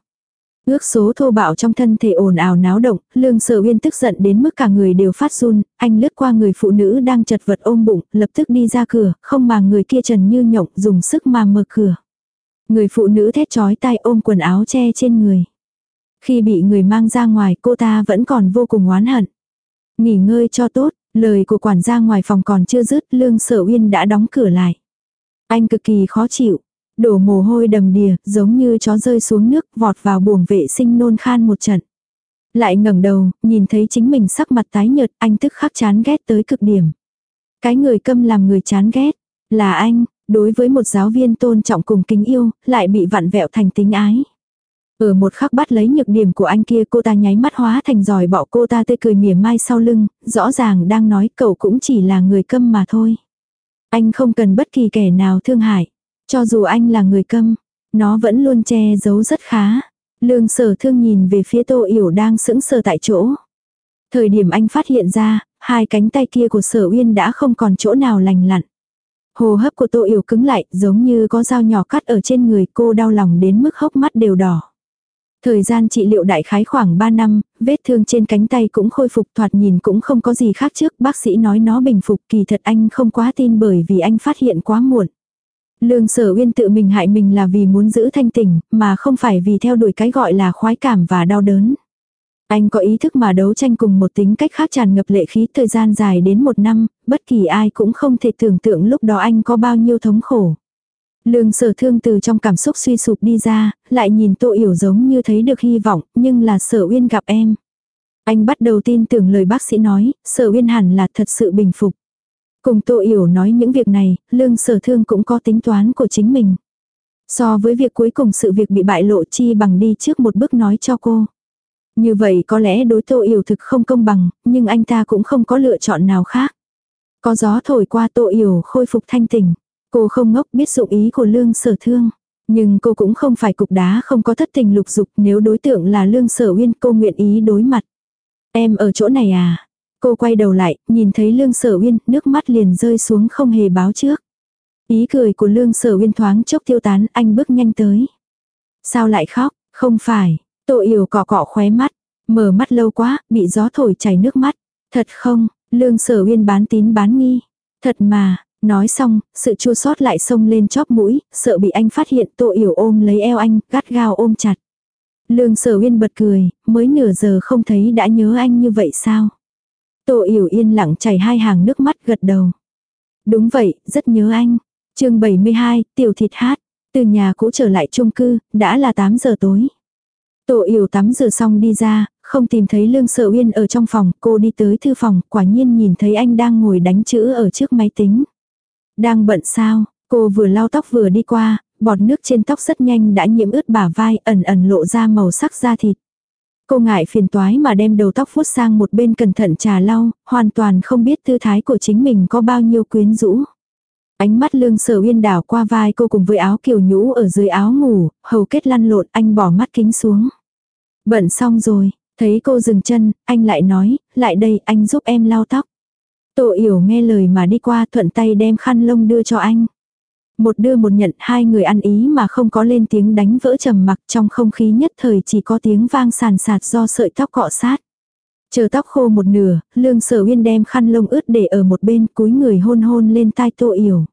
Ước số thô bạo trong thân thể ồn ào náo động, lương sở uyên tức giận đến mức cả người đều phát run, anh lướt qua người phụ nữ đang chật vật ôm bụng, lập tức đi ra cửa, không mà người kia trần như nhộng dùng sức mà mở cửa. Người phụ nữ thét chói tai ôm quần áo che trên người. Khi bị người mang ra ngoài cô ta vẫn còn vô cùng oán hận. Nghỉ ngơi cho tốt, lời của quản gia ngoài phòng còn chưa dứt, lương sở uyên đã đóng cửa lại. Anh cực kỳ khó chịu, đổ mồ hôi đầm đìa, giống như chó rơi xuống nước, vọt vào buồng vệ sinh nôn khan một trận. Lại ngẩng đầu, nhìn thấy chính mình sắc mặt tái nhợt, anh tức khắc chán ghét tới cực điểm. Cái người câm làm người chán ghét, là anh, đối với một giáo viên tôn trọng cùng kính yêu, lại bị vặn vẹo thành tính ái. Ở một khắc bắt lấy nhược điểm của anh kia cô ta nháy mắt hóa thành giỏi bỏ cô ta tê cười mỉa mai sau lưng, rõ ràng đang nói cậu cũng chỉ là người câm mà thôi. Anh không cần bất kỳ kẻ nào thương hại. Cho dù anh là người câm, nó vẫn luôn che giấu rất khá. Lương sở thương nhìn về phía tô yểu đang sững sờ tại chỗ. Thời điểm anh phát hiện ra, hai cánh tay kia của sở uyên đã không còn chỗ nào lành lặn. Hồ hấp của tô yểu cứng lại giống như có dao nhỏ cắt ở trên người cô đau lòng đến mức hốc mắt đều đỏ. Thời gian trị liệu đại khái khoảng 3 năm, vết thương trên cánh tay cũng khôi phục thoạt nhìn cũng không có gì khác trước. Bác sĩ nói nó bình phục kỳ thật anh không quá tin bởi vì anh phát hiện quá muộn. Lương sở uyên tự mình hại mình là vì muốn giữ thanh tỉnh, mà không phải vì theo đuổi cái gọi là khoái cảm và đau đớn. Anh có ý thức mà đấu tranh cùng một tính cách khác tràn ngập lệ khí thời gian dài đến một năm, bất kỳ ai cũng không thể tưởng tượng lúc đó anh có bao nhiêu thống khổ. Lương sở thương từ trong cảm xúc suy sụp đi ra, lại nhìn tô yểu giống như thấy được hy vọng, nhưng là sở uyên gặp em. Anh bắt đầu tin tưởng lời bác sĩ nói, sở uyên hẳn là thật sự bình phục. Cùng tô yểu nói những việc này, lương sở thương cũng có tính toán của chính mình. So với việc cuối cùng sự việc bị bại lộ chi bằng đi trước một bước nói cho cô. Như vậy có lẽ đối tô yểu thực không công bằng, nhưng anh ta cũng không có lựa chọn nào khác. Có gió thổi qua tô yểu khôi phục thanh tỉnh. Cô không ngốc biết dụng ý của lương sở thương. Nhưng cô cũng không phải cục đá không có thất tình lục dục nếu đối tượng là lương sở uyên cô nguyện ý đối mặt. Em ở chỗ này à? Cô quay đầu lại, nhìn thấy lương sở uyên, nước mắt liền rơi xuống không hề báo trước. Ý cười của lương sở uyên thoáng chốc tiêu tán, anh bước nhanh tới. Sao lại khóc? Không phải. Tội yểu cọ cọ khóe mắt. Mở mắt lâu quá, bị gió thổi chảy nước mắt. Thật không? Lương sở uyên bán tín bán nghi. Thật mà, Nói xong, sự chua xót lại xông lên chóp mũi, sợ bị anh phát hiện tô yểu ôm lấy eo anh, gắt gao ôm chặt. Lương sở uyên bật cười, mới nửa giờ không thấy đã nhớ anh như vậy sao? Tô yểu yên lặng chảy hai hàng nước mắt gật đầu. Đúng vậy, rất nhớ anh. chương 72, tiểu thịt hát. Từ nhà cũ trở lại chung cư, đã là 8 giờ tối. Tô Yểu tắm rửa xong đi ra, không tìm thấy Lương Sợ Uyên ở trong phòng, cô đi tới thư phòng, quả nhiên nhìn thấy anh đang ngồi đánh chữ ở trước máy tính. Đang bận sao, cô vừa lau tóc vừa đi qua, bọt nước trên tóc rất nhanh đã nhiễm ướt bả vai, ẩn ẩn lộ ra màu sắc da thịt. Cô ngại phiền toái mà đem đầu tóc vuốt sang một bên cẩn thận trà lau, hoàn toàn không biết tư thái của chính mình có bao nhiêu quyến rũ. Ánh mắt lương sở uyên đảo qua vai cô cùng với áo kiều nhũ ở dưới áo ngủ, hầu kết lăn lộn anh bỏ mắt kính xuống. Bận xong rồi, thấy cô dừng chân, anh lại nói, lại đây anh giúp em lau tóc. Tổ yểu nghe lời mà đi qua thuận tay đem khăn lông đưa cho anh. Một đưa một nhận hai người ăn ý mà không có lên tiếng đánh vỡ trầm mặc trong không khí nhất thời chỉ có tiếng vang sàn sạt do sợi tóc cọ sát. Chờ tóc khô một nửa, lương sở uyên đem khăn lông ướt để ở một bên cúi người hôn hôn lên tai tô yểu.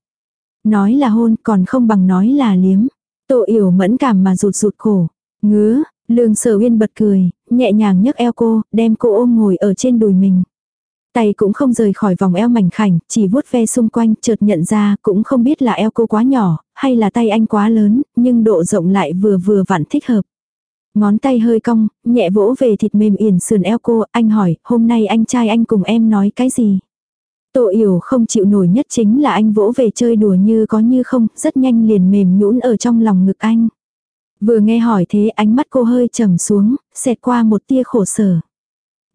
Nói là hôn còn không bằng nói là liếm. Tô yểu mẫn cảm mà rụt rụt cổ. Ngứa, lương sở uyên bật cười, nhẹ nhàng nhấc eo cô, đem cô ôm ngồi ở trên đùi mình. Tay cũng không rời khỏi vòng eo mảnh khảnh, chỉ vuốt ve xung quanh, chợt nhận ra, cũng không biết là eo cô quá nhỏ, hay là tay anh quá lớn, nhưng độ rộng lại vừa vừa vặn thích hợp. Ngón tay hơi cong, nhẹ vỗ về thịt mềm yển sườn eo cô, anh hỏi, hôm nay anh trai anh cùng em nói cái gì? Tổ yểu không chịu nổi nhất chính là anh vỗ về chơi đùa như có như không, rất nhanh liền mềm nhũn ở trong lòng ngực anh. Vừa nghe hỏi thế ánh mắt cô hơi trầm xuống, xẹt qua một tia khổ sở.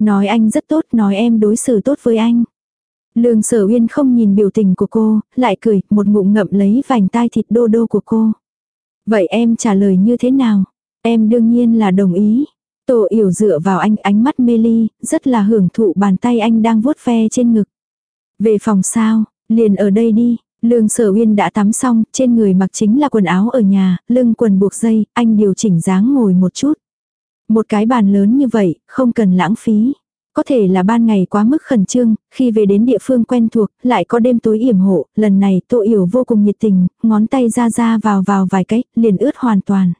Nói anh rất tốt, nói em đối xử tốt với anh. Lương sở uyên không nhìn biểu tình của cô, lại cười, một ngụm ngậm lấy vành tai thịt đô đô của cô. Vậy em trả lời như thế nào? Em đương nhiên là đồng ý. tô yểu dựa vào anh ánh mắt mê ly, rất là hưởng thụ bàn tay anh đang vuốt ve trên ngực. Về phòng sao, liền ở đây đi. Lương sở uyên đã tắm xong, trên người mặc chính là quần áo ở nhà, lưng quần buộc dây, anh điều chỉnh dáng ngồi một chút. Một cái bàn lớn như vậy, không cần lãng phí. Có thể là ban ngày quá mức khẩn trương, khi về đến địa phương quen thuộc, lại có đêm tối yểm hộ, lần này Tô Yểu vô cùng nhiệt tình, ngón tay ra ra vào vào vài cái, liền ướt hoàn toàn.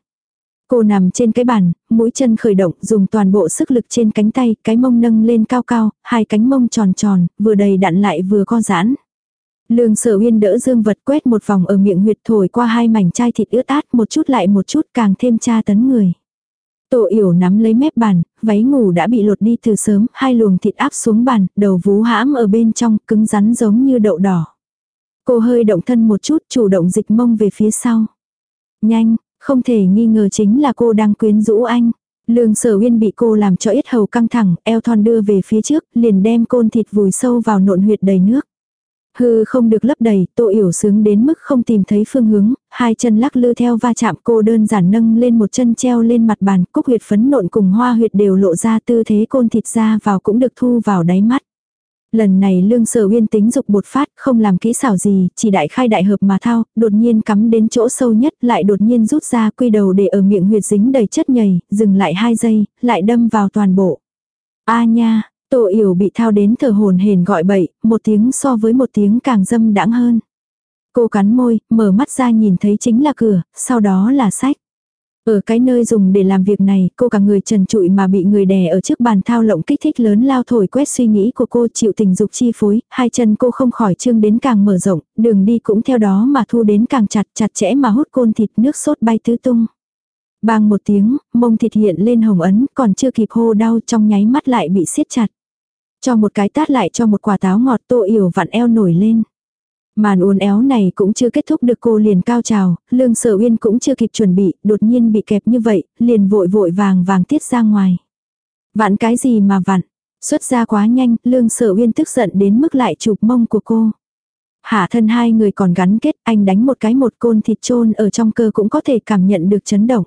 Cô nằm trên cái bàn, mũi chân khởi động, dùng toàn bộ sức lực trên cánh tay, cái mông nâng lên cao cao, hai cánh mông tròn tròn, vừa đầy đặn lại vừa co giãn. Lương sở uyên đỡ dương vật quét một vòng ở miệng huyệt thổi qua hai mảnh chai thịt ướt át một chút lại một chút càng thêm tra tấn người. Tô yểu nắm lấy mép bàn, váy ngủ đã bị lột đi từ sớm, hai luồng thịt áp xuống bàn, đầu vú hãm ở bên trong, cứng rắn giống như đậu đỏ. Cô hơi động thân một chút, chủ động dịch mông về phía sau. Nhanh, không thể nghi ngờ chính là cô đang quyến rũ anh. Lương sở uyên bị cô làm cho ít hầu căng thẳng, eo thon đưa về phía trước, liền đem côn thịt vùi sâu vào nộn huyệt đầy nước. Hư không được lấp đầy, tô yểu sướng đến mức không tìm thấy phương hướng, hai chân lắc lư theo va chạm cô đơn giản nâng lên một chân treo lên mặt bàn, cúc huyệt phấn nộn cùng hoa huyệt đều lộ ra tư thế côn thịt ra vào cũng được thu vào đáy mắt. Lần này lương sở uyên tính dục bột phát, không làm kỹ xảo gì, chỉ đại khai đại hợp mà thao, đột nhiên cắm đến chỗ sâu nhất, lại đột nhiên rút ra quy đầu để ở miệng huyệt dính đầy chất nhầy, dừng lại hai giây, lại đâm vào toàn bộ. A nha, Tô Yểu bị thao đến thở hồn hển gọi bậy, một tiếng so với một tiếng càng dâm đãng hơn. Cô cắn môi, mở mắt ra nhìn thấy chính là cửa, sau đó là sách. Ở cái nơi dùng để làm việc này, cô cả người trần trụi mà bị người đè ở trước bàn thao lộng kích thích lớn lao thổi quét suy nghĩ của cô chịu tình dục chi phối, hai chân cô không khỏi trương đến càng mở rộng, đường đi cũng theo đó mà thu đến càng chặt chặt chẽ mà hút côn thịt nước sốt bay tứ tung. Bang một tiếng, mông thịt hiện lên hồng ấn, còn chưa kịp hô đau trong nháy mắt lại bị siết chặt. Cho một cái tát lại cho một quả táo ngọt tô yểu vặn eo nổi lên. Màn uốn éo này cũng chưa kết thúc được cô liền cao trào, lương sở uyên cũng chưa kịp chuẩn bị, đột nhiên bị kẹp như vậy, liền vội vội vàng vàng tiết ra ngoài. Vặn cái gì mà vặn, xuất ra quá nhanh, lương sở uyên tức giận đến mức lại chụp mông của cô. Hạ thân hai người còn gắn kết, anh đánh một cái một côn thịt trôn ở trong cơ cũng có thể cảm nhận được chấn động.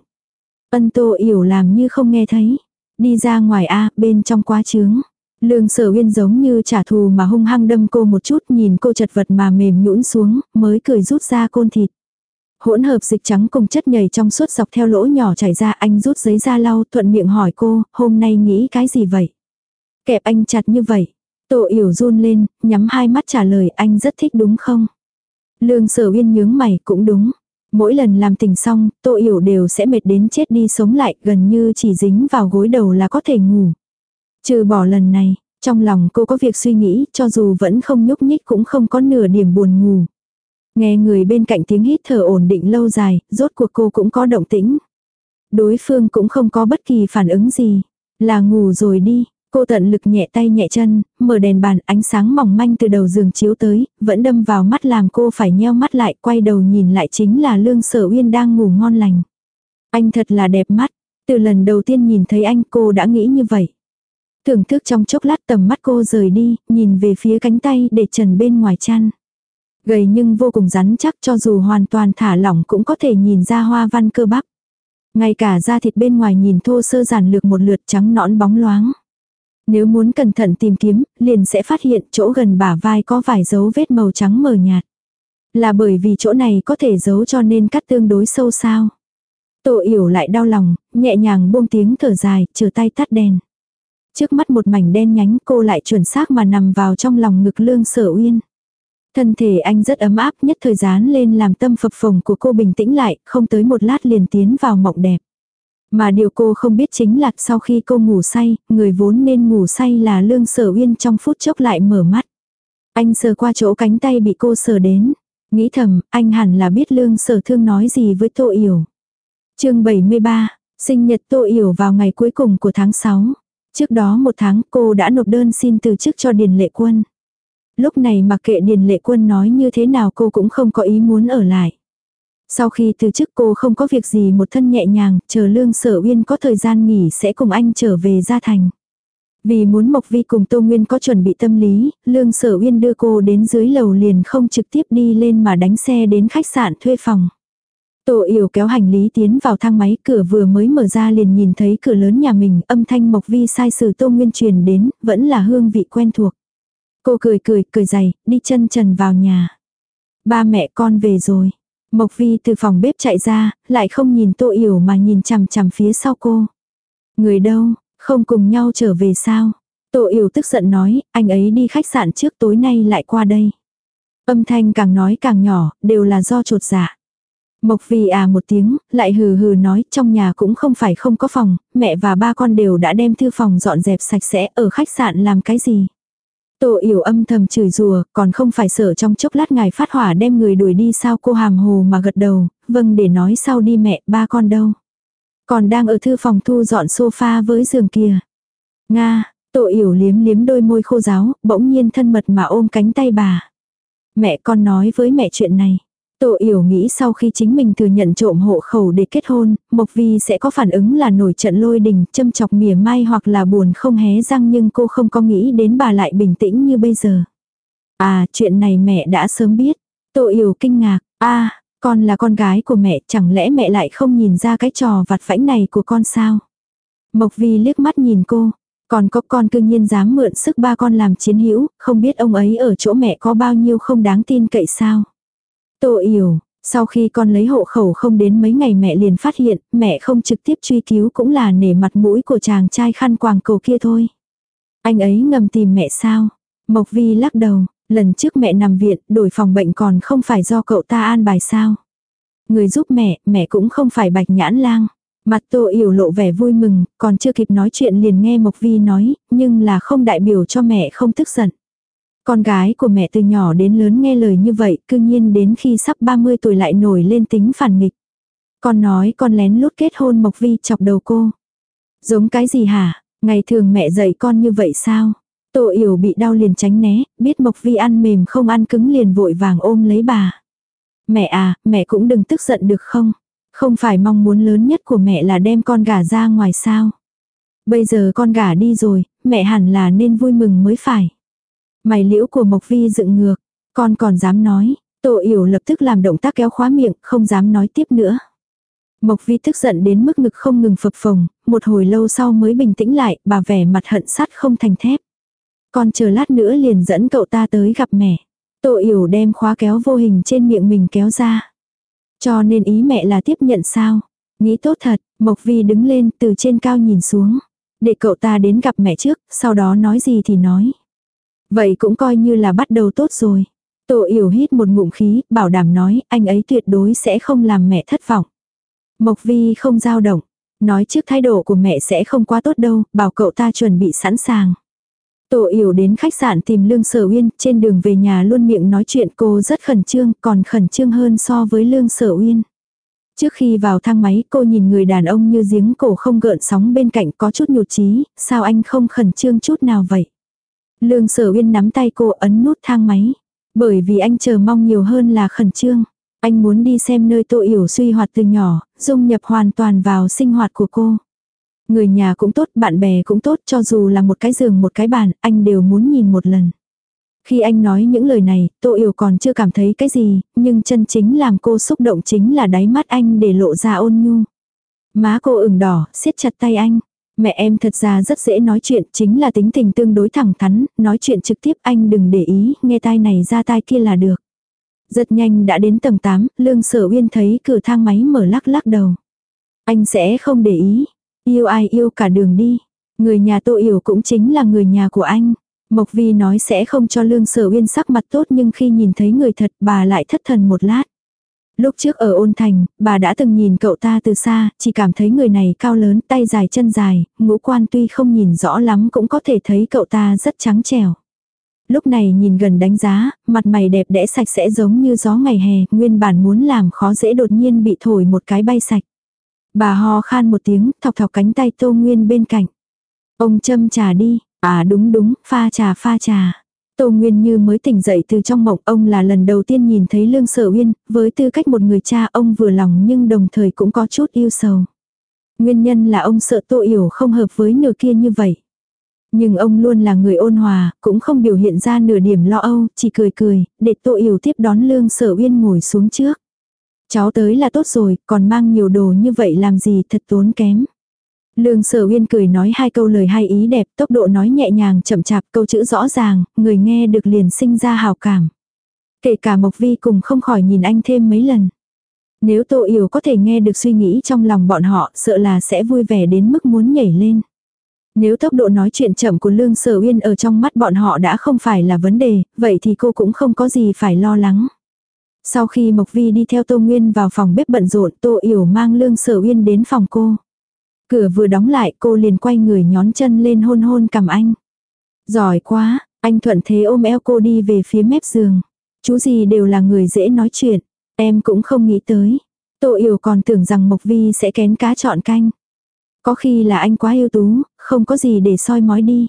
Ân tô yểu làm như không nghe thấy. Đi ra ngoài A, bên trong quá trướng. Lương sở uyên giống như trả thù mà hung hăng đâm cô một chút nhìn cô chật vật mà mềm nhũn xuống, mới cười rút ra côn thịt. Hỗn hợp dịch trắng cùng chất nhầy trong suốt dọc theo lỗ nhỏ chảy ra anh rút giấy ra lau thuận miệng hỏi cô, hôm nay nghĩ cái gì vậy? Kẹp anh chặt như vậy. Tổ yểu run lên, nhắm hai mắt trả lời anh rất thích đúng không? Lương sở uyên nhướng mày cũng đúng. Mỗi lần làm tình xong, tô yểu đều sẽ mệt đến chết đi sống lại gần như chỉ dính vào gối đầu là có thể ngủ. Trừ bỏ lần này, trong lòng cô có việc suy nghĩ cho dù vẫn không nhúc nhích cũng không có nửa điểm buồn ngủ. Nghe người bên cạnh tiếng hít thở ổn định lâu dài, rốt cuộc cô cũng có động tĩnh. Đối phương cũng không có bất kỳ phản ứng gì. Là ngủ rồi đi. Cô tận lực nhẹ tay nhẹ chân, mở đèn bàn ánh sáng mỏng manh từ đầu giường chiếu tới, vẫn đâm vào mắt làm cô phải nheo mắt lại, quay đầu nhìn lại chính là Lương Sở Uyên đang ngủ ngon lành. Anh thật là đẹp mắt, từ lần đầu tiên nhìn thấy anh cô đã nghĩ như vậy. Thưởng thức trong chốc lát tầm mắt cô rời đi, nhìn về phía cánh tay để trần bên ngoài chăn. Gầy nhưng vô cùng rắn chắc cho dù hoàn toàn thả lỏng cũng có thể nhìn ra hoa văn cơ bắp. Ngay cả da thịt bên ngoài nhìn thô sơ giản lược một lượt trắng nõn bóng loáng. Nếu muốn cẩn thận tìm kiếm, liền sẽ phát hiện chỗ gần bả vai có vài dấu vết màu trắng mờ nhạt. Là bởi vì chỗ này có thể giấu cho nên cắt tương đối sâu sao. Tổ yểu lại đau lòng, nhẹ nhàng buông tiếng thở dài, chờ tay tắt đèn. Trước mắt một mảnh đen nhánh cô lại chuẩn xác mà nằm vào trong lòng ngực lương sở uyên. Thân thể anh rất ấm áp nhất thời gian lên làm tâm phập phồng của cô bình tĩnh lại, không tới một lát liền tiến vào mộng đẹp. Mà điều cô không biết chính là sau khi cô ngủ say, người vốn nên ngủ say là lương sở uyên trong phút chốc lại mở mắt. Anh sờ qua chỗ cánh tay bị cô sờ đến. Nghĩ thầm, anh hẳn là biết lương sở thương nói gì với Tô Yểu. chương 73, sinh nhật Tô Yểu vào ngày cuối cùng của tháng 6. Trước đó một tháng cô đã nộp đơn xin từ chức cho Điền Lệ Quân. Lúc này mặc kệ Điền Lệ Quân nói như thế nào cô cũng không có ý muốn ở lại. Sau khi từ chức cô không có việc gì một thân nhẹ nhàng, chờ lương sở uyên có thời gian nghỉ sẽ cùng anh trở về gia thành. Vì muốn Mộc Vi cùng Tô Nguyên có chuẩn bị tâm lý, Lương Sở Uyên đưa cô đến dưới lầu liền không trực tiếp đi lên mà đánh xe đến khách sạn thuê phòng. Tô Yểu kéo hành lý tiến vào thang máy, cửa vừa mới mở ra liền nhìn thấy cửa lớn nhà mình, âm thanh Mộc Vi sai sử Tô Nguyên truyền đến, vẫn là hương vị quen thuộc. Cô cười cười, cười dày, đi chân trần vào nhà. Ba mẹ con về rồi. Mộc Vi từ phòng bếp chạy ra, lại không nhìn Tô Yểu mà nhìn chằm chằm phía sau cô. Người đâu, không cùng nhau trở về sao? Tô Yểu tức giận nói, anh ấy đi khách sạn trước tối nay lại qua đây. Âm thanh càng nói càng nhỏ, đều là do trột dạ. Mộc vì à một tiếng, lại hừ hừ nói trong nhà cũng không phải không có phòng, mẹ và ba con đều đã đem thư phòng dọn dẹp sạch sẽ ở khách sạn làm cái gì. Tô yểu âm thầm chửi rùa, còn không phải sợ trong chốc lát ngài phát hỏa đem người đuổi đi sao cô hàm hồ mà gật đầu, vâng để nói sau đi mẹ, ba con đâu. Còn đang ở thư phòng thu dọn sofa với giường kia. Nga, Tô yểu liếm liếm đôi môi khô giáo, bỗng nhiên thân mật mà ôm cánh tay bà. Mẹ con nói với mẹ chuyện này. Tô Yểu nghĩ sau khi chính mình thừa nhận trộm hộ khẩu để kết hôn, Mộc Vi sẽ có phản ứng là nổi trận lôi đình, châm chọc mỉa mai hoặc là buồn không hé răng nhưng cô không có nghĩ đến bà lại bình tĩnh như bây giờ. À, chuyện này mẹ đã sớm biết. Tô Yểu kinh ngạc, a à, con là con gái của mẹ, chẳng lẽ mẹ lại không nhìn ra cái trò vặt vãnh này của con sao? Mộc Vi liếc mắt nhìn cô, còn có con cương nhiên dám mượn sức ba con làm chiến hữu, không biết ông ấy ở chỗ mẹ có bao nhiêu không đáng tin cậy sao? Tô yểu, sau khi con lấy hộ khẩu không đến mấy ngày mẹ liền phát hiện, mẹ không trực tiếp truy cứu cũng là nể mặt mũi của chàng trai khăn quàng cầu kia thôi. Anh ấy ngầm tìm mẹ sao? Mộc Vi lắc đầu, lần trước mẹ nằm viện, đổi phòng bệnh còn không phải do cậu ta an bài sao? Người giúp mẹ, mẹ cũng không phải bạch nhãn lang. Mặt tô yểu lộ vẻ vui mừng, còn chưa kịp nói chuyện liền nghe Mộc Vi nói, nhưng là không đại biểu cho mẹ không tức giận. Con gái của mẹ từ nhỏ đến lớn nghe lời như vậy, cư nhiên đến khi sắp 30 tuổi lại nổi lên tính phản nghịch. Con nói con lén lút kết hôn Mộc Vi chọc đầu cô. Giống cái gì hả? Ngày thường mẹ dạy con như vậy sao? Tô yểu bị đau liền tránh né, biết Mộc Vi ăn mềm không ăn cứng liền vội vàng ôm lấy bà. Mẹ à, mẹ cũng đừng tức giận được không? Không phải mong muốn lớn nhất của mẹ là đem con gà ra ngoài sao? Bây giờ con gà đi rồi, mẹ hẳn là nên vui mừng mới phải. Mày liễu của Mộc Vi dựng ngược. Con còn dám nói. Tổ yểu lập tức làm động tác kéo khóa miệng, không dám nói tiếp nữa. Mộc Vi tức giận đến mức ngực không ngừng phập phồng, một hồi lâu sau mới bình tĩnh lại, bà vẻ mặt hận sắt không thành thép. Con chờ lát nữa liền dẫn cậu ta tới gặp mẹ. Tổ yểu đem khóa kéo vô hình trên miệng mình kéo ra. Cho nên ý mẹ là tiếp nhận sao? Nghĩ tốt thật, Mộc Vi đứng lên từ trên cao nhìn xuống. Để cậu ta đến gặp mẹ trước, sau đó nói gì thì nói. Vậy cũng coi như là bắt đầu tốt rồi. Tô yểu hít một ngụm khí, bảo đảm nói, anh ấy tuyệt đối sẽ không làm mẹ thất vọng. Mộc vi không dao động. Nói trước thái độ của mẹ sẽ không quá tốt đâu, bảo cậu ta chuẩn bị sẵn sàng. Tô yểu đến khách sạn tìm Lương Sở Uyên, trên đường về nhà luôn miệng nói chuyện cô rất khẩn trương, còn khẩn trương hơn so với Lương Sở Uyên. Trước khi vào thang máy cô nhìn người đàn ông như giếng cổ không gợn sóng bên cạnh có chút nhụt chí sao anh không khẩn trương chút nào vậy. Lương sở uyên nắm tay cô ấn nút thang máy. Bởi vì anh chờ mong nhiều hơn là khẩn trương. Anh muốn đi xem nơi tô yểu suy hoạt từ nhỏ, dung nhập hoàn toàn vào sinh hoạt của cô. Người nhà cũng tốt, bạn bè cũng tốt, cho dù là một cái giường một cái bàn, anh đều muốn nhìn một lần. Khi anh nói những lời này, Tô Yểu còn chưa cảm thấy cái gì, nhưng chân chính làm cô xúc động chính là đáy mắt anh để lộ ra ôn nhu. Má cô ửng đỏ, siết chặt tay anh. Mẹ em thật ra rất dễ nói chuyện, chính là tính tình tương đối thẳng thắn, nói chuyện trực tiếp anh đừng để ý, nghe tai này ra tai kia là được. Rất nhanh đã đến tầng 8, Lương Sở Uyên thấy cửa thang máy mở lắc lắc đầu. Anh sẽ không để ý, yêu ai yêu cả đường đi. Người nhà Tô Yểu cũng chính là người nhà của anh. Mộc Vi nói sẽ không cho Lương Sở Uyên sắc mặt tốt nhưng khi nhìn thấy người thật bà lại thất thần một lát. Lúc trước ở ôn thành, bà đã từng nhìn cậu ta từ xa, chỉ cảm thấy người này cao lớn, tay dài chân dài, ngũ quan tuy không nhìn rõ lắm cũng có thể thấy cậu ta rất trắng trẻo. Lúc này nhìn gần đánh giá, mặt mày đẹp đẽ sạch sẽ giống như gió ngày hè, nguyên bản muốn làm khó dễ đột nhiên bị thổi một cái bay sạch. Bà ho khan một tiếng, thọc thọc cánh tay Tô Nguyên bên cạnh. Ông châm trà đi, à đúng đúng, pha trà pha trà. Tô Nguyên như mới tỉnh dậy từ trong mộng ông là lần đầu tiên nhìn thấy Lương Sở Uyên, với tư cách một người cha ông vừa lòng nhưng đồng thời cũng có chút yêu sầu. Nguyên nhân là ông sợ Tô Yểu không hợp với nửa kia như vậy. Nhưng ông luôn là người ôn hòa, cũng không biểu hiện ra nửa điểm lo âu, chỉ cười cười, để Tô Yểu tiếp đón Lương Sở Uyên ngồi xuống trước. Cháu tới là tốt rồi, còn mang nhiều đồ như vậy làm gì thật tốn kém. Lương sở uyên cười nói hai câu lời hay ý đẹp, tốc độ nói nhẹ nhàng chậm chạp câu chữ rõ ràng, người nghe được liền sinh ra hào cảm. Kể cả Mộc Vi cùng không khỏi nhìn anh thêm mấy lần. Nếu Tô Yểu có thể nghe được suy nghĩ trong lòng bọn họ, sợ là sẽ vui vẻ đến mức muốn nhảy lên. Nếu tốc độ nói chuyện chậm của Lương Sở Uyên ở trong mắt bọn họ đã không phải là vấn đề, vậy thì cô cũng không có gì phải lo lắng. Sau khi Mộc Vi đi theo Tô Nguyên vào phòng bếp bận rộn, Tô Yểu mang Lương Sở Uyên đến phòng cô. Cửa vừa đóng lại cô liền quay người nhón chân lên hôn hôn cầm anh. Giỏi quá, anh thuận thế ôm eo cô đi về phía mép giường. Chú gì đều là người dễ nói chuyện. Em cũng không nghĩ tới. Tô Yểu còn tưởng rằng Mộc Vi sẽ kén cá chọn canh. Có khi là anh quá yêu tú, không có gì để soi mói đi.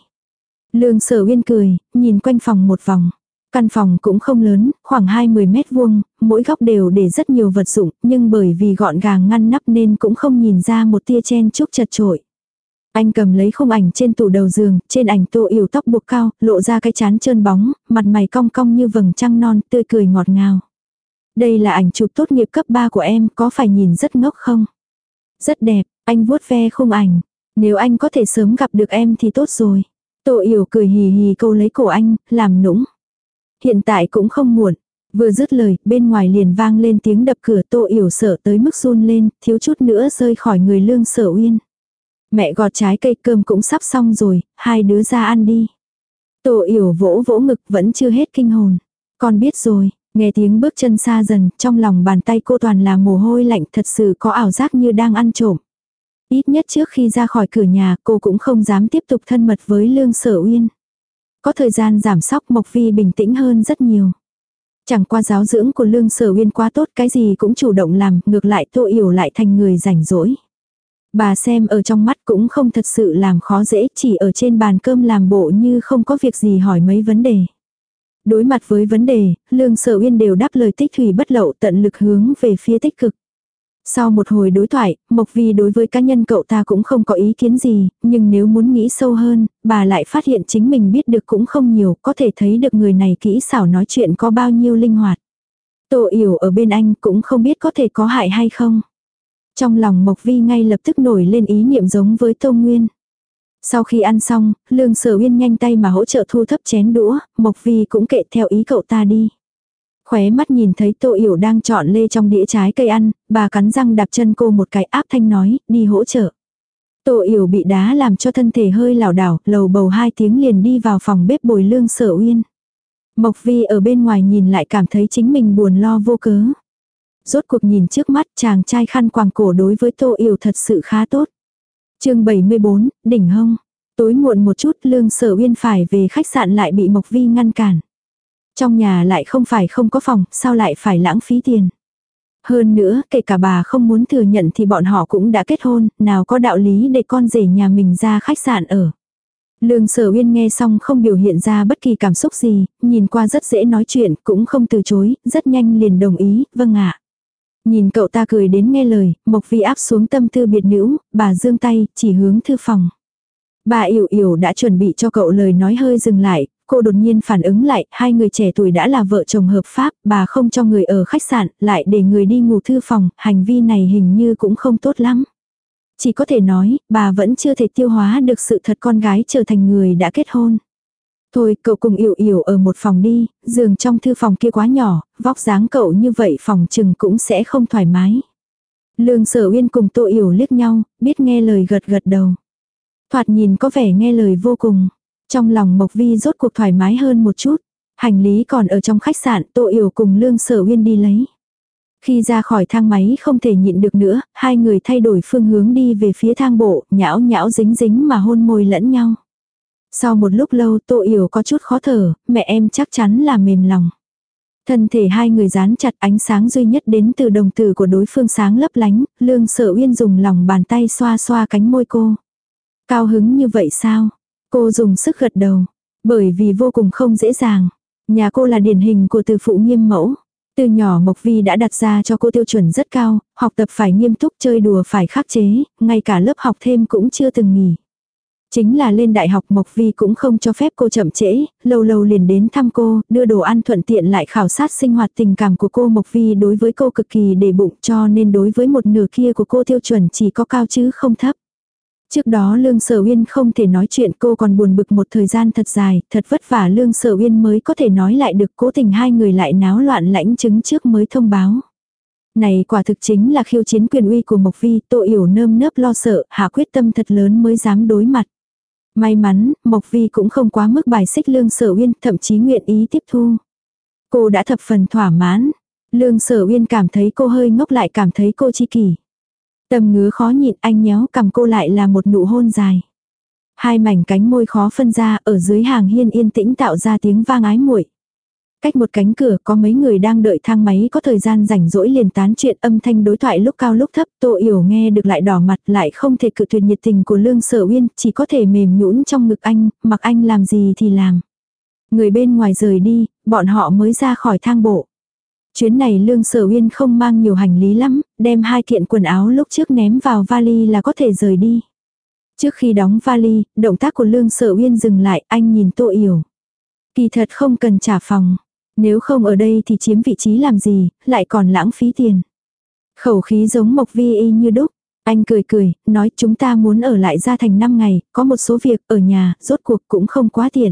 Lương sở uyên cười, nhìn quanh phòng một vòng. Căn phòng cũng không lớn, khoảng 20 mét vuông, mỗi góc đều để rất nhiều vật dụng, nhưng bởi vì gọn gàng ngăn nắp nên cũng không nhìn ra một tia chen chúc chật trội. Anh cầm lấy khung ảnh trên tủ đầu giường, trên ảnh tô yểu tóc buộc cao, lộ ra cái chán trơn bóng, mặt mày cong cong như vầng trăng non, tươi cười ngọt ngào. Đây là ảnh chụp tốt nghiệp cấp 3 của em, có phải nhìn rất ngốc không? Rất đẹp, anh vuốt ve khung ảnh. Nếu anh có thể sớm gặp được em thì tốt rồi. Tô yểu cười hì hì câu lấy cổ anh, làm nũng. Hiện tại cũng không muộn. Vừa dứt lời, bên ngoài liền vang lên tiếng đập cửa tô yểu sợ tới mức run lên, thiếu chút nữa rơi khỏi người lương sở uyên. Mẹ gọt trái cây cơm cũng sắp xong rồi, hai đứa ra ăn đi. Tô yểu vỗ vỗ ngực vẫn chưa hết kinh hồn. Con biết rồi, nghe tiếng bước chân xa dần, trong lòng bàn tay cô toàn là mồ hôi lạnh thật sự có ảo giác như đang ăn trộm. Ít nhất trước khi ra khỏi cửa nhà cô cũng không dám tiếp tục thân mật với Lương Sở Uyên. Có thời gian giảm sóc Mộc Vi bình tĩnh hơn rất nhiều. Chẳng qua giáo dưỡng của Lương Sở Uyên quá tốt cái gì cũng chủ động làm, ngược lại Tô Yểu lại thành người rảnh rỗi. Bà xem ở trong mắt cũng không thật sự làm khó dễ, chỉ ở trên bàn cơm làm bộ như không có việc gì hỏi mấy vấn đề. Đối mặt với vấn đề, Lương Sở Uyên đều đáp lời tích thủy bất lậu tận lực hướng về phía tích cực. Sau một hồi đối thoại, Mộc Vi đối với cá nhân cậu ta cũng không có ý kiến gì, nhưng nếu muốn nghĩ sâu hơn, bà lại phát hiện chính mình biết được cũng không nhiều, có thể thấy được người này kỹ xảo nói chuyện có bao nhiêu linh hoạt. Tô yểu ở bên anh cũng không biết có thể có hại hay không. Trong lòng Mộc Vi ngay lập tức nổi lên ý niệm giống với Tô Nguyên. Sau khi ăn xong, Lương Sở Uyên nhanh tay mà hỗ trợ thu thấp chén đũa, Mộc Vi cũng kệ theo ý cậu ta đi. Khóe mắt nhìn thấy Tô Yểu đang chọn lê trong đĩa trái cây ăn, bà cắn răng đạp chân cô một cái áp thanh nói, đi hỗ trợ. Tô Yểu bị đá làm cho thân thể hơi lảo đảo, lầu bầu hai tiếng liền đi vào phòng bếp bồi lương sở uyên. Mộc Vi ở bên ngoài nhìn lại cảm thấy chính mình buồn lo vô cớ. Rốt cuộc nhìn trước mắt chàng trai khăn quàng cổ đối với Tô Yểu thật sự khá tốt. chương 74, đỉnh hông. Tối muộn một chút lương sở uyên phải về khách sạn lại bị Mộc Vi ngăn cản. Trong nhà lại không phải không có phòng, sao lại phải lãng phí tiền. Hơn nữa, kể cả bà không muốn thừa nhận thì bọn họ cũng đã kết hôn, nào có đạo lý để con rể nhà mình ra khách sạn ở. Lương sở uyên nghe xong không biểu hiện ra bất kỳ cảm xúc gì, nhìn qua rất dễ nói chuyện, cũng không từ chối, rất nhanh liền đồng ý, vâng ạ. Nhìn cậu ta cười đến nghe lời, Mộc Vi áp xuống tâm tư biệt nữ, bà dương tay, chỉ hướng thư phòng. Bà Yểu Yểu đã chuẩn bị cho cậu lời nói hơi dừng lại, cô đột nhiên phản ứng lại, hai người trẻ tuổi đã là vợ chồng hợp pháp, bà không cho người ở khách sạn, lại để người đi ngủ thư phòng, hành vi này hình như cũng không tốt lắm. Chỉ có thể nói, bà vẫn chưa thể tiêu hóa được sự thật con gái trở thành người đã kết hôn. Thôi cậu cùng yểu yểu ở một phòng đi, giường trong thư phòng kia quá nhỏ, vóc dáng cậu như vậy phòng chừng cũng sẽ không thoải mái. Lương sở uyên cùng tô yểu liếc nhau, biết nghe lời gật gật đầu. Thoạt nhìn có vẻ nghe lời vô cùng. Trong lòng Mộc Vi rốt cuộc thoải mái hơn một chút. Hành lý còn ở trong khách sạn, Tô Yểu cùng Lương Sở Uyên đi lấy. Khi ra khỏi thang máy không thể nhịn được nữa, hai người thay đổi phương hướng đi về phía thang bộ, nhão nhão dính dính mà hôn môi lẫn nhau. Sau một lúc lâu Tô Yểu có chút khó thở, mẹ em chắc chắn là mềm lòng. Thân thể hai người dán chặt ánh sáng duy nhất đến từ đồng tử của đối phương sáng lấp lánh, lương sở uyên dùng lòng bàn tay xoa xoa cánh môi cô. Cao hứng như vậy sao? Cô dùng sức gật đầu. Bởi vì vô cùng không dễ dàng. Nhà cô là điển hình của từ phụ nghiêm mẫu. Từ nhỏ Mộc Vi đã đặt ra cho cô tiêu chuẩn rất cao, học tập phải nghiêm túc chơi đùa phải khắc chế, ngay cả lớp học thêm cũng chưa từng nghỉ. Chính là lên đại học Mộc Vi cũng không cho phép cô chậm trễ, lâu lâu liền đến thăm cô, đưa đồ ăn thuận tiện lại khảo sát sinh hoạt tình cảm của cô Mộc Vi đối với cô cực kỳ để bụng cho nên đối với một nửa kia của cô tiêu chuẩn chỉ có cao chứ không thấp. Trước đó Lương Sở Uyên không thể nói chuyện cô còn buồn bực một thời gian thật dài, thật vất vả Lương Sở Uyên mới có thể nói lại được cố tình hai người lại náo loạn lãnh chứng trước mới thông báo. Này quả thực chính là khiêu chiến quyền uy của Mộc Vi, tội yểu nơm nớp lo sợ, hạ quyết tâm thật lớn mới dám đối mặt. May mắn, Mộc Vi cũng không quá mức bài xích Lương Sở Uyên, thậm chí nguyện ý tiếp thu. Cô đã thập phần thỏa mãn. Lương Sở Uyên cảm thấy cô hơi ngốc lại cảm thấy cô chi kỷ. Tầm ngứa khó nhịn anh nhéo cầm cô lại là một nụ hôn dài. Hai mảnh cánh môi khó phân ra ở dưới hàng hiên yên tĩnh tạo ra tiếng vang ái muội. Cách một cánh cửa có mấy người đang đợi thang máy có thời gian rảnh rỗi liền tán chuyện âm thanh đối thoại lúc cao lúc thấp Tô Yểu nghe được lại đỏ mặt lại không thể cự tuyệt nhiệt tình của Lương Sở Uyên chỉ có thể mềm nhũn trong ngực anh, mặc anh làm gì thì làm. Người bên ngoài rời đi, bọn họ mới ra khỏi thang bộ. Chuyến này Lương Sở Uyên không mang nhiều hành lý lắm, đem hai kiện quần áo lúc trước ném vào vali là có thể rời đi. Trước khi đóng vali, động tác của Lương Sở Uyên dừng lại, anh nhìn Tô Yểu. Kỳ thật không cần trả phòng. Nếu không ở đây thì chiếm vị trí làm gì, lại còn lãng phí tiền. Khẩu khí giống Mộc Vi y như đúc. Anh cười cười, nói chúng ta muốn ở lại ra thành 5 ngày, có một số việc ở nhà, rốt cuộc cũng không quá tiện.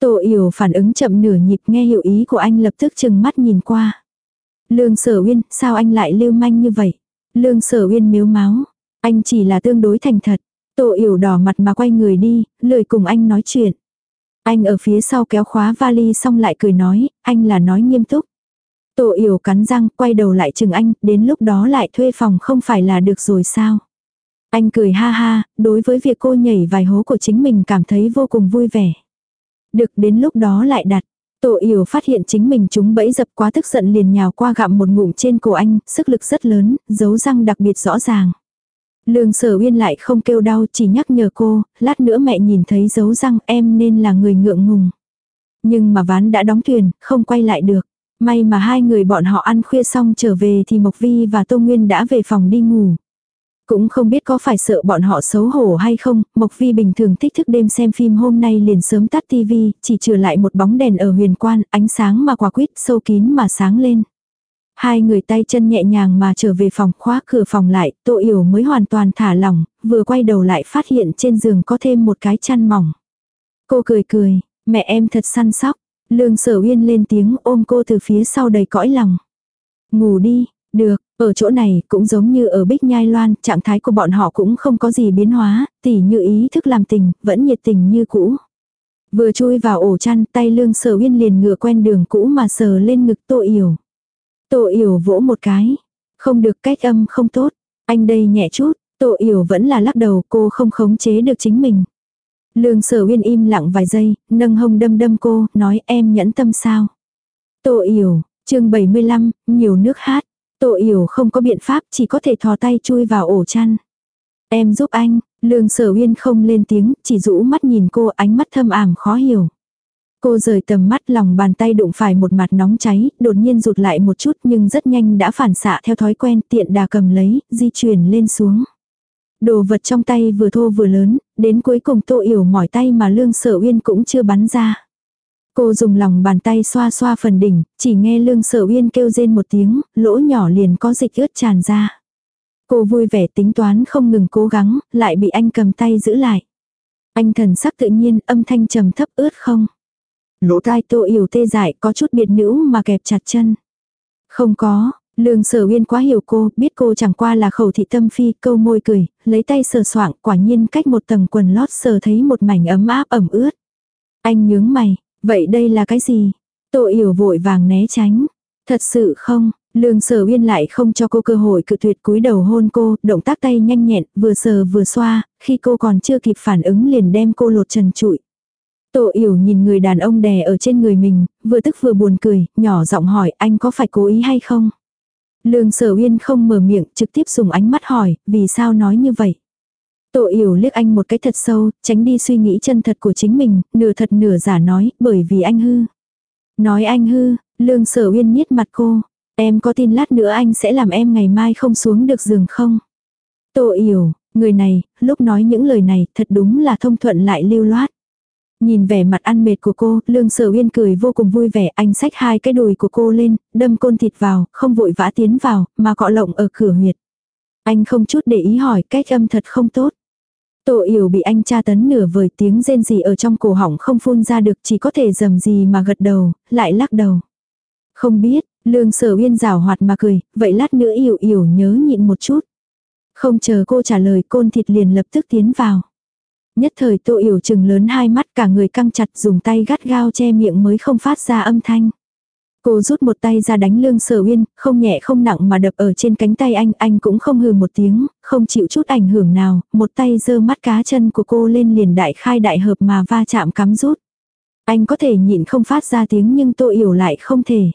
Tô Yểu phản ứng chậm nửa nhịp nghe hiểu ý của anh lập tức chừng mắt nhìn qua. Lương Sở Uyên, sao anh lại lưu manh như vậy? Lương Sở Uyên miếu máu. Anh chỉ là tương đối thành thật. Tô Yểu đỏ mặt mà quay người đi, lười cùng anh nói chuyện. Anh ở phía sau kéo khóa vali xong lại cười nói, anh là nói nghiêm túc. Tô Yểu cắn răng, quay đầu lại chừng anh, đến lúc đó lại thuê phòng không phải là được rồi sao? Anh cười ha ha, đối với việc cô nhảy vài hố của chính mình cảm thấy vô cùng vui vẻ. Được đến lúc đó lại đặt. Tổ yểu phát hiện chính mình chúng bẫy dập quá tức giận liền nhào qua gặm một ngụm trên cổ anh, sức lực rất lớn, dấu răng đặc biệt rõ ràng. Lương sở uyên lại không kêu đau chỉ nhắc nhở cô, lát nữa mẹ nhìn thấy dấu răng em nên là người ngượng ngùng. Nhưng mà ván đã đóng thuyền, không quay lại được. May mà hai người bọn họ ăn khuya xong trở về thì Mộc Vi và Tô Nguyên đã về phòng đi ngủ. Cũng không biết có phải sợ bọn họ xấu hổ hay không, Mộc Vi bình thường thích thức đêm xem phim hôm nay liền sớm tắt tivi, chỉ trừ lại một bóng đèn ở huyền quan, ánh sáng mà quả quyết sâu kín mà sáng lên. Hai người tay chân nhẹ nhàng mà trở về phòng khóa cửa phòng lại, Tô Yểu mới hoàn toàn thả lỏng, vừa quay đầu lại phát hiện trên giường có thêm một cái chăn mỏng. Cô cười cười, mẹ em thật săn sóc, lương sở uyên lên tiếng ôm cô từ phía sau đầy cõi lòng. Ngủ đi, được, ở chỗ này cũng giống như ở Bích Nhai Loan, trạng thái của bọn họ cũng không có gì biến hóa, tỉ như ý thức làm tình, vẫn nhiệt tình như cũ. Vừa chui vào ổ chăn, tay lương sở uyên liền ngựa quen đường cũ mà sờ lên ngực tô yểu. Tô yểu vỗ một cái. Không được cách âm không tốt. Anh đây nhẹ chút, tô yểu vẫn là lắc đầu cô không khống chế được chính mình. Lương sở uyên im lặng vài giây, nâng hông đâm đâm cô, nói em nhẫn tâm sao. Tô yểu, chương 75, nhiều nước hát. Tô yểu không có biện pháp chỉ có thể thò tay chui vào ổ chăn. Em giúp anh, lương sở uyên không lên tiếng, chỉ rũ mắt nhìn cô ánh mắt thâm ảm khó hiểu. Cô rời tầm mắt lòng bàn tay đụng phải một mặt nóng cháy, đột nhiên rụt lại một chút nhưng rất nhanh đã phản xạ theo thói quen tiện đà cầm lấy, di chuyển lên xuống. Đồ vật trong tay vừa thô vừa lớn, đến cuối cùng tô yểu mỏi tay mà lương sở uyên cũng chưa bắn ra. Cô dùng lòng bàn tay xoa xoa phần đỉnh, chỉ nghe lương sở uyên kêu rên một tiếng, lỗ nhỏ liền có dịch ướt tràn ra. Cô vui vẻ tính toán không ngừng cố gắng, lại bị anh cầm tay giữ lại. Anh thần sắc tự nhiên, âm thanh trầm thấp ướt không. Lỗ tai tô yểu tê dại có chút biệt nữ mà kẹp chặt chân. Không có, lương sở uyên quá hiểu cô, biết cô chẳng qua là khẩu thị tâm phi, câu môi cười, lấy tay sờ soạng, quả nhiên cách một tầng quần lót sờ thấy một mảnh ấm áp ẩm ướt. Anh nhướng mày, vậy đây là cái gì? Tô yểu vội vàng né tránh. Thật sự không, Lương sở uyên lại không cho cô cơ hội cự tuyệt cúi đầu hôn cô, động tác tay nhanh nhẹn, vừa sờ vừa xoa, khi cô còn chưa kịp phản ứng liền đem cô lột trần trụi. Tô yểu nhìn người đàn ông đè ở trên người mình, vừa tức vừa buồn cười, nhỏ giọng hỏi anh có phải cố ý hay không? Lương sở uyên không mở miệng, trực tiếp dùng ánh mắt hỏi, vì sao nói như vậy? Tô yểu liếc anh một cái thật sâu, tránh đi suy nghĩ chân thật của chính mình, nửa thật nửa giả nói, bởi vì anh hư. Nói anh hư, lương sở uyên nhiết mặt cô, Em có tin lát nữa anh sẽ làm em ngày mai không xuống được giường không? Tô yểu, người này, lúc nói những lời này thật đúng là thông thuận lại lưu loát. Nhìn vẻ mặt ăn mệt của cô, lương sở uyên cười vô cùng vui vẻ, anh xách hai cái đùi của cô lên, đâm côn thịt vào, không vội vã tiến vào, mà cọ lộng ở cửa huyệt. Anh không chút để ý hỏi cách âm thật không tốt. Tô yểu bị anh tra tấn nửa vời tiếng rên gì ở trong cổ họng không phun ra được chỉ có thể dầm gì mà gật đầu, lại lắc đầu. Không biết, Lương sở uyên rào hoạt mà cười, vậy lát nữa yểu yểu nhớ nhịn một chút. Không chờ cô trả lời côn thịt liền lập tức tiến vào. Nhất thời tô yểu chừng lớn hai mắt cả người căng chặt dùng tay gắt gao che miệng mới không phát ra âm thanh. Cô rút một tay ra đánh lương sở uyên, không nhẹ không nặng mà đập ở trên cánh tay anh, anh cũng không hừ một tiếng, không chịu chút ảnh hưởng nào, một tay giơ mắt cá chân của cô lên liền đại khai đại hợp mà va chạm cắm rút. Anh có thể nhịn không phát ra tiếng nhưng tô hiểu lại không thể.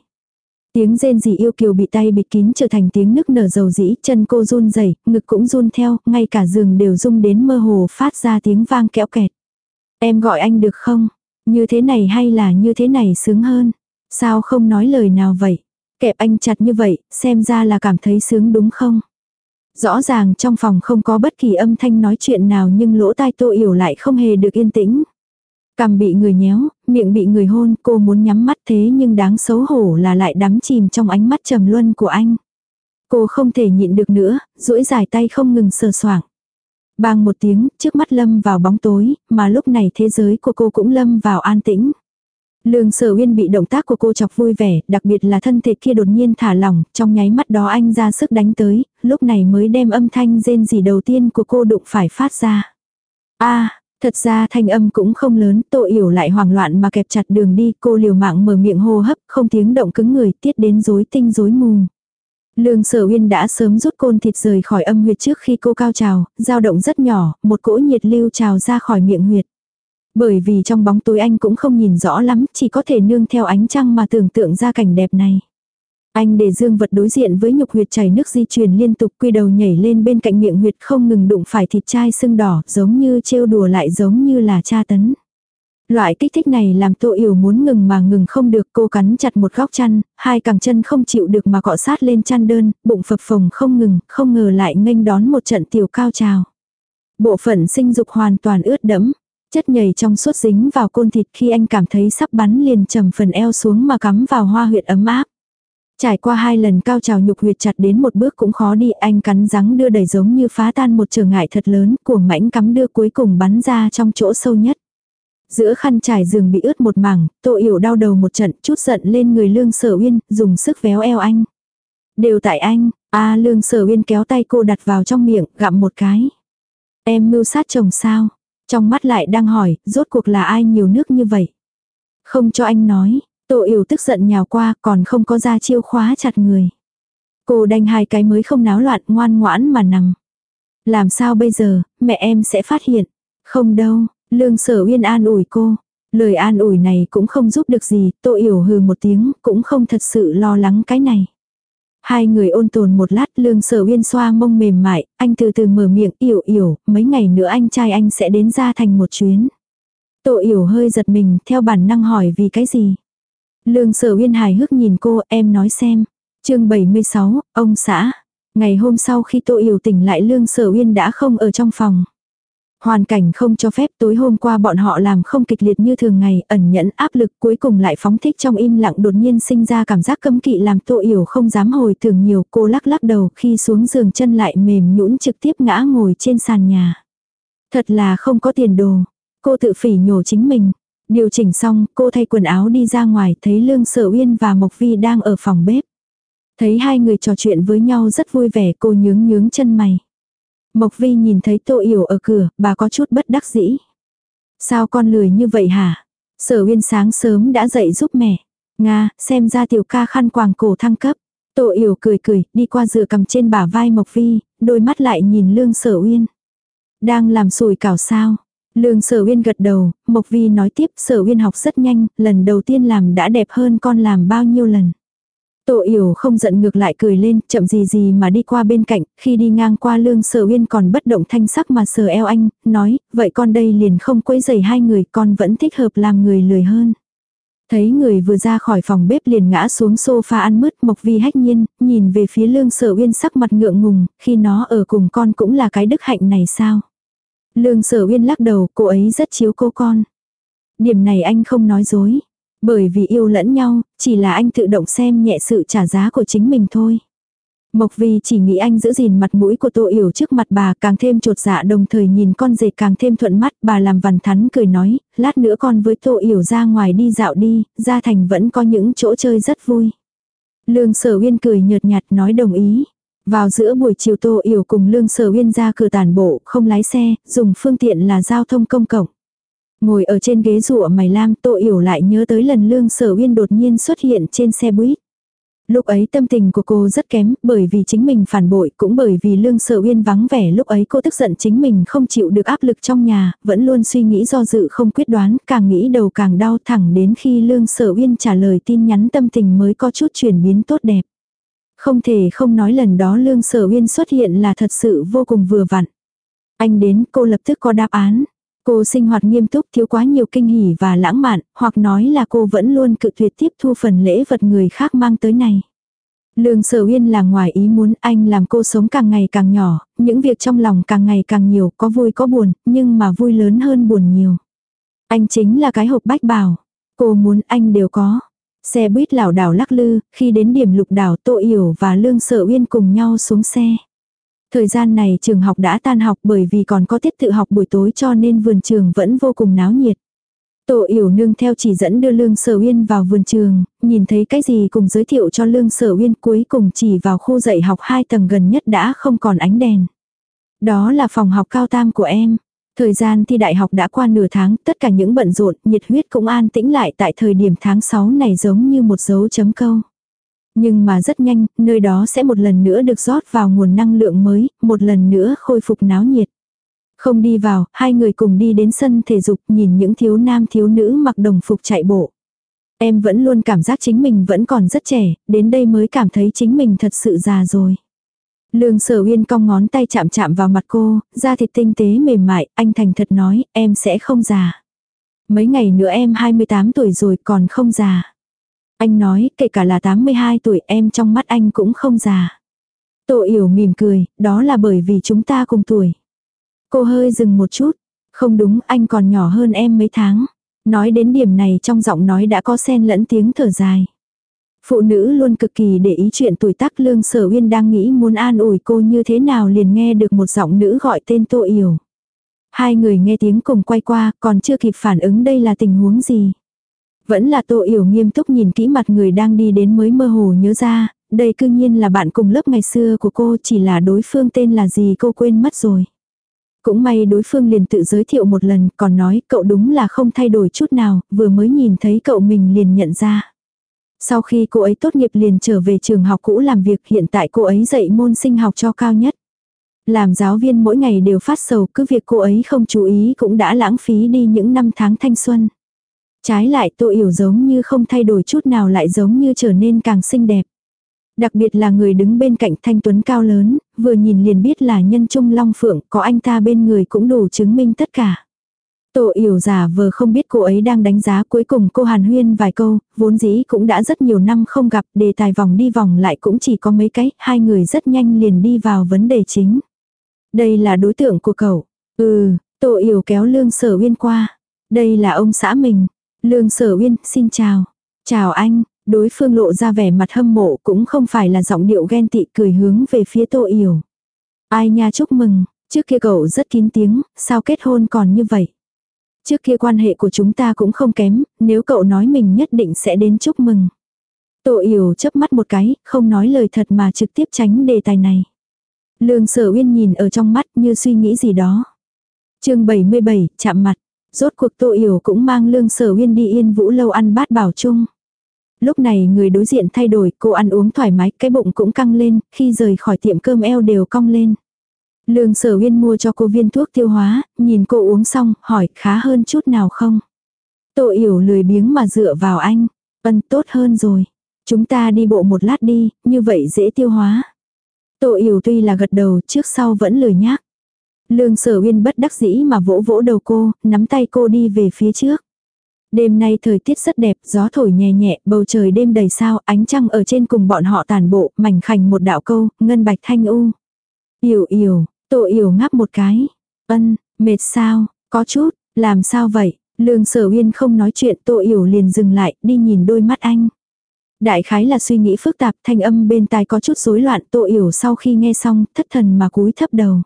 Tiếng rên rỉ yêu kiều bị tay bịt kín trở thành tiếng nức nở dầu dĩ, chân cô run rẩy, ngực cũng run theo, ngay cả giường đều rung đến mơ hồ phát ra tiếng vang kéo kẹt. Em gọi anh được không? Như thế này hay là như thế này sướng hơn? Sao không nói lời nào vậy? Kẹp anh chặt như vậy, xem ra là cảm thấy sướng đúng không? Rõ ràng trong phòng không có bất kỳ âm thanh nói chuyện nào nhưng lỗ tai tô yểu lại không hề được yên tĩnh. Cằm bị người nhéo, miệng bị người hôn, cô muốn nhắm mắt thế nhưng đáng xấu hổ là lại đắm chìm trong ánh mắt trầm luân của anh. Cô không thể nhịn được nữa, duỗi dài tay không ngừng sờ soạng. Bang một tiếng, trước mắt lâm vào bóng tối, mà lúc này thế giới của cô cũng lâm vào an tĩnh. Lương sở uyên bị động tác của cô chọc vui vẻ, đặc biệt là thân thể kia đột nhiên thả lỏng, trong nháy mắt đó anh ra sức đánh tới, lúc này mới đem âm thanh rên gì đầu tiên của cô đụng phải phát ra. a Thật ra thanh âm cũng không lớn, tô yểu lại hoảng loạn mà kẹp chặt đường đi, cô liều mạng mở miệng hô hấp, không tiếng động cứng người, tiết đến rối tinh rối mù. Lương sở uyên đã sớm rút côn thịt rời khỏi âm huyệt trước khi cô cao trào, dao động rất nhỏ, một cỗ nhiệt lưu trào ra khỏi miệng huyệt. Bởi vì trong bóng tối anh cũng không nhìn rõ lắm, chỉ có thể nương theo ánh trăng mà tưởng tượng ra cảnh đẹp này. Anh để dương vật đối diện với nhục huyệt chảy nước di chuyển liên tục quy đầu nhảy lên bên cạnh miệng huyệt không ngừng đụng phải thịt chai sưng đỏ giống như trêu đùa lại giống như là tra tấn. Loại kích thích này làm tô yểu muốn ngừng mà ngừng không được cô cắn chặt một góc chăn, hai cẳng chân không chịu được mà cọ sát lên chăn đơn, bụng phập phồng không ngừng, không ngờ lại nghênh đón một trận tiểu cao trào. Bộ phận sinh dục hoàn toàn ướt đẫm, chất nhầy trong suốt dính vào côn thịt khi anh cảm thấy sắp bắn liền trầm phần eo xuống mà cắm vào hoa huyệt ấm áp. Trải qua hai lần cao trào nhục huyệt chặt đến một bước cũng khó đi, anh cắn rắn đưa đầy giống như phá tan một trở ngại thật lớn, cuồng mãnh cắm đưa cuối cùng bắn ra trong chỗ sâu nhất. Giữa khăn trải giường bị ướt một mảng, tô yểu đau đầu một trận, chút giận lên người lương sở uyên, dùng sức véo eo anh. Đều tại anh, a lương sở uyên kéo tay cô đặt vào trong miệng, gặm một cái. Em mưu sát chồng sao? Trong mắt lại đang hỏi, rốt cuộc là ai nhiều nước như vậy? Không cho anh nói, Tô Yểu tức giận nhào qua còn không có ra chiêu khóa chặt người. Cô đành hai cái mới không náo loạn ngoan ngoãn mà nằm. Làm sao bây giờ, mẹ em sẽ phát hiện. Không đâu, lương sở uyên an ủi cô. Lời an ủi này cũng không giúp được gì, Tô Yểu hừ một tiếng, cũng không thật sự lo lắng cái này. Hai người ôn tồn một lát lương sở uyên xoa mông mềm mại, anh từ từ mở miệng yểu yểu, mấy ngày nữa anh trai anh sẽ đến ra thành một chuyến. Tô yểu hơi giật mình, theo bản năng hỏi vì cái gì. Lương sở uyên hài hước nhìn cô, em nói xem. chương 76, ông xã. Ngày hôm sau khi Tô yểu tỉnh lại Lương sở uyên đã không ở trong phòng. Hoàn cảnh không cho phép tối hôm qua bọn họ làm không kịch liệt như thường ngày, ẩn nhẫn áp lực cuối cùng lại phóng thích trong im lặng đột nhiên sinh ra cảm giác cấm kỵ làm tô yểu không dám hồi tưởng nhiều. Cô lắc lắc đầu khi xuống giường chân lại mềm nhũn trực tiếp ngã ngồi trên sàn nhà. Thật là không có tiền đồ. Cô tự phỉ nhổ chính mình. Điều chỉnh xong, cô thay quần áo đi ra ngoài thấy Lương Sở Uyên và Mộc Vi đang ở phòng bếp. Thấy hai người trò chuyện với nhau rất vui vẻ cô nhướng nhướng chân mày. Mộc Vi nhìn thấy Tô Yểu ở cửa, bà có chút bất đắc dĩ. Sao con lười như vậy hả? Sở Uyên sáng sớm đã dậy giúp mẹ. Nga, xem ra tiểu ca khăn quàng cổ thăng cấp. Tô Yểu cười cười, đi qua dựa cầm trên bả vai Mộc Vi, đôi mắt lại nhìn Lương Sở Uyên. Đang làm sủi cảo sao? Lương Sở Uyên gật đầu, Mộc Vi nói tiếp Sở Uyên học rất nhanh, lần đầu tiên làm đã đẹp hơn con làm bao nhiêu lần. Tô Yểu không giận ngược lại cười lên, chậm gì gì mà đi qua bên cạnh, khi đi ngang qua lương sở uyên còn bất động thanh sắc mà sờ eo anh, nói, vậy con đây liền không quấy giày hai người, con vẫn thích hợp làm người lười hơn. Thấy người vừa ra khỏi phòng bếp liền ngã xuống sofa ăn mứt mộc vi hách nhiên, nhìn về phía lương sở uyên sắc mặt ngượng ngùng, khi nó ở cùng con cũng là cái đức hạnh này sao. Lương sở uyên lắc đầu, cô ấy rất chiếu cô con. Điểm này anh không nói dối. Bởi vì yêu lẫn nhau, chỉ là anh tự động xem nhẹ sự trả giá của chính mình thôi. Mộc vì chỉ nghĩ anh giữ gìn mặt mũi của Tô Yểu trước mặt bà càng thêm trột dạ đồng thời nhìn con rể càng thêm thuận mắt bà làm vằn thắn cười nói, lát nữa con với Tô Yểu ra ngoài đi dạo đi, ra thành vẫn có những chỗ chơi rất vui. Lương Sở Uyên cười nhợt nhạt nói đồng ý. Vào giữa buổi chiều Tô Yểu cùng Lương Sở Uyên ra cửa tàn bộ, không lái xe, dùng phương tiện là giao thông công cộng. Ngồi ở trên ghế rụa mày lam Tô Yểu lại nhớ tới lần Lương Sở Uyên đột nhiên xuất hiện trên xe buýt. Lúc ấy tâm tình của cô rất kém, bởi vì chính mình phản bội, cũng bởi vì Lương Sở Uyên vắng vẻ lúc ấy cô tức giận chính mình không chịu được áp lực trong nhà, vẫn luôn suy nghĩ do dự không quyết đoán, càng nghĩ đầu càng đau thẳng đến khi Lương Sở Uyên trả lời tin nhắn tâm tình mới có chút chuyển biến tốt đẹp. Không thể không nói lần đó Lương Sở Uyên xuất hiện là thật sự vô cùng vừa vặn. Anh đến cô lập tức có đáp án. Cô sinh hoạt nghiêm túc thiếu quá nhiều kinh hỉ và lãng mạn, hoặc nói là cô vẫn luôn cự tuyệt tiếp thu phần lễ vật người khác mang tới này. Lương Sở Uyên là ngoài ý muốn anh làm cô sống càng ngày càng nhỏ, những việc trong lòng càng ngày càng nhiều, có vui có buồn, nhưng mà vui lớn hơn buồn nhiều. Anh chính là cái hộp bách bảo. Cô muốn anh đều có. Xe buýt lảo đảo lắc lư, khi đến điểm lục đảo Tô Yểu và Lương Sở Uyên cùng nhau xuống xe. Thời gian này trường học đã tan học bởi vì còn có tiết tự học buổi tối cho nên vườn trường vẫn vô cùng náo nhiệt. Tổ yểu nương theo chỉ dẫn đưa Lương Sở Uyên vào vườn trường, nhìn thấy cái gì cùng giới thiệu cho Lương Sở Uyên cuối cùng chỉ vào khu dạy học hai tầng gần nhất đã không còn ánh đèn. Đó là phòng học cao tam của em. Thời gian thi đại học đã qua nửa tháng, tất cả những bận rộn, nhiệt huyết cũng an tĩnh lại tại thời điểm tháng 6 này giống như một dấu chấm câu. Nhưng mà rất nhanh, nơi đó sẽ một lần nữa được rót vào nguồn năng lượng mới, một lần nữa khôi phục náo nhiệt. Không đi vào, hai người cùng đi đến sân thể dục nhìn những thiếu nam thiếu nữ mặc đồng phục chạy bộ. Em vẫn luôn cảm giác chính mình vẫn còn rất trẻ, đến đây mới cảm thấy chính mình thật sự già rồi. Lương sở uyên cong ngón tay chạm chạm vào mặt cô, da thịt tinh tế mềm mại, anh thành thật nói, em sẽ không già. Mấy ngày nữa em 28 tuổi rồi còn không già. Anh nói, kể cả là 82 tuổi em trong mắt anh cũng không già. Tô yểu mỉm cười, đó là bởi vì chúng ta cùng tuổi. Cô hơi dừng một chút. Không đúng, anh còn nhỏ hơn em mấy tháng. Nói đến điểm này trong giọng nói đã có xen lẫn tiếng thở dài. Phụ nữ luôn cực kỳ để ý chuyện tuổi tác lương sở uyên đang nghĩ muốn an ủi cô như thế nào liền nghe được một giọng nữ gọi tên Tô Yểu. Hai người nghe tiếng cùng quay qua còn chưa kịp phản ứng đây là tình huống gì. Vẫn là Tô Yểu nghiêm túc nhìn kỹ mặt người đang đi đến mới mơ hồ nhớ ra, đây cư nhiên là bạn cùng lớp ngày xưa của cô chỉ là đối phương tên là gì cô quên mất rồi. Cũng may đối phương liền tự giới thiệu một lần còn nói cậu đúng là không thay đổi chút nào, vừa mới nhìn thấy cậu mình liền nhận ra. Sau khi cô ấy tốt nghiệp liền trở về trường học cũ làm việc hiện tại cô ấy dạy môn sinh học cho cao nhất. Làm giáo viên mỗi ngày đều phát sầu cứ việc cô ấy không chú ý cũng đã lãng phí đi những năm tháng thanh xuân. Trái lại tô yểu giống như không thay đổi chút nào lại giống như trở nên càng xinh đẹp. Đặc biệt là người đứng bên cạnh thanh tuấn cao lớn, vừa nhìn liền biết là nhân trung long phượng, có anh ta bên người cũng đủ chứng minh tất cả. Tổ yểu giả vờ không biết cô ấy đang đánh giá cuối cùng cô Hàn Huyên vài câu, vốn dĩ cũng đã rất nhiều năm không gặp, đề tài vòng đi vòng lại cũng chỉ có mấy cái, hai người rất nhanh liền đi vào vấn đề chính. Đây là đối tượng của cậu. Ừ, tổ yểu kéo lương sở uyên qua. Đây là ông xã mình. Lương sở uyên, xin chào. Chào anh, đối phương lộ ra vẻ mặt hâm mộ cũng không phải là giọng điệu ghen tị cười hướng về phía tô yểu. Ai nha chúc mừng, trước kia cậu rất kín tiếng, sao kết hôn còn như vậy. Trước kia quan hệ của chúng ta cũng không kém, nếu cậu nói mình nhất định sẽ đến chúc mừng. Tô yểu chớp mắt một cái, không nói lời thật mà trực tiếp tránh đề tài này. Lương sở uyên nhìn ở trong mắt như suy nghĩ gì đó. chương 77, chạm mặt. Rốt cuộc Tô Yểu cũng mang lương sở uyên đi yên vũ lâu ăn bát bảo chung. Lúc này người đối diện thay đổi, cô ăn uống thoải mái, cái bụng cũng căng lên, khi rời khỏi tiệm cơm eo đều cong lên. Lương sở uyên mua cho cô viên thuốc tiêu hóa, nhìn cô uống xong, hỏi khá hơn chút nào không. Tô yểu lười biếng mà dựa vào anh. Vân tốt hơn rồi. Chúng ta đi bộ một lát đi, như vậy dễ tiêu hóa. Tô yểu tuy là gật đầu trước sau vẫn lười nhác. Lương sở uyên bất đắc dĩ mà vỗ vỗ đầu cô, nắm tay cô đi về phía trước. Đêm nay thời tiết rất đẹp, gió thổi nhẹ nhẹ, bầu trời đêm đầy sao, ánh trăng ở trên cùng bọn họ tàn bộ, mảnh khảnh một đạo câu, ngân bạch thanh u. Yểu yểu, tổ yểu ngáp một cái. Ân, mệt sao, có chút, làm sao vậy? Lương sở uyên không nói chuyện tổ yểu liền dừng lại, đi nhìn đôi mắt anh. Đại khái là suy nghĩ phức tạp, thanh âm bên tai có chút rối loạn, tổ yểu sau khi nghe xong, thất thần mà cúi thấp đầu.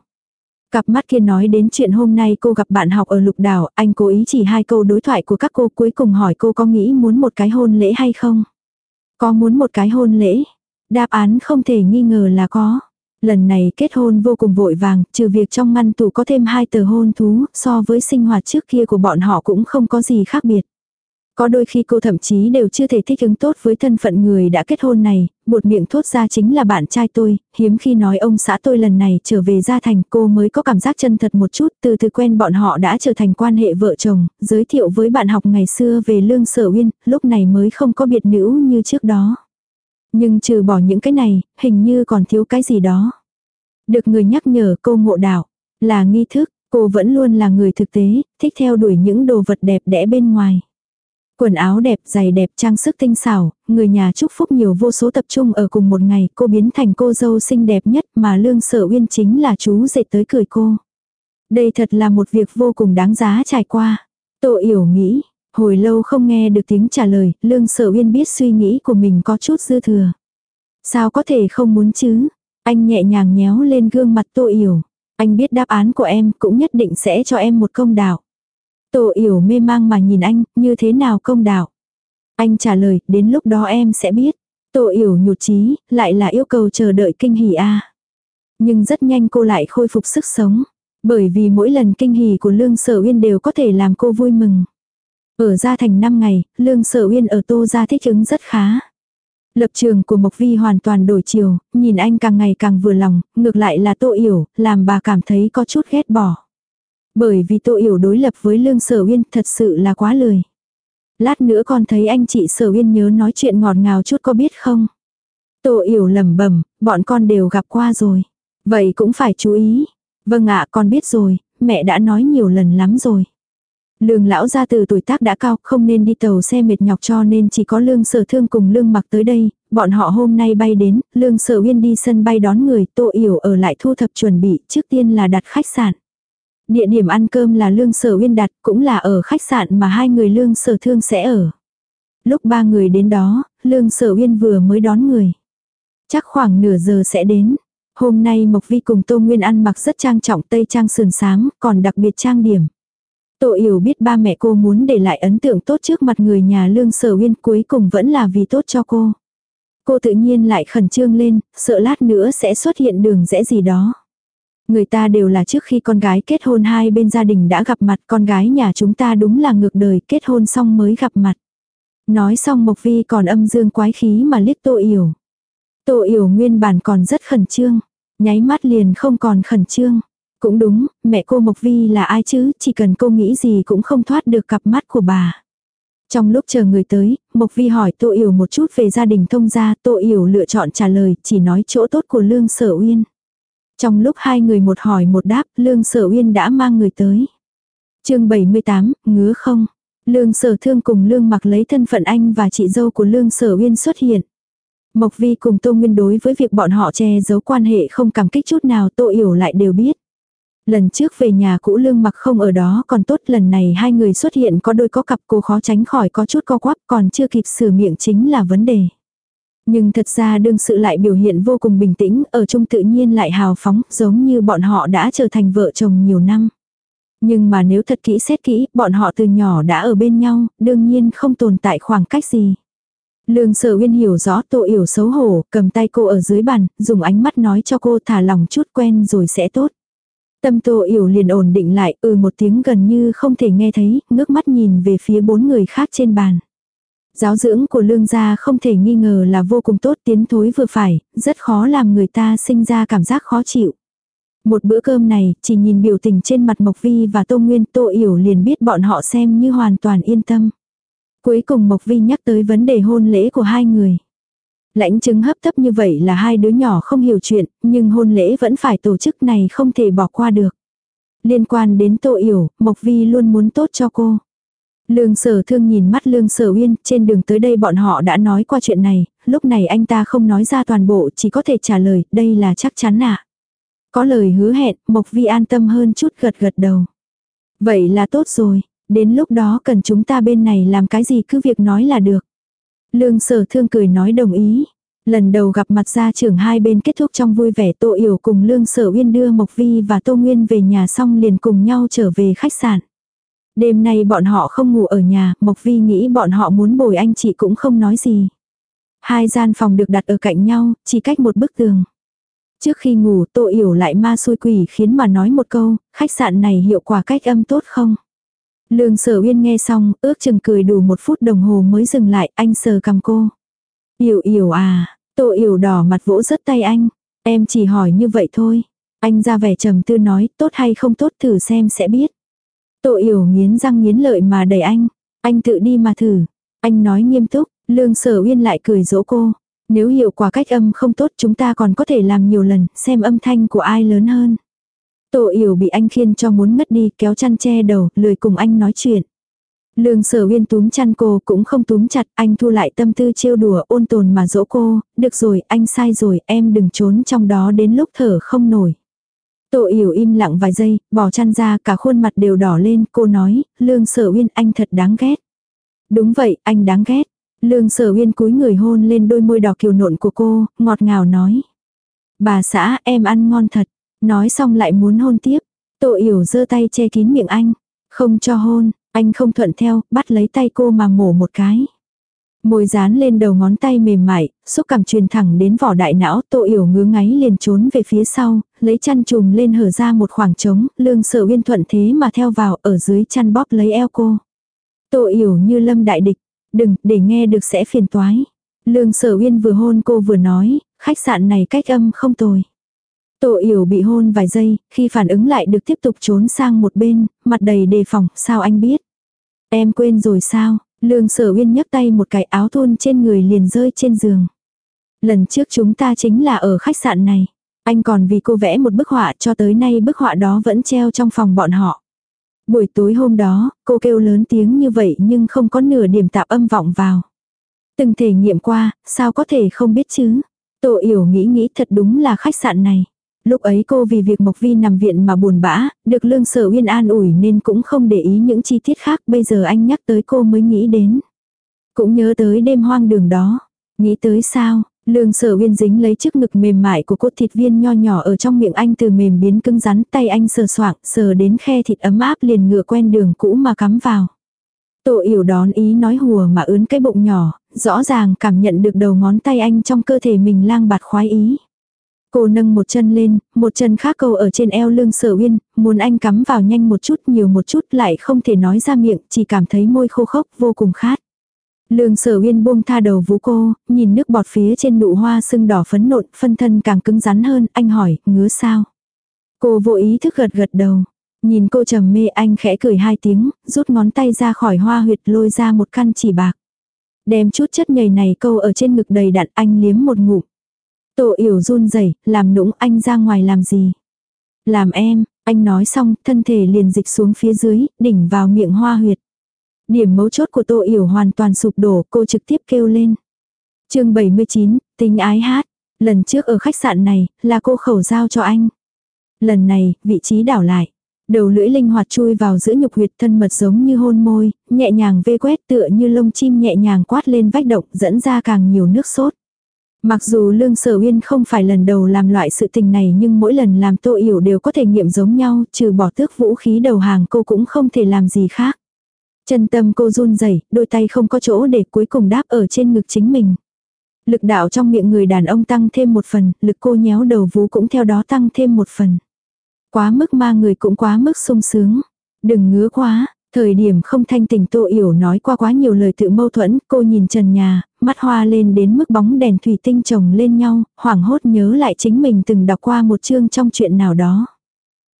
Cặp mắt kia nói đến chuyện hôm nay cô gặp bạn học ở lục đảo, anh cố ý chỉ hai câu đối thoại của các cô cuối cùng hỏi cô có nghĩ muốn một cái hôn lễ hay không? Có muốn một cái hôn lễ? Đáp án không thể nghi ngờ là có. Lần này kết hôn vô cùng vội vàng, trừ việc trong ngăn tủ có thêm hai tờ hôn thú, so với sinh hoạt trước kia của bọn họ cũng không có gì khác biệt. Có đôi khi cô thậm chí đều chưa thể thích ứng tốt với thân phận người đã kết hôn này, buột miệng thốt ra chính là bạn trai tôi, hiếm khi nói ông xã tôi lần này trở về gia thành cô mới có cảm giác chân thật một chút, từ từ quen bọn họ đã trở thành quan hệ vợ chồng, giới thiệu với bạn học ngày xưa về lương sở uyên, lúc này mới không có biệt nữ như trước đó. Nhưng trừ bỏ những cái này, hình như còn thiếu cái gì đó. Được người nhắc nhở cô ngộ đạo, là nghi thức, cô vẫn luôn là người thực tế, thích theo đuổi những đồ vật đẹp đẽ bên ngoài. Quần áo đẹp, giày đẹp, trang sức tinh xảo, người nhà chúc phúc nhiều vô số tập trung ở cùng một ngày, cô biến thành cô dâu xinh đẹp nhất mà lương sở uyên chính là chú dệt tới cười cô. Đây thật là một việc vô cùng đáng giá trải qua. Tô yểu nghĩ, hồi lâu không nghe được tiếng trả lời, lương sở uyên biết suy nghĩ của mình có chút dư thừa. Sao có thể không muốn chứ? Anh nhẹ nhàng nhéo lên gương mặt tô yểu. Anh biết đáp án của em cũng nhất định sẽ cho em một công đạo. Tô yểu mê mang mà nhìn anh, như thế nào công đạo. Anh trả lời, đến lúc đó em sẽ biết. Tô yểu nhụt chí, lại là yêu cầu chờ đợi kinh hỉ a. Nhưng rất nhanh cô lại khôi phục sức sống. Bởi vì mỗi lần kinh hỉ của Lương Sở Uyên đều có thể làm cô vui mừng. Ở gia thành 5 ngày, Lương Sở Uyên ở Tô gia thích ứng rất khá. Lập trường của Mộc Vi hoàn toàn đổi chiều, nhìn anh càng ngày càng vừa lòng, ngược lại là Tô Yểu, làm bà cảm thấy có chút ghét bỏ. Bởi vì Tô Yểu đối lập với Lương Sở Uyên thật sự là quá lười. Lát nữa con thấy anh chị Sở Uyên nhớ nói chuyện ngọt ngào chút có biết không? Tô Yểu lẩm bẩm, bọn con đều gặp qua rồi. Vậy cũng phải chú ý. Vâng ạ, con biết rồi, mẹ đã nói nhiều lần lắm rồi. Lương lão gia từ tuổi tác đã cao, không nên đi tàu xe mệt nhọc cho nên chỉ có lương sở thương cùng lương mặc tới đây, bọn họ hôm nay bay đến, lương sở uyên đi sân bay đón người, tô yểu ở lại thu thập chuẩn bị, trước tiên là đặt khách sạn. Địa điểm ăn cơm là lương sở uyên đặt, cũng là ở khách sạn mà hai người lương sở thương sẽ ở. Lúc ba người đến đó, lương sở uyên vừa mới đón người. Chắc khoảng nửa giờ sẽ đến. Hôm nay Mộc Vi cùng Tô Nguyên ăn mặc rất trang trọng tây trang sườn sáng, còn đặc biệt trang điểm. Tô Yểu biết ba mẹ cô muốn để lại ấn tượng tốt trước mặt người nhà lương sở uyên cuối cùng vẫn là vì tốt cho cô. Cô tự nhiên lại khẩn trương lên, sợ lát nữa sẽ xuất hiện đường rẽ gì đó. Người ta đều là trước khi con gái kết hôn hai bên gia đình đã gặp mặt con gái nhà chúng ta đúng là ngược đời kết hôn xong mới gặp mặt. Nói xong Mộc Vi còn âm dương quái khí mà liếc Tô Yểu. Tô Yểu nguyên bản còn rất khẩn trương, nháy mắt liền không còn khẩn trương. Cũng đúng, mẹ cô Mộc Vi là ai chứ, chỉ cần cô nghĩ gì cũng không thoát được cặp mắt của bà. Trong lúc chờ người tới, Mộc Vi hỏi Tô Yểu một chút về gia đình thông gia, Tô Yểu lựa chọn trả lời, chỉ nói chỗ tốt của Lương Sở Uyên. Trong lúc hai người một hỏi một đáp, Lương Sở Uyên đã mang người tới. chương 78, ngứa không? Lương Sở Thương cùng Lương mặc lấy thân phận anh và chị dâu của Lương Sở Uyên xuất hiện. Mộc Vi cùng Tô Nguyên đối với việc bọn họ che giấu quan hệ không cảm kích chút nào Tô Yểu lại đều biết. Lần trước về nhà cũ lương mặc không ở đó còn tốt lần này hai người xuất hiện có đôi có cặp cô khó tránh khỏi có chút co quắp còn chưa kịp sửa miệng chính là vấn đề. Nhưng thật ra đương sự lại biểu hiện vô cùng bình tĩnh, ở chung tự nhiên lại hào phóng, giống như bọn họ đã trở thành vợ chồng nhiều năm. Nhưng mà nếu thật kỹ xét kỹ, bọn họ từ nhỏ đã ở bên nhau, đương nhiên không tồn tại khoảng cách gì. Lương sở uyên hiểu rõ tô yểu xấu hổ, cầm tay cô ở dưới bàn, dùng ánh mắt nói cho cô thả lòng chút quen rồi sẽ tốt. Tâm tô yểu liền ổn định lại, ừ một tiếng gần như không thể nghe thấy, ngước mắt nhìn về phía bốn người khác trên bàn. Giáo dưỡng của lương gia không thể nghi ngờ là vô cùng tốt tiến thối vừa phải, rất khó làm người ta sinh ra cảm giác khó chịu. Một bữa cơm này, chỉ nhìn biểu tình trên mặt Mộc Vi và Tô Nguyên Tô Yểu liền biết bọn họ xem như hoàn toàn yên tâm. Cuối cùng Mộc Vi nhắc tới vấn đề hôn lễ của hai người. Lãnh chứng hấp tấp như vậy là hai đứa nhỏ không hiểu chuyện, nhưng hôn lễ vẫn phải tổ chức này không thể bỏ qua được. Liên quan đến Tô Yểu, Mộc Vi luôn muốn tốt cho cô. Lương sở thương nhìn mắt lương sở uyên, trên đường tới đây bọn họ đã nói qua chuyện này, lúc này anh ta không nói ra toàn bộ, chỉ có thể trả lời, đây là chắc chắn ạ. À. Có lời hứa hẹn, Mộc Vi an tâm hơn chút gật gật đầu. Vậy là tốt rồi, đến lúc đó cần chúng ta bên này làm cái gì cứ việc nói là được. Lương sở thương cười nói đồng ý. Lần đầu gặp mặt gia trưởng hai bên kết thúc trong vui vẻ Tô Yểu cùng Lương Sở Uyên đưa Mộc Vi và Tô Nguyên về nhà xong liền cùng nhau trở về khách sạn. Đêm nay bọn họ không ngủ ở nhà, Mộc Vi nghĩ bọn họ muốn bồi anh chị cũng không nói gì. Hai gian phòng được đặt ở cạnh nhau, chỉ cách một bức tường. Trước khi ngủ Tô Yểu lại ma xôi quỷ khiến mà nói một câu, khách sạn này hiệu quả cách âm tốt không? Lương sở uyên nghe xong, ước chừng cười đủ một phút đồng hồ mới dừng lại, anh sờ cầm cô. Yểu yểu à, Tô Yểu đỏ mặt vỗ rất tay anh. Em chỉ hỏi như vậy thôi. Anh ra vẻ trầm tư nói, tốt hay không tốt thử xem sẽ biết. Tô Yểu nghiến răng nghiến lợi mà đẩy anh. Anh tự đi mà thử. Anh nói nghiêm túc, Lương Sở Uyên lại cười dỗ cô. Nếu hiệu quả cách âm không tốt chúng ta còn có thể làm nhiều lần, xem âm thanh của ai lớn hơn. Tô Yểu bị anh khiên cho muốn ngất đi, kéo chăn che đầu, lười cùng anh nói chuyện. Lương sở uyên túm chăn cô cũng không túm chặt, anh thu lại tâm tư trêu đùa ôn tồn mà dỗ cô, được rồi, anh sai rồi, em đừng trốn trong đó đến lúc thở không nổi. Tô yểu im lặng vài giây, bỏ chăn ra cả khuôn mặt đều đỏ lên, cô nói, lương sở uyên anh thật đáng ghét. Đúng vậy, anh đáng ghét. Lương sở uyên cúi người hôn lên đôi môi đỏ kiều nộn của cô, ngọt ngào nói. Bà xã, em ăn ngon thật. Nói xong lại muốn hôn tiếp. Tô yểu giơ tay che kín miệng anh. Không cho hôn, anh không thuận theo, bắt lấy tay cô mà mổ một cái. Môi dán lên đầu ngón tay mềm mại, xúc cảm truyền thẳng đến vỏ đại não, Tô Yểu ngứa ngáy liền trốn về phía sau, lấy chăn chùm lên hở ra một khoảng trống, lương sở uyên thuận thế mà theo vào ở dưới chăn bóp lấy eo cô. Tô Yểu như lâm đại địch, đừng, để nghe được sẽ phiền toái. Lương sở uyên vừa hôn cô vừa nói, khách sạn này cách âm không tồi. Tô Yểu bị hôn vài giây, khi phản ứng lại được tiếp tục trốn sang một bên, mặt đầy đề phòng, sao anh biết? Em quên rồi sao? Lương sở uyên nhấc tay một cái áo thun trên người liền rơi trên giường. Lần trước chúng ta chính là ở khách sạn này. Anh còn vì cô vẽ một bức họa cho tới nay bức họa đó vẫn treo trong phòng bọn họ. Buổi tối hôm đó, cô kêu lớn tiếng như vậy nhưng không có nửa điểm tạp âm vọng vào. Từng thể nghiệm qua, sao có thể không biết chứ? Tô Yểu nghĩ nghĩ thật đúng là khách sạn này. Lúc ấy cô vì việc Mộc Vi nằm viện mà buồn bã, được lương sở uyên an ủi nên cũng không để ý những chi tiết khác, bây giờ anh nhắc tới cô mới nghĩ đến. Cũng nhớ tới đêm hoang đường đó. Nghĩ tới sao, lương sở uyên dính lấy chiếc ngực mềm mại của cốt thịt viên nho nhỏ ở trong miệng anh từ mềm biến cứng rắn, tay anh sờ soạng, sờ đến khe thịt ấm áp liền ngựa quen đường cũ mà cắm vào. Tổ yểu đón ý nói hùa mà ướn cái bụng nhỏ, rõ ràng cảm nhận được đầu ngón tay anh trong cơ thể mình lang bạt khoái ý. Cô nâng một chân lên, một chân khác câu ở trên eo lưng sở uyên, muốn anh cắm vào nhanh một chút nhiều một chút lại không thể nói ra miệng, chỉ cảm thấy môi khô khốc vô cùng khát. Lương sở uyên buông tha đầu vú cô, nhìn nước bọt phía trên nụ hoa sưng đỏ phấn nộn, phân thân càng cứng rắn hơn, anh hỏi, ngứa sao? Cô vô ý thức gật gật đầu. Nhìn cô trầm mê anh khẽ cười hai tiếng, rút ngón tay ra khỏi hoa huyệt lôi ra một căn chỉ bạc. Đem chút chất nhầy này câu ở trên ngực đầy đặn anh liếm một ngụm. Tô yểu run rẩy làm nũng anh ra ngoài làm gì. Làm em, anh nói xong, thân thể liền dịch xuống phía dưới, đỉnh vào miệng hoa huyệt. Điểm mấu chốt của Tô Yểu hoàn toàn sụp đổ, cô trực tiếp kêu lên. chương 79, tình ái hát. Lần trước ở khách sạn này, là cô khẩu giao cho anh. Lần này, vị trí đảo lại. Đầu lưỡi linh hoạt chui vào giữa nhục huyệt thân mật giống như hôn môi, nhẹ nhàng vê quét tựa như lông chim nhẹ nhàng quát lên vách động dẫn ra càng nhiều nước sốt. Mặc dù Lương Sở Uyên không phải lần đầu làm loại sự tình này nhưng mỗi lần làm Tô Yểu đều có thể nghiệm giống nhau, trừ bỏ tước vũ khí đầu hàng cô cũng không thể làm gì khác. Chân tâm cô run rẩy, đôi tay không có chỗ để cuối cùng đáp ở trên ngực chính mình. Lực đạo trong miệng người đàn ông tăng thêm một phần, lực cô nhéo đầu vú cũng theo đó tăng thêm một phần. Quá mức ma người cũng quá mức sung sướng. Đừng ngứa quá, thời điểm không thanh tỉnh Tô Yểu nói qua quá nhiều lời tự mâu thuẫn, cô nhìn trần nhà, mắt hoa lên đến mức bóng đèn thủy tinh chồng lên nhau, hoảng hốt nhớ lại chính mình từng đọc qua một chương trong chuyện nào đó.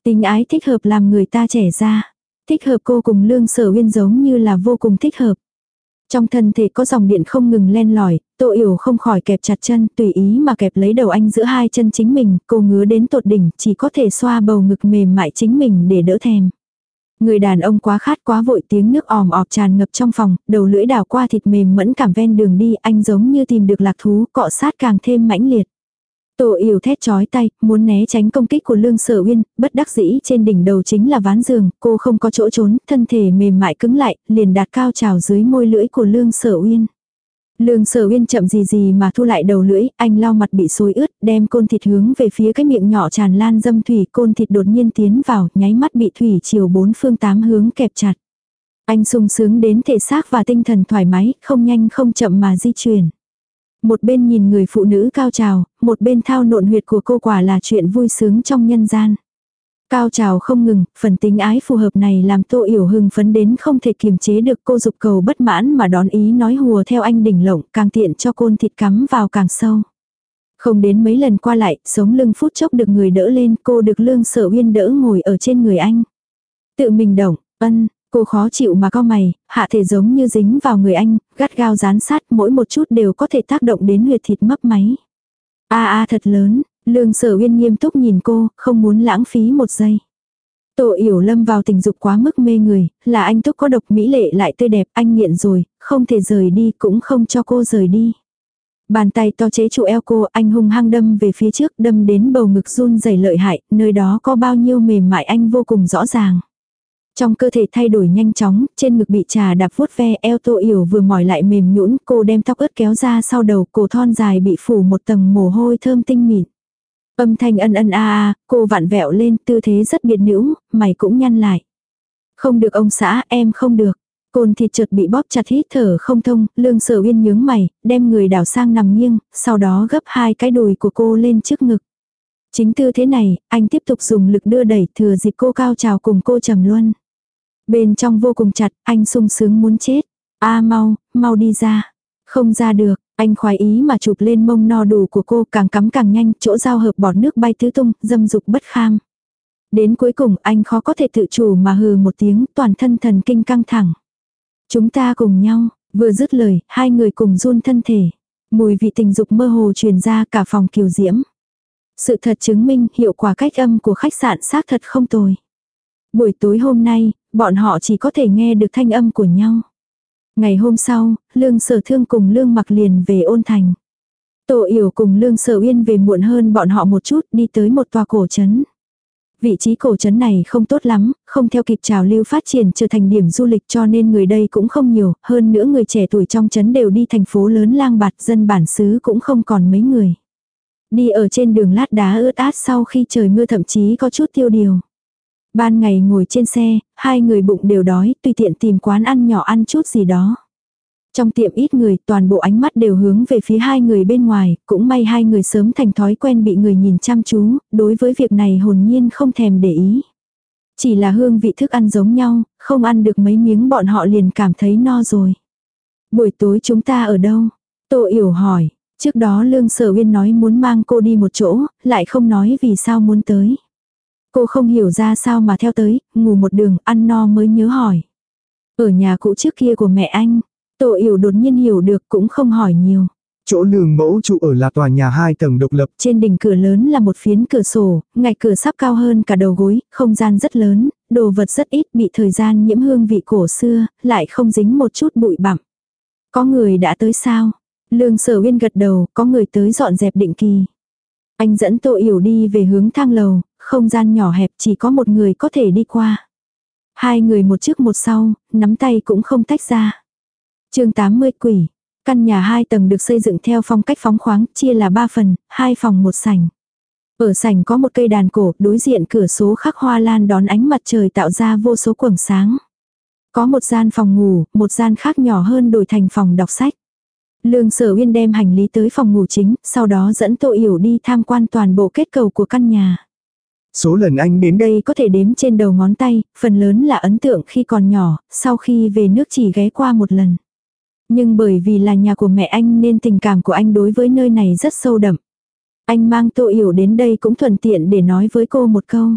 Tình ái thích hợp làm người ta trẻ ra. Thích hợp cô cùng lương sở uyên giống như là vô cùng thích hợp. Trong thân thể có dòng điện không ngừng len lỏi, Tô Yểu không khỏi kẹp chặt chân, tùy ý mà kẹp lấy đầu anh giữa hai chân chính mình, cô ngứa đến tột đỉnh, chỉ có thể xoa bầu ngực mềm mại chính mình để đỡ thèm. Người đàn ông quá khát quá vội tiếng nước òm ọp tràn ngập trong phòng, đầu lưỡi đảo qua thịt mềm mẫn cảm ven đường đi, anh giống như tìm được lạc thú, cọ sát càng thêm mãnh liệt. Tổ yểu thét chói tay, muốn né tránh công kích của Lương Sở Uyên, bất đắc dĩ trên đỉnh đầu chính là ván giường, cô không có chỗ trốn, thân thể mềm mại cứng lại, liền đạt cao trào dưới môi lưỡi của Lương Sở Uyên. Lương Sở Uyên chậm gì gì mà thu lại đầu lưỡi, anh lau mặt bị xối ướt, đem côn thịt hướng về phía cái miệng nhỏ tràn lan dâm thủy, côn thịt đột nhiên tiến vào, nháy mắt bị thủy chiều bốn phương tám hướng kẹp chặt. Anh sung sướng đến thể xác và tinh thần thoải mái, không nhanh không chậm mà di chuyển. Một bên nhìn người phụ nữ cao trào, một bên thao nộn huyệt của cô quả là chuyện vui sướng trong nhân gian. Cao trào không ngừng, phần tính ái phù hợp này làm tô yểu hưng phấn đến không thể kiềm chế được cô dục cầu bất mãn mà đón ý nói hùa theo anh đỉnh lộng càng tiện cho côn thịt cắm vào càng sâu. Không đến mấy lần qua lại, sống lưng phút chốc được người đỡ lên, cô được lương sở uyên đỡ ngồi ở trên người anh. Tự mình động, ân, Cô khó chịu mà co mày, hạ thể giống như dính vào người anh, gắt gao dán sát mỗi một chút đều có thể tác động đến huyệt thịt mấp máy. a a thật lớn, lương sở uyên nghiêm túc nhìn cô, không muốn lãng phí một giây. Tổ yểu lâm vào tình dục quá mức mê người, là anh túc có độc mỹ lệ lại tươi đẹp, anh nghiện rồi, không thể rời đi cũng không cho cô rời đi. Bàn tay to chế trụ eo cô, anh hung hăng đâm về phía trước, đâm đến bầu ngực run rẩy lợi hại, nơi đó có bao nhiêu mềm mại anh vô cùng rõ ràng. Trong cơ thể thay đổi nhanh chóng, trên ngực bị trà đạp vuốt ve eo tô yểu vừa mỏi lại mềm nhũn cô đem tóc ướt kéo ra sau đầu cổ thon dài bị phủ một tầng mồ hôi thơm tinh mịn. Âm thanh ân ân a a, cô vặn vẹo lên tư thế rất biệt nữ, mày cũng nhăn lại. Không được ông xã, em không được. Côn thịt chợt bị bóp chặt hít thở không thông, lương sở uyên nhướng mày, đem người đảo sang nằm nghiêng, sau đó gấp hai cái đùi của cô lên trước ngực. Chính tư thế này, anh tiếp tục dùng lực đưa đẩy thừa dịp cô cao trào cùng cô trầm luân. Bên trong vô cùng chặt, anh sung sướng muốn chết. A mau, mau đi ra. Không ra được, anh khoái ý mà chụp lên mông no đủ của cô càng cắm càng nhanh, chỗ giao hợp bọt nước bay tứ tung, dâm dục bất kham. Đến cuối cùng anh khó có thể tự chủ mà hừ một tiếng, toàn thân thần kinh căng thẳng. Chúng ta cùng nhau, vừa dứt lời, hai người cùng run thân thể. Mùi vị tình dục mơ hồ truyền ra cả phòng kiều diễm. Sự thật chứng minh hiệu quả cách âm của khách sạn xác thật không tồi. Buổi tối hôm nay, bọn họ chỉ có thể nghe được thanh âm của nhau. Ngày hôm sau, Lương Sở Thương cùng Lương Mặc liền về ôn thành. Tổ Yểu cùng Lương Sở Uyên về muộn hơn bọn họ một chút đi tới một tòa cổ trấn. Vị trí cổ trấn này không tốt lắm, không theo kịp trào lưu phát triển trở thành điểm du lịch cho nên người đây cũng không nhiều, hơn nữa người trẻ tuổi trong trấn đều đi thành phố lớn lang bạt dân bản xứ cũng không còn mấy người. Đi ở trên đường lát đá ướt át sau khi trời mưa thậm chí có chút tiêu điều. Ban ngày ngồi trên xe, hai người bụng đều đói, tùy tiện tìm quán ăn nhỏ ăn chút gì đó. Trong tiệm ít người, toàn bộ ánh mắt đều hướng về phía hai người bên ngoài, cũng may hai người sớm thành thói quen bị người nhìn chăm chú, đối với việc này hồn nhiên không thèm để ý. Chỉ là hương vị thức ăn giống nhau, không ăn được mấy miếng bọn họ liền cảm thấy no rồi. Buổi tối chúng ta ở đâu? Tô Yểu hỏi, trước đó Lương Sở Uyên nói muốn mang cô đi một chỗ, lại không nói vì sao muốn tới. Cô không hiểu ra sao mà theo tới, ngủ một đường, ăn no mới nhớ hỏi. Ở nhà cũ trước kia của mẹ anh, Tô Yểu đột nhiên hiểu được cũng không hỏi nhiều. Chỗ lường mẫu trụ ở là tòa nhà hai tầng độc lập. Trên đỉnh cửa lớn là một phiến cửa sổ, ngạch cửa sắp cao hơn cả đầu gối, không gian rất lớn, đồ vật rất ít bị thời gian nhiễm hương vị cổ xưa, lại không dính một chút bụi bặm. Có người đã tới sao? Lương sở uyên gật đầu, có người tới dọn dẹp định kỳ. Anh dẫn Tô Yểu đi về hướng thang lầu, không gian nhỏ hẹp chỉ có một người có thể đi qua. Hai người một trước một sau, nắm tay cũng không tách ra. chương 80 quỷ. Căn nhà hai tầng được xây dựng theo phong cách phóng khoáng, chia là ba phần, hai phòng một sảnh. Ở sảnh có một cây đàn cổ, đối diện cửa số khắc hoa lan đón ánh mặt trời tạo ra vô số quầng sáng. Có một gian phòng ngủ, một gian khác nhỏ hơn đổi thành phòng đọc sách. Lương sở uyên đem hành lý tới phòng ngủ chính, sau đó dẫn Tô Yểu đi tham quan toàn bộ kết cầu của căn nhà. Số lần anh đến đây có thể đếm trên đầu ngón tay, phần lớn là ấn tượng khi còn nhỏ, sau khi về nước chỉ ghé qua một lần. Nhưng bởi vì là nhà của mẹ anh nên tình cảm của anh đối với nơi này rất sâu đậm. Anh mang Tô Yểu đến đây cũng thuận tiện để nói với cô một câu.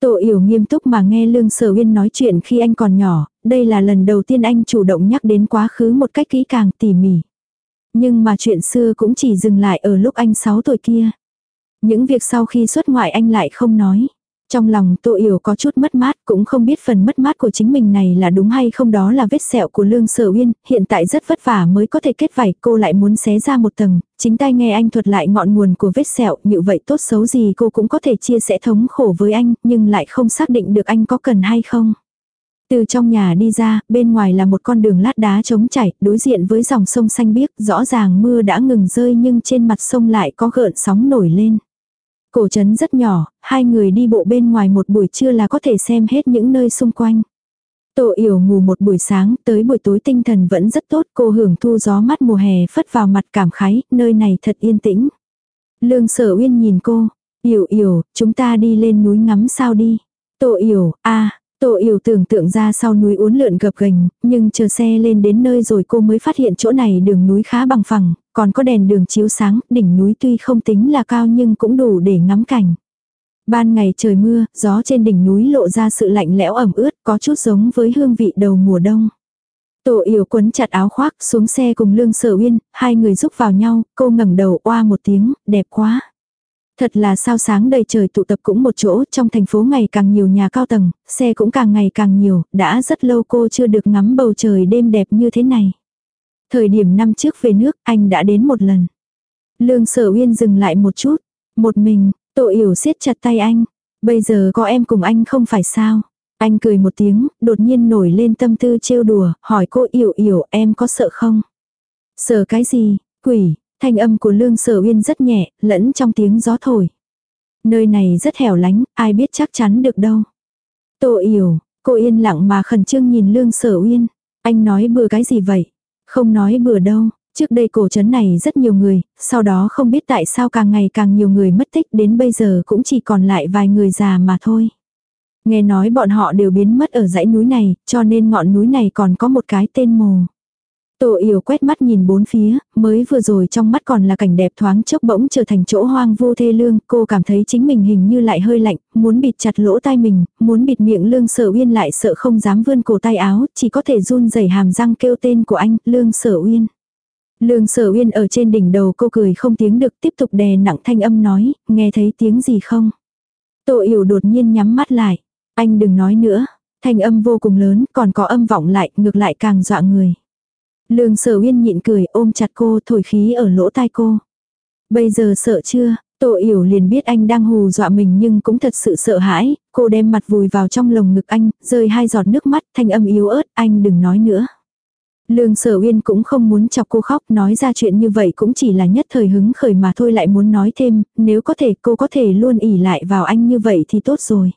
Tô Yểu nghiêm túc mà nghe Lương Sở Uyên nói chuyện khi anh còn nhỏ, đây là lần đầu tiên anh chủ động nhắc đến quá khứ một cách kỹ càng tỉ mỉ. Nhưng mà chuyện xưa cũng chỉ dừng lại ở lúc anh 6 tuổi kia. Những việc sau khi xuất ngoại anh lại không nói. Trong lòng Tô Yểu có chút mất mát, cũng không biết phần mất mát của chính mình này là đúng hay không đó là vết sẹo của Lương Sở Uyên, hiện tại rất vất vả mới có thể kết vảy, cô lại muốn xé ra một tầng, chính tay nghe anh thuật lại ngọn nguồn của vết sẹo, như vậy tốt xấu gì cô cũng có thể chia sẻ thống khổ với anh, nhưng lại không xác định được anh có cần hay không. Từ trong nhà đi ra, bên ngoài là một con đường lát đá trống chảy, đối diện với dòng sông xanh biếc, rõ ràng mưa đã ngừng rơi nhưng trên mặt sông lại có gợn sóng nổi lên. Cổ trấn rất nhỏ, hai người đi bộ bên ngoài một buổi trưa là có thể xem hết những nơi xung quanh. Tổ yểu ngủ một buổi sáng, tới buổi tối tinh thần vẫn rất tốt, cô hưởng thu gió mát mùa hè phất vào mặt cảm khái, nơi này thật yên tĩnh. Lương sở uyên nhìn cô, yểu yểu, chúng ta đi lên núi ngắm sao đi. Tổ yểu, a Tô Yểu tưởng tượng ra sau núi uốn lượn gập ghềnh, nhưng chờ xe lên đến nơi rồi cô mới phát hiện chỗ này đường núi khá bằng phẳng, còn có đèn đường chiếu sáng, đỉnh núi tuy không tính là cao nhưng cũng đủ để ngắm cảnh. Ban ngày trời mưa, gió trên đỉnh núi lộ ra sự lạnh lẽo ẩm ướt, có chút giống với hương vị đầu mùa đông. Tổ yểu quấn chặt áo khoác xuống xe cùng lương sở uyên, hai người rúc vào nhau, cô ngẩng đầu oa một tiếng, đẹp quá. Thật là sao sáng đầy trời tụ tập cũng một chỗ, trong thành phố ngày càng nhiều nhà cao tầng, xe cũng càng ngày càng nhiều, đã rất lâu cô chưa được ngắm bầu trời đêm đẹp như thế này. Thời điểm năm trước về nước, anh đã đến một lần. Lương sở uyên dừng lại một chút, một mình, tội yểu siết chặt tay anh. Bây giờ có em cùng anh không phải sao. Anh cười một tiếng, đột nhiên nổi lên tâm tư trêu đùa, hỏi cô yểu yểu em có sợ không? Sợ cái gì? Quỷ, Thanh âm của Lương Sở Uyên rất nhẹ, lẫn trong tiếng gió thổi. Nơi này rất hẻo lánh, ai biết chắc chắn được đâu. Tô Yểu, cô yên lặng mà khẩn trương nhìn Lương Sở Uyên. Anh nói bừa cái gì vậy? Không nói bừa đâu. Trước đây cổ trấn này rất nhiều người, sau đó không biết tại sao càng ngày càng nhiều người mất tích đến bây giờ cũng chỉ còn lại vài người già mà thôi. Nghe nói bọn họ đều biến mất ở dãy núi này, cho nên ngọn núi này còn có một cái tên mồ. Tổ yểu quét mắt nhìn bốn phía, mới vừa rồi trong mắt còn là cảnh đẹp thoáng chốc bỗng trở thành chỗ hoang vô thê lương, cô cảm thấy chính mình hình như lại hơi lạnh, muốn bịt chặt lỗ tai mình, muốn bịt miệng lương sở uyên lại sợ không dám vươn cổ tay áo, chỉ có thể run rẩy hàm răng kêu tên của anh, lương sở uyên. Lương sở uyên ở trên đỉnh đầu cô cười không tiếng được tiếp tục đè nặng thanh âm nói, nghe thấy tiếng gì không? Tổ yểu đột nhiên nhắm mắt lại, anh đừng nói nữa, thanh âm vô cùng lớn, còn có âm vọng lại, ngược lại càng dọa người. Lương sở uyên nhịn cười ôm chặt cô thổi khí ở lỗ tai cô. Bây giờ sợ chưa? Tô yểu liền biết anh đang hù dọa mình nhưng cũng thật sự sợ hãi, cô đem mặt vùi vào trong lồng ngực anh, rơi hai giọt nước mắt, thanh âm yếu ớt, anh đừng nói nữa. Lương sở uyên cũng không muốn chọc cô khóc, nói ra chuyện như vậy cũng chỉ là nhất thời hứng khởi mà thôi lại muốn nói thêm, nếu có thể cô có thể luôn ỉ lại vào anh như vậy thì tốt rồi.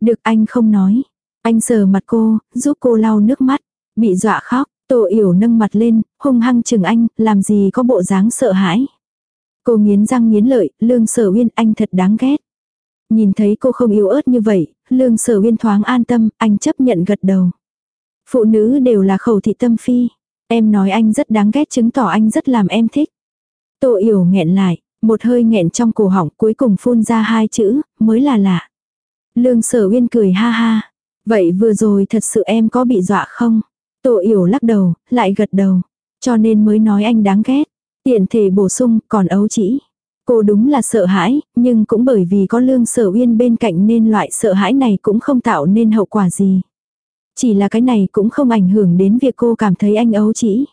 Được anh không nói. Anh sờ mặt cô, giúp cô lau nước mắt, bị dọa khóc, Tô yểu nâng mặt lên, hung hăng chừng anh, làm gì có bộ dáng sợ hãi. Cô nghiến răng nghiến lợi, lương sở uyên anh thật đáng ghét. Nhìn thấy cô không yếu ớt như vậy, lương sở uyên thoáng an tâm, anh chấp nhận gật đầu. Phụ nữ đều là khẩu thị tâm phi. Em nói anh rất đáng ghét chứng tỏ anh rất làm em thích. Tô yểu nghẹn lại, một hơi nghẹn trong cổ họng cuối cùng phun ra hai chữ, mới là lạ. Lương sở uyên cười ha ha. Vậy vừa rồi thật sự em có bị dọa không? Tô yểu lắc đầu, lại gật đầu. Cho nên mới nói anh đáng ghét. Tiện thể bổ sung, còn ấu chỉ. Cô đúng là sợ hãi, nhưng cũng bởi vì có lương sở uyên bên cạnh nên loại sợ hãi này cũng không tạo nên hậu quả gì. Chỉ là cái này cũng không ảnh hưởng đến việc cô cảm thấy anh ấu chỉ.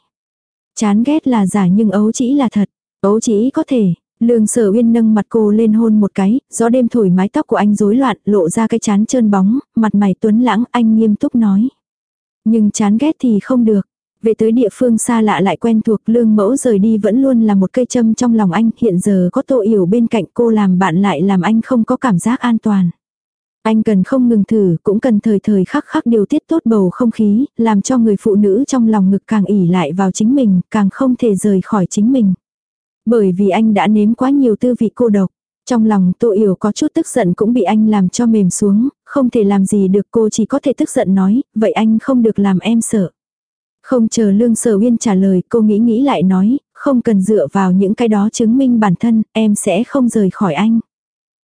Chán ghét là giả nhưng ấu chỉ là thật. Ấu chỉ có thể. Lương sở uyên nâng mặt cô lên hôn một cái, gió đêm thổi mái tóc của anh rối loạn, lộ ra cái chán trơn bóng, mặt mày tuấn lãng, anh nghiêm túc nói. Nhưng chán ghét thì không được. Về tới địa phương xa lạ lại quen thuộc lương mẫu rời đi vẫn luôn là một cây châm trong lòng anh, hiện giờ có tô yểu bên cạnh cô làm bạn lại làm anh không có cảm giác an toàn. Anh cần không ngừng thử, cũng cần thời thời khắc khắc điều tiết tốt bầu không khí, làm cho người phụ nữ trong lòng ngực càng ỉ lại vào chính mình, càng không thể rời khỏi chính mình. Bởi vì anh đã nếm quá nhiều tư vị cô độc. Trong lòng Tô Yểu có chút tức giận cũng bị anh làm cho mềm xuống, không thể làm gì được cô chỉ có thể tức giận nói, vậy anh không được làm em sợ. Không chờ Lương Sở Uyên trả lời, cô nghĩ nghĩ lại nói, không cần dựa vào những cái đó chứng minh bản thân, em sẽ không rời khỏi anh.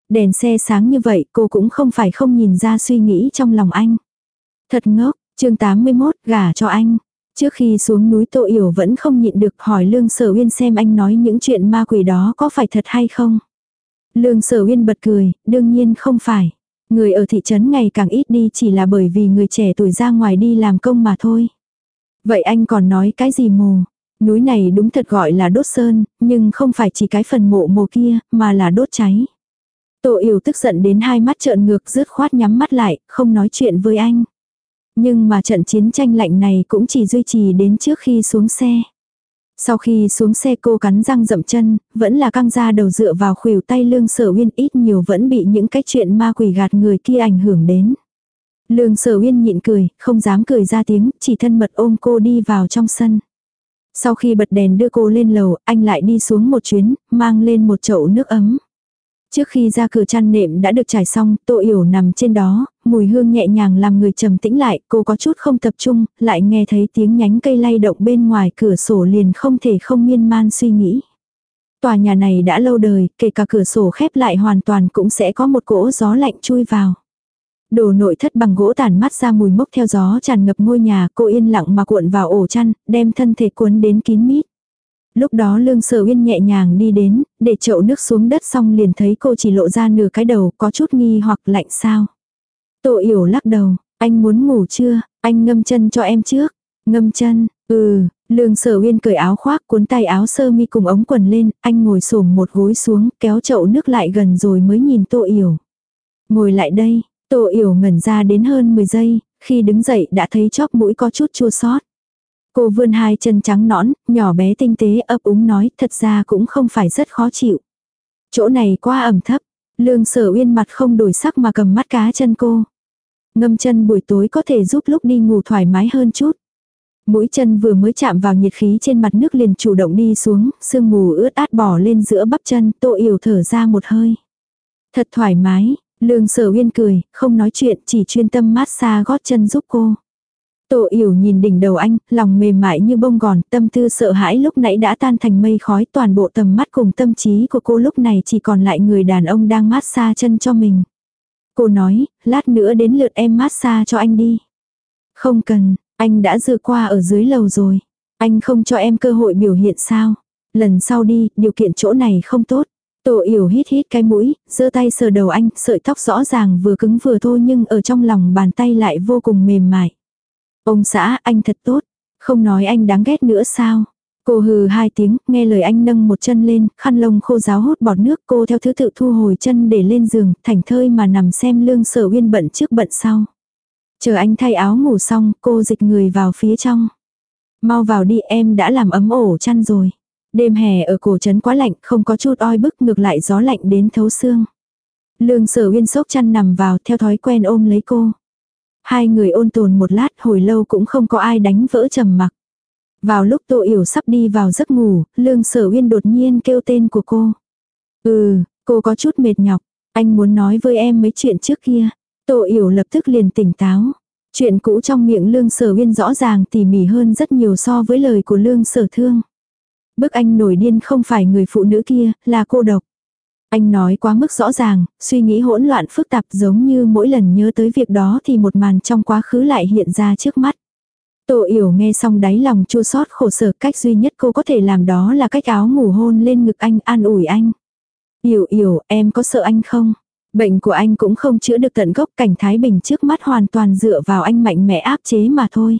Đèn xe sáng như vậy, cô cũng không phải không nhìn ra suy nghĩ trong lòng anh. Thật ngốc, chương 81, gả cho anh. Trước khi xuống núi Tô Yểu vẫn không nhịn được hỏi Lương Sở Uyên xem anh nói những chuyện ma quỷ đó có phải thật hay không. Lương Sở Uyên bật cười, đương nhiên không phải. Người ở thị trấn ngày càng ít đi chỉ là bởi vì người trẻ tuổi ra ngoài đi làm công mà thôi. Vậy anh còn nói cái gì mồ? Núi này đúng thật gọi là đốt sơn, nhưng không phải chỉ cái phần mộ mồ kia, mà là đốt cháy. Tô Yểu tức giận đến hai mắt trợn ngược rứt khoát nhắm mắt lại, không nói chuyện với anh. Nhưng mà trận chiến tranh lạnh này cũng chỉ duy trì đến trước khi xuống xe. Sau khi xuống xe cô cắn răng dậm chân, vẫn là căng ra đầu dựa vào khuỷu tay lương sở uyên ít nhiều vẫn bị những cái chuyện ma quỷ gạt người kia ảnh hưởng đến. Lương sở uyên nhịn cười, không dám cười ra tiếng, chỉ thân mật ôm cô đi vào trong sân. Sau khi bật đèn đưa cô lên lầu, anh lại đi xuống một chuyến, mang lên một chậu nước ấm. Trước khi ra cửa chăn nệm đã được trải xong, Tô Yểu nằm trên đó, mùi hương nhẹ nhàng làm người trầm tĩnh lại, cô có chút không tập trung, lại nghe thấy tiếng nhánh cây lay động bên ngoài cửa sổ liền không thể không miên man suy nghĩ. Tòa nhà này đã lâu đời, kể cả cửa sổ khép lại hoàn toàn cũng sẽ có một cỗ gió lạnh chui vào. Đồ nội thất bằng gỗ tàn mắt ra mùi mốc theo gió tràn ngập ngôi nhà, cô yên lặng mà cuộn vào ổ chăn, đem thân thể cuốn đến kín mít. Lúc đó lương sở uyên nhẹ nhàng đi đến, để chậu nước xuống đất xong liền thấy cô chỉ lộ ra nửa cái đầu, có chút nghi hoặc lạnh sao. Tô yểu lắc đầu, anh muốn ngủ chưa, anh ngâm chân cho em trước. Ngâm chân, ừ, lương sở uyên cởi áo khoác cuốn tay áo sơ mi cùng ống quần lên, anh ngồi xổm một gối xuống, kéo chậu nước lại gần rồi mới nhìn tô yểu. Ngồi lại đây, tô yểu ngẩn ra đến hơn 10 giây, khi đứng dậy đã thấy chóp mũi có chút chua sót. Cô vươn hai chân trắng nõn, nhỏ bé tinh tế ấp úng nói thật ra cũng không phải rất khó chịu. Chỗ này quá ẩm thấp, lương sở uyên mặt không đổi sắc mà cầm mắt cá chân cô. Ngâm chân buổi tối có thể giúp lúc đi ngủ thoải mái hơn chút. Mũi chân vừa mới chạm vào nhiệt khí trên mặt nước liền chủ động đi xuống, sương mù ướt át bỏ lên giữa bắp chân, tô yểu thở ra một hơi. Thật thoải mái, lương sở uyên cười, không nói chuyện, chỉ chuyên tâm mát xa gót chân giúp cô. Tô yểu nhìn đỉnh đầu anh, lòng mềm mại như bông gòn, tâm tư sợ hãi lúc nãy đã tan thành mây khói toàn bộ tầm mắt cùng tâm trí của cô lúc này chỉ còn lại người đàn ông đang mát xa chân cho mình. Cô nói, lát nữa đến lượt em massage cho anh đi. Không cần, anh đã dự qua ở dưới lầu rồi. Anh không cho em cơ hội biểu hiện sao. Lần sau đi, điều kiện chỗ này không tốt. tổ yểu hít hít cái mũi, giơ tay sờ đầu anh, sợi tóc rõ ràng vừa cứng vừa thô nhưng ở trong lòng bàn tay lại vô cùng mềm mại. Ông xã, anh thật tốt. Không nói anh đáng ghét nữa sao? Cô hừ hai tiếng, nghe lời anh nâng một chân lên, khăn lông khô ráo hút bọt nước cô theo thứ tự thu hồi chân để lên giường, thảnh thơi mà nằm xem lương sở uyên bận trước bận sau. Chờ anh thay áo ngủ xong, cô dịch người vào phía trong. Mau vào đi em đã làm ấm ổ chăn rồi. Đêm hè ở cổ trấn quá lạnh, không có chút oi bức ngược lại gió lạnh đến thấu xương. Lương sở uyên sốc chăn nằm vào theo thói quen ôm lấy cô. Hai người ôn tồn một lát hồi lâu cũng không có ai đánh vỡ trầm mặc. Vào lúc Tô Yểu sắp đi vào giấc ngủ, Lương Sở Uyên đột nhiên kêu tên của cô. Ừ, cô có chút mệt nhọc, anh muốn nói với em mấy chuyện trước kia. Tô Yểu lập tức liền tỉnh táo. Chuyện cũ trong miệng Lương Sở Uyên rõ ràng tỉ mỉ hơn rất nhiều so với lời của Lương Sở Thương. Bức anh nổi điên không phải người phụ nữ kia, là cô độc. Anh nói quá mức rõ ràng, suy nghĩ hỗn loạn phức tạp giống như mỗi lần nhớ tới việc đó thì một màn trong quá khứ lại hiện ra trước mắt. Tô yểu nghe xong đáy lòng chua xót khổ sở cách duy nhất cô có thể làm đó là cách áo ngủ hôn lên ngực anh an ủi anh. Yểu yểu, em có sợ anh không? Bệnh của anh cũng không chữa được tận gốc cảnh Thái Bình trước mắt hoàn toàn dựa vào anh mạnh mẽ áp chế mà thôi.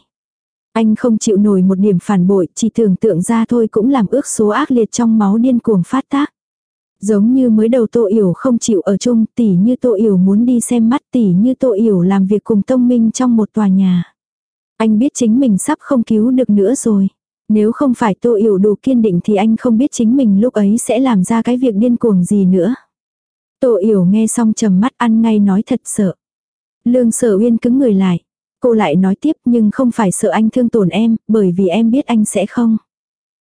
Anh không chịu nổi một điểm phản bội, chỉ tưởng tượng ra thôi cũng làm ước số ác liệt trong máu điên cuồng phát tác. Giống như mới đầu Tô Yểu không chịu ở chung, tỉ như Tô Yểu muốn đi xem mắt tỉ như Tô Yểu làm việc cùng Tông Minh trong một tòa nhà. Anh biết chính mình sắp không cứu được nữa rồi. Nếu không phải Tô Yểu đủ kiên định thì anh không biết chính mình lúc ấy sẽ làm ra cái việc điên cuồng gì nữa. Tô Yểu nghe xong trầm mắt ăn ngay nói thật sợ. Lương sở uyên cứng người lại. Cô lại nói tiếp nhưng không phải sợ anh thương tổn em, bởi vì em biết anh sẽ không.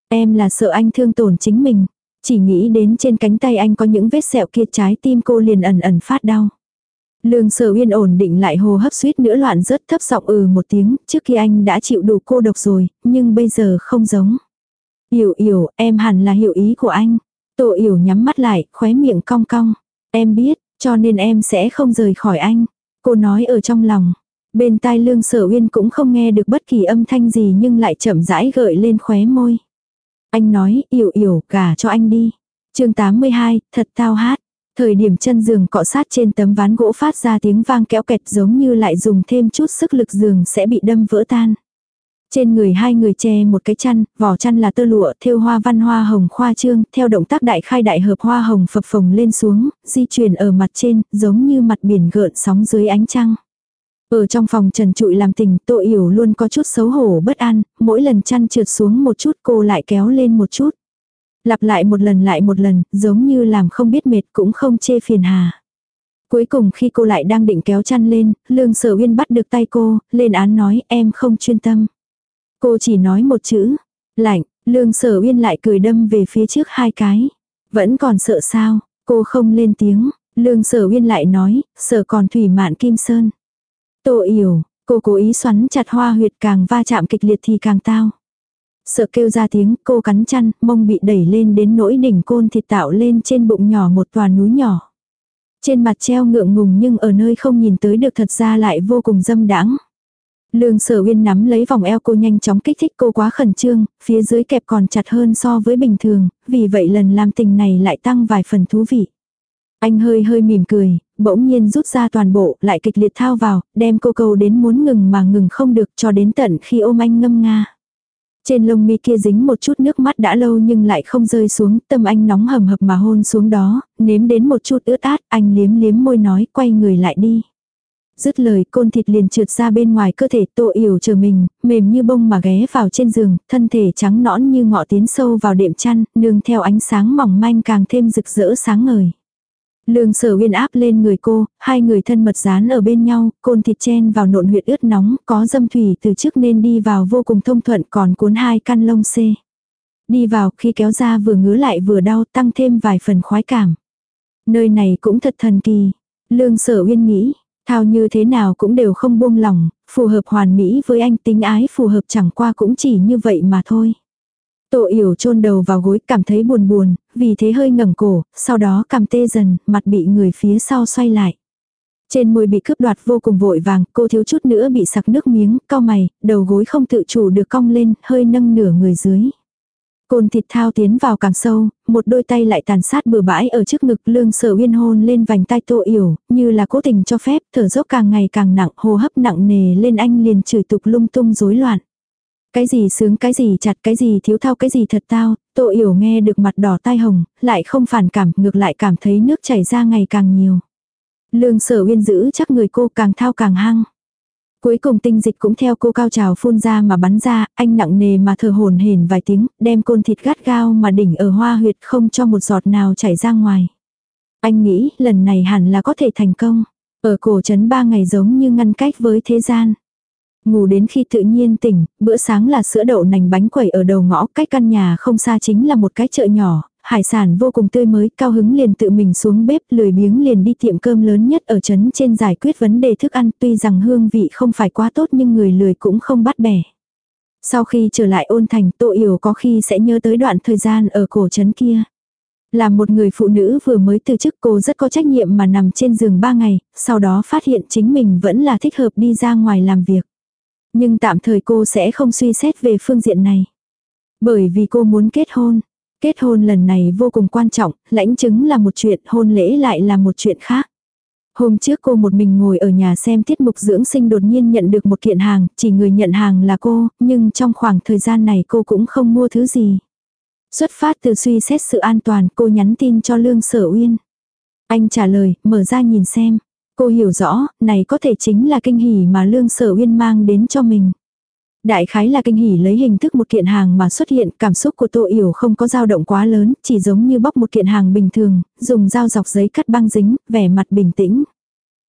Em là sợ anh thương tổn chính mình. Chỉ nghĩ đến trên cánh tay anh có những vết sẹo kia trái tim cô liền ẩn ẩn phát đau. Lương sở uyên ổn định lại hồ hấp suýt nữa loạn rất thấp giọng ừ một tiếng, trước khi anh đã chịu đủ cô độc rồi, nhưng bây giờ không giống. Yểu yểu, em hẳn là hiểu ý của anh. Tổ yểu nhắm mắt lại, khóe miệng cong cong. Em biết, cho nên em sẽ không rời khỏi anh. Cô nói ở trong lòng. Bên tai lương sở uyên cũng không nghe được bất kỳ âm thanh gì nhưng lại chậm rãi gợi lên khóe môi. Anh nói, yểu yểu, gả cho anh đi. chương 82, thật tao hát. Thời điểm chân giường cọ sát trên tấm ván gỗ phát ra tiếng vang kéo kẹt giống như lại dùng thêm chút sức lực giường sẽ bị đâm vỡ tan. Trên người hai người che một cái chăn, vỏ chăn là tơ lụa, thêu hoa văn hoa hồng khoa trương, theo động tác đại khai đại hợp hoa hồng phập phồng lên xuống, di chuyển ở mặt trên, giống như mặt biển gợn sóng dưới ánh trăng. Ở trong phòng trần trụi làm tình, Tô Yểu luôn có chút xấu hổ bất an, mỗi lần chăn trượt xuống một chút cô lại kéo lên một chút. Lặp lại một lần lại một lần, giống như làm không biết mệt cũng không chê phiền hà. Cuối cùng khi cô lại đang định kéo chăn lên, Lương Sở Uyên bắt được tay cô, lên án nói em không chuyên tâm. Cô chỉ nói một chữ, lạnh, Lương Sở Uyên lại cười đâm về phía trước hai cái. Vẫn còn sợ sao, cô không lên tiếng, Lương Sở Uyên lại nói, sợ còn thủy mạn kim sơn. Tô yểu, cô cố ý xoắn chặt hoa huyệt càng va chạm kịch liệt thì càng tao. Sợ kêu ra tiếng, cô cắn chăn, mông bị đẩy lên đến nỗi đỉnh côn thịt tạo lên trên bụng nhỏ một tòa núi nhỏ. Trên mặt treo ngượng ngùng nhưng ở nơi không nhìn tới được thật ra lại vô cùng dâm đãng. Lương sở uyên nắm lấy vòng eo cô nhanh chóng kích thích cô quá khẩn trương, phía dưới kẹp còn chặt hơn so với bình thường, vì vậy lần làm tình này lại tăng vài phần thú vị. Anh hơi hơi mỉm cười, bỗng nhiên rút ra toàn bộ, lại kịch liệt thao vào, đem cô cầu đến muốn ngừng mà ngừng không được cho đến tận khi ôm anh ngâm nga. Trên lông mi kia dính một chút nước mắt đã lâu nhưng lại không rơi xuống, tâm anh nóng hầm hập mà hôn xuống đó, nếm đến một chút ướt át, anh liếm liếm môi nói quay người lại đi. Dứt lời côn thịt liền trượt ra bên ngoài cơ thể tô yểu chờ mình, mềm như bông mà ghé vào trên giường, thân thể trắng nõn như ngọ tiến sâu vào đệm chăn, nương theo ánh sáng mỏng manh càng thêm rực rỡ sáng ngời. Lương sở uyên áp lên người cô, hai người thân mật dán ở bên nhau, côn thịt chen vào nộn huyệt ướt nóng, có dâm thủy từ trước nên đi vào vô cùng thông thuận còn cuốn hai căn lông xê. Đi vào khi kéo ra vừa ngứa lại vừa đau tăng thêm vài phần khoái cảm. Nơi này cũng thật thần kỳ. Lương sở uyên nghĩ, thao như thế nào cũng đều không buông lòng, phù hợp hoàn mỹ với anh tính ái phù hợp chẳng qua cũng chỉ như vậy mà thôi. Tô yểu chôn đầu vào gối cảm thấy buồn buồn, vì thế hơi ngẩng cổ, sau đó cầm tê dần, mặt bị người phía sau xoay lại. Trên môi bị cướp đoạt vô cùng vội vàng, cô thiếu chút nữa bị sặc nước miếng, cao mày, đầu gối không tự chủ được cong lên, hơi nâng nửa người dưới. Côn thịt thao tiến vào càng sâu, một đôi tay lại tàn sát bừa bãi ở trước ngực lương sở uyên hôn lên vành tay tô yểu, như là cố tình cho phép, thở dốc càng ngày càng nặng, hô hấp nặng nề lên anh liền chửi tục lung tung rối loạn. Cái gì sướng cái gì chặt cái gì thiếu thao cái gì thật tao, Tô Yểu nghe được mặt đỏ tai hồng, lại không phản cảm, ngược lại cảm thấy nước chảy ra ngày càng nhiều. Lương sở uyên giữ chắc người cô càng thao càng hăng. Cuối cùng tinh dịch cũng theo cô cao trào phun ra mà bắn ra, anh nặng nề mà thở hồn hển vài tiếng, đem côn thịt gắt gao mà đỉnh ở hoa huyệt không cho một giọt nào chảy ra ngoài. Anh nghĩ lần này hẳn là có thể thành công. Ở cổ trấn ba ngày giống như ngăn cách với thế gian. Ngủ đến khi tự nhiên tỉnh, bữa sáng là sữa đậu nành bánh quẩy ở đầu ngõ, cách căn nhà không xa chính là một cái chợ nhỏ, hải sản vô cùng tươi mới, cao hứng liền tự mình xuống bếp, lười biếng liền đi tiệm cơm lớn nhất ở trấn trên giải quyết vấn đề thức ăn, tuy rằng hương vị không phải quá tốt nhưng người lười cũng không bắt bẻ. Sau khi trở lại ôn thành, Tô Yểu có khi sẽ nhớ tới đoạn thời gian ở cổ trấn kia. Là một người phụ nữ vừa mới từ chức cô rất có trách nhiệm mà nằm trên giường 3 ngày, sau đó phát hiện chính mình vẫn là thích hợp đi ra ngoài làm việc. Nhưng tạm thời cô sẽ không suy xét về phương diện này. Bởi vì cô muốn kết hôn. Kết hôn lần này vô cùng quan trọng, lãnh chứng là một chuyện, hôn lễ lại là một chuyện khác. Hôm trước cô một mình ngồi ở nhà xem tiết mục dưỡng sinh đột nhiên nhận được một kiện hàng, chỉ người nhận hàng là cô, nhưng trong khoảng thời gian này cô cũng không mua thứ gì. Xuất phát từ suy xét sự an toàn, cô nhắn tin cho Lương Sở Uyên. Anh trả lời, mở ra nhìn xem. Cô hiểu rõ, này có thể chính là kinh hỉ mà Lương Sở Uyên mang đến cho mình. Đại khái là kinh hỉ lấy hình thức một kiện hàng mà xuất hiện, cảm xúc của Tô Yểu không có dao động quá lớn, chỉ giống như bóc một kiện hàng bình thường, dùng dao dọc giấy cắt băng dính, vẻ mặt bình tĩnh.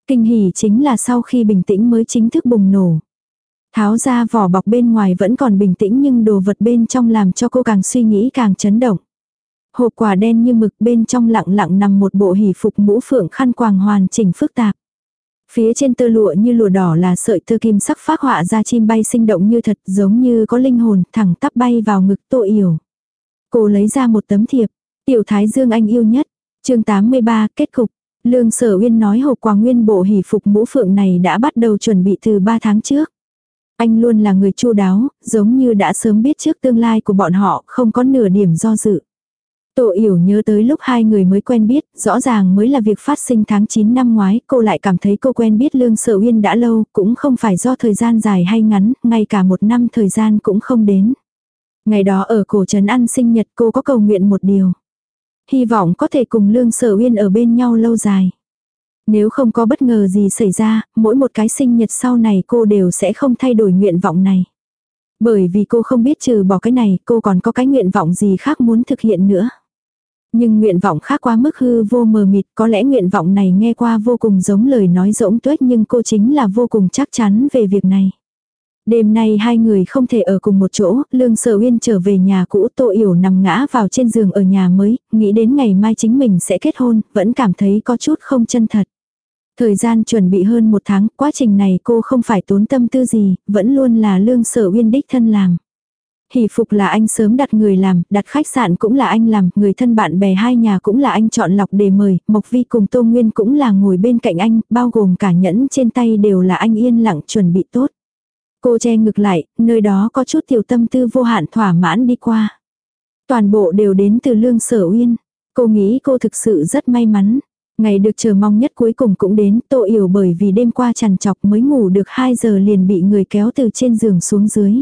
Kinh hỉ chính là sau khi bình tĩnh mới chính thức bùng nổ. Tháo ra vỏ bọc bên ngoài vẫn còn bình tĩnh nhưng đồ vật bên trong làm cho cô càng suy nghĩ càng chấn động. Hộp quà đen như mực bên trong lặng lặng nằm một bộ hỷ phục mũ phượng khăn quàng hoàn chỉnh phức tạp. Phía trên tơ lụa như lụa đỏ là sợi tơ kim sắc phác họa ra chim bay sinh động như thật giống như có linh hồn thẳng tắp bay vào ngực tô yểu. Cô lấy ra một tấm thiệp. Tiểu Thái Dương anh yêu nhất. chương 83 kết cục. Lương Sở Uyên nói hộp quà nguyên bộ hỷ phục mũ phượng này đã bắt đầu chuẩn bị từ 3 tháng trước. Anh luôn là người chu đáo, giống như đã sớm biết trước tương lai của bọn họ, không có nửa điểm do dự. Tổ yểu nhớ tới lúc hai người mới quen biết, rõ ràng mới là việc phát sinh tháng 9 năm ngoái, cô lại cảm thấy cô quen biết Lương Sở Uyên đã lâu, cũng không phải do thời gian dài hay ngắn, ngay cả một năm thời gian cũng không đến. Ngày đó ở cổ trấn ăn sinh nhật cô có cầu nguyện một điều. Hy vọng có thể cùng Lương Sở Uyên ở bên nhau lâu dài. Nếu không có bất ngờ gì xảy ra, mỗi một cái sinh nhật sau này cô đều sẽ không thay đổi nguyện vọng này. Bởi vì cô không biết trừ bỏ cái này, cô còn có cái nguyện vọng gì khác muốn thực hiện nữa. Nhưng nguyện vọng khác quá mức hư vô mờ mịt, có lẽ nguyện vọng này nghe qua vô cùng giống lời nói rỗng tuếch nhưng cô chính là vô cùng chắc chắn về việc này. Đêm nay hai người không thể ở cùng một chỗ, Lương Sở Uyên trở về nhà cũ Tô Yểu nằm ngã vào trên giường ở nhà mới, nghĩ đến ngày mai chính mình sẽ kết hôn, vẫn cảm thấy có chút không chân thật. Thời gian chuẩn bị hơn một tháng, quá trình này cô không phải tốn tâm tư gì, vẫn luôn là Lương Sở Uyên đích thân làm. Hỷ phục là anh sớm đặt người làm, đặt khách sạn cũng là anh làm, người thân bạn bè hai nhà cũng là anh chọn lọc để mời, Mộc Vi cùng Tô Nguyên cũng là ngồi bên cạnh anh, bao gồm cả nhẫn trên tay đều là anh yên lặng chuẩn bị tốt. Cô che ngực lại, nơi đó có chút tiểu tâm tư vô hạn thỏa mãn đi qua. Toàn bộ đều đến từ lương sở uyên. Cô nghĩ cô thực sự rất may mắn. Ngày được chờ mong nhất cuối cùng cũng đến, Tô Yểu bởi vì đêm qua chằn chọc mới ngủ được 2 giờ liền bị người kéo từ trên giường xuống dưới.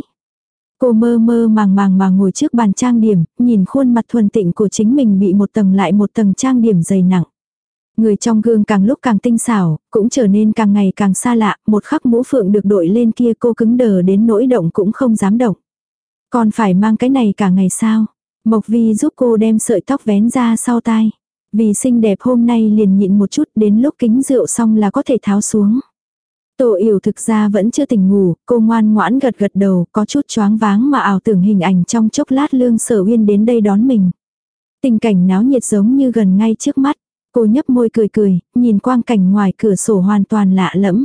Cô mơ mơ màng màng mà ngồi trước bàn trang điểm, nhìn khuôn mặt thuần tịnh của chính mình bị một tầng lại một tầng trang điểm dày nặng. Người trong gương càng lúc càng tinh xảo, cũng trở nên càng ngày càng xa lạ, một khắc mũ phượng được đội lên kia cô cứng đờ đến nỗi động cũng không dám động. Còn phải mang cái này cả ngày sao? Mộc Vi giúp cô đem sợi tóc vén ra sau tai. Vì xinh đẹp hôm nay liền nhịn một chút đến lúc kính rượu xong là có thể tháo xuống. Tổ yểu thực ra vẫn chưa tỉnh ngủ, cô ngoan ngoãn gật gật đầu, có chút choáng váng mà ảo tưởng hình ảnh trong chốc lát lương sở uyên đến đây đón mình. Tình cảnh náo nhiệt giống như gần ngay trước mắt. Cô nhấp môi cười cười, nhìn quang cảnh ngoài cửa sổ hoàn toàn lạ lẫm.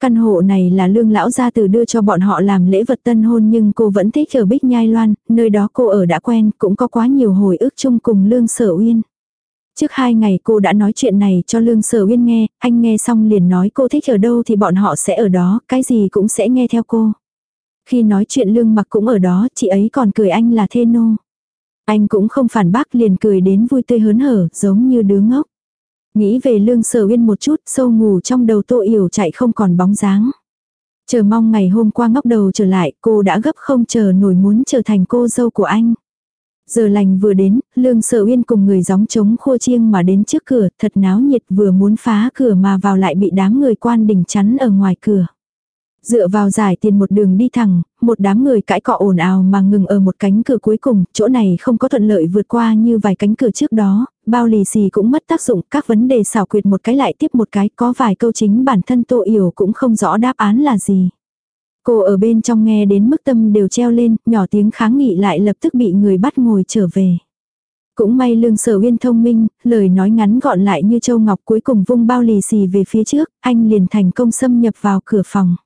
Căn hộ này là lương lão gia từ đưa cho bọn họ làm lễ vật tân hôn nhưng cô vẫn thích ở Bích Nhai Loan, nơi đó cô ở đã quen, cũng có quá nhiều hồi ức chung cùng lương sở uyên. Trước hai ngày cô đã nói chuyện này cho Lương Sở Uyên nghe, anh nghe xong liền nói cô thích ở đâu thì bọn họ sẽ ở đó, cái gì cũng sẽ nghe theo cô. Khi nói chuyện Lương mặc cũng ở đó, chị ấy còn cười anh là thê nô. Anh cũng không phản bác liền cười đến vui tươi hớn hở, giống như đứa ngốc. Nghĩ về Lương Sở Uyên một chút, sâu ngủ trong đầu Tô Yểu chạy không còn bóng dáng. Chờ mong ngày hôm qua ngóc đầu trở lại, cô đã gấp không chờ nổi muốn trở thành cô dâu của anh. Giờ lành vừa đến, Lương Sở Uyên cùng người gióng trống khô chiêng mà đến trước cửa, thật náo nhiệt vừa muốn phá cửa mà vào lại bị đám người quan đình chắn ở ngoài cửa. Dựa vào giải tiền một đường đi thẳng, một đám người cãi cọ ồn ào mà ngừng ở một cánh cửa cuối cùng, chỗ này không có thuận lợi vượt qua như vài cánh cửa trước đó, bao lì xì cũng mất tác dụng, các vấn đề xảo quyệt một cái lại tiếp một cái, có vài câu chính bản thân Tô Yểu cũng không rõ đáp án là gì. Cô ở bên trong nghe đến mức tâm đều treo lên, nhỏ tiếng kháng nghị lại lập tức bị người bắt ngồi trở về. Cũng may lương sở uyên thông minh, lời nói ngắn gọn lại như châu ngọc cuối cùng vung bao lì xì về phía trước, anh liền thành công xâm nhập vào cửa phòng.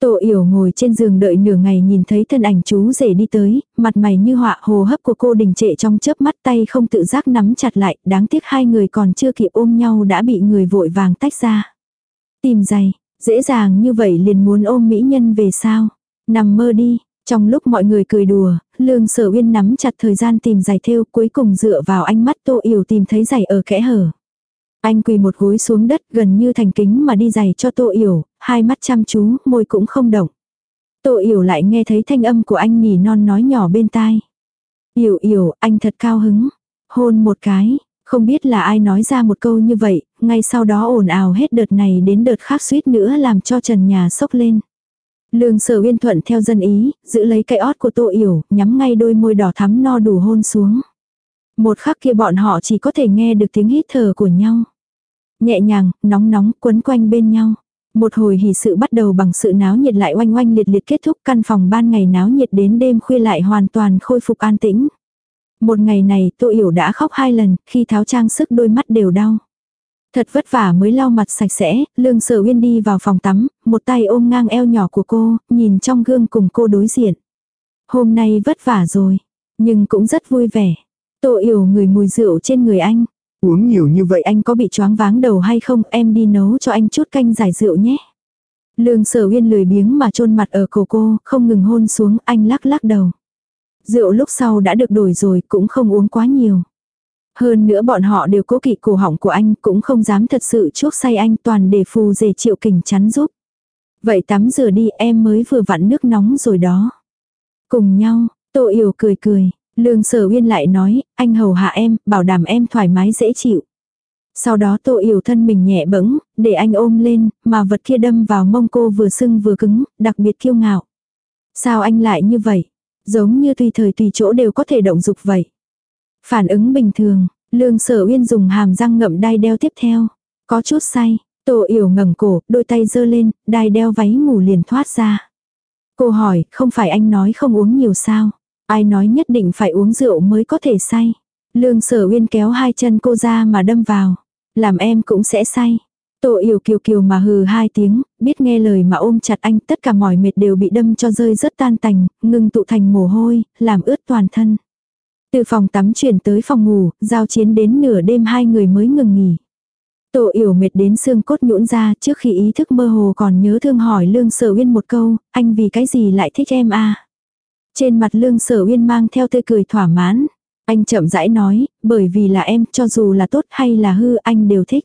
tổ Yểu ngồi trên giường đợi nửa ngày nhìn thấy thân ảnh chú rể đi tới, mặt mày như họa hồ hấp của cô đình trệ trong chớp mắt tay không tự giác nắm chặt lại, đáng tiếc hai người còn chưa kịp ôm nhau đã bị người vội vàng tách ra. Tìm giày, dễ dàng như vậy liền muốn ôm mỹ nhân về sao? Nằm mơ đi, trong lúc mọi người cười đùa, lương sở uyên nắm chặt thời gian tìm giày thêu cuối cùng dựa vào ánh mắt Tô Yểu tìm thấy giày ở kẽ hở. Anh quỳ một gối xuống đất gần như thành kính mà đi giày cho Tô Yểu, hai mắt chăm chú, môi cũng không động. Tô Yểu lại nghe thấy thanh âm của anh nhỉ non nói nhỏ bên tai. Yểu Yểu, anh thật cao hứng. Hôn một cái, không biết là ai nói ra một câu như vậy, ngay sau đó ồn ào hết đợt này đến đợt khác suýt nữa làm cho trần nhà sốc lên. Lương sở uyên thuận theo dân ý, giữ lấy cái ót của tô yểu, nhắm ngay đôi môi đỏ thắm no đủ hôn xuống. Một khắc kia bọn họ chỉ có thể nghe được tiếng hít thở của nhau. Nhẹ nhàng, nóng nóng, quấn quanh bên nhau. Một hồi hỉ sự bắt đầu bằng sự náo nhiệt lại oanh oanh liệt liệt kết thúc căn phòng ban ngày náo nhiệt đến đêm khuya lại hoàn toàn khôi phục an tĩnh. Một ngày này Tô Yểu đã khóc hai lần, khi tháo trang sức đôi mắt đều đau. Thật vất vả mới lau mặt sạch sẽ, lương sở uyên đi vào phòng tắm, một tay ôm ngang eo nhỏ của cô, nhìn trong gương cùng cô đối diện. Hôm nay vất vả rồi, nhưng cũng rất vui vẻ. Tô yểu người mùi rượu trên người anh. Uống nhiều như vậy anh có bị choáng váng đầu hay không em đi nấu cho anh chút canh giải rượu nhé. Lương sở uyên lười biếng mà chôn mặt ở cổ cô, không ngừng hôn xuống, anh lắc lắc đầu. Rượu lúc sau đã được đổi rồi, cũng không uống quá nhiều. Hơn nữa bọn họ đều cố kỵ cổ họng của anh, cũng không dám thật sự chuốc say anh toàn để phù dề triệu kình chắn giúp. Vậy tắm rửa đi em mới vừa vặn nước nóng rồi đó. Cùng nhau, Tô Yểu cười cười, Lương Sở Uyên lại nói, anh hầu hạ em, bảo đảm em thoải mái dễ chịu. Sau đó Tô Yểu thân mình nhẹ bẫng, để anh ôm lên, mà vật kia đâm vào mông cô vừa sưng vừa cứng, đặc biệt kiêu ngạo. Sao anh lại như vậy? Giống như tùy thời tùy chỗ đều có thể động dục vậy. Phản ứng bình thường, Lương Sở Uyên dùng hàm răng ngậm đai đeo tiếp theo. Có chút say, tổ Yểu ngẩng cổ, đôi tay giơ lên, đai đeo váy ngủ liền thoát ra. Cô hỏi, không phải anh nói không uống nhiều sao? Ai nói nhất định phải uống rượu mới có thể say? Lương Sở Uyên kéo hai chân cô ra mà đâm vào. Làm em cũng sẽ say. Tô Yểu kiều kiều mà hừ hai tiếng, biết nghe lời mà ôm chặt anh, tất cả mỏi mệt đều bị đâm cho rơi rất tan tành, ngưng tụ thành mồ hôi, làm ướt toàn thân. Từ phòng tắm chuyển tới phòng ngủ, giao chiến đến nửa đêm hai người mới ngừng nghỉ. Tô yểu mệt đến xương cốt nhũn ra trước khi ý thức mơ hồ còn nhớ thương hỏi Lương Sở Uyên một câu, anh vì cái gì lại thích em à? Trên mặt Lương Sở Uyên mang theo tươi cười thỏa mãn. Anh chậm rãi nói, bởi vì là em, cho dù là tốt hay là hư anh đều thích.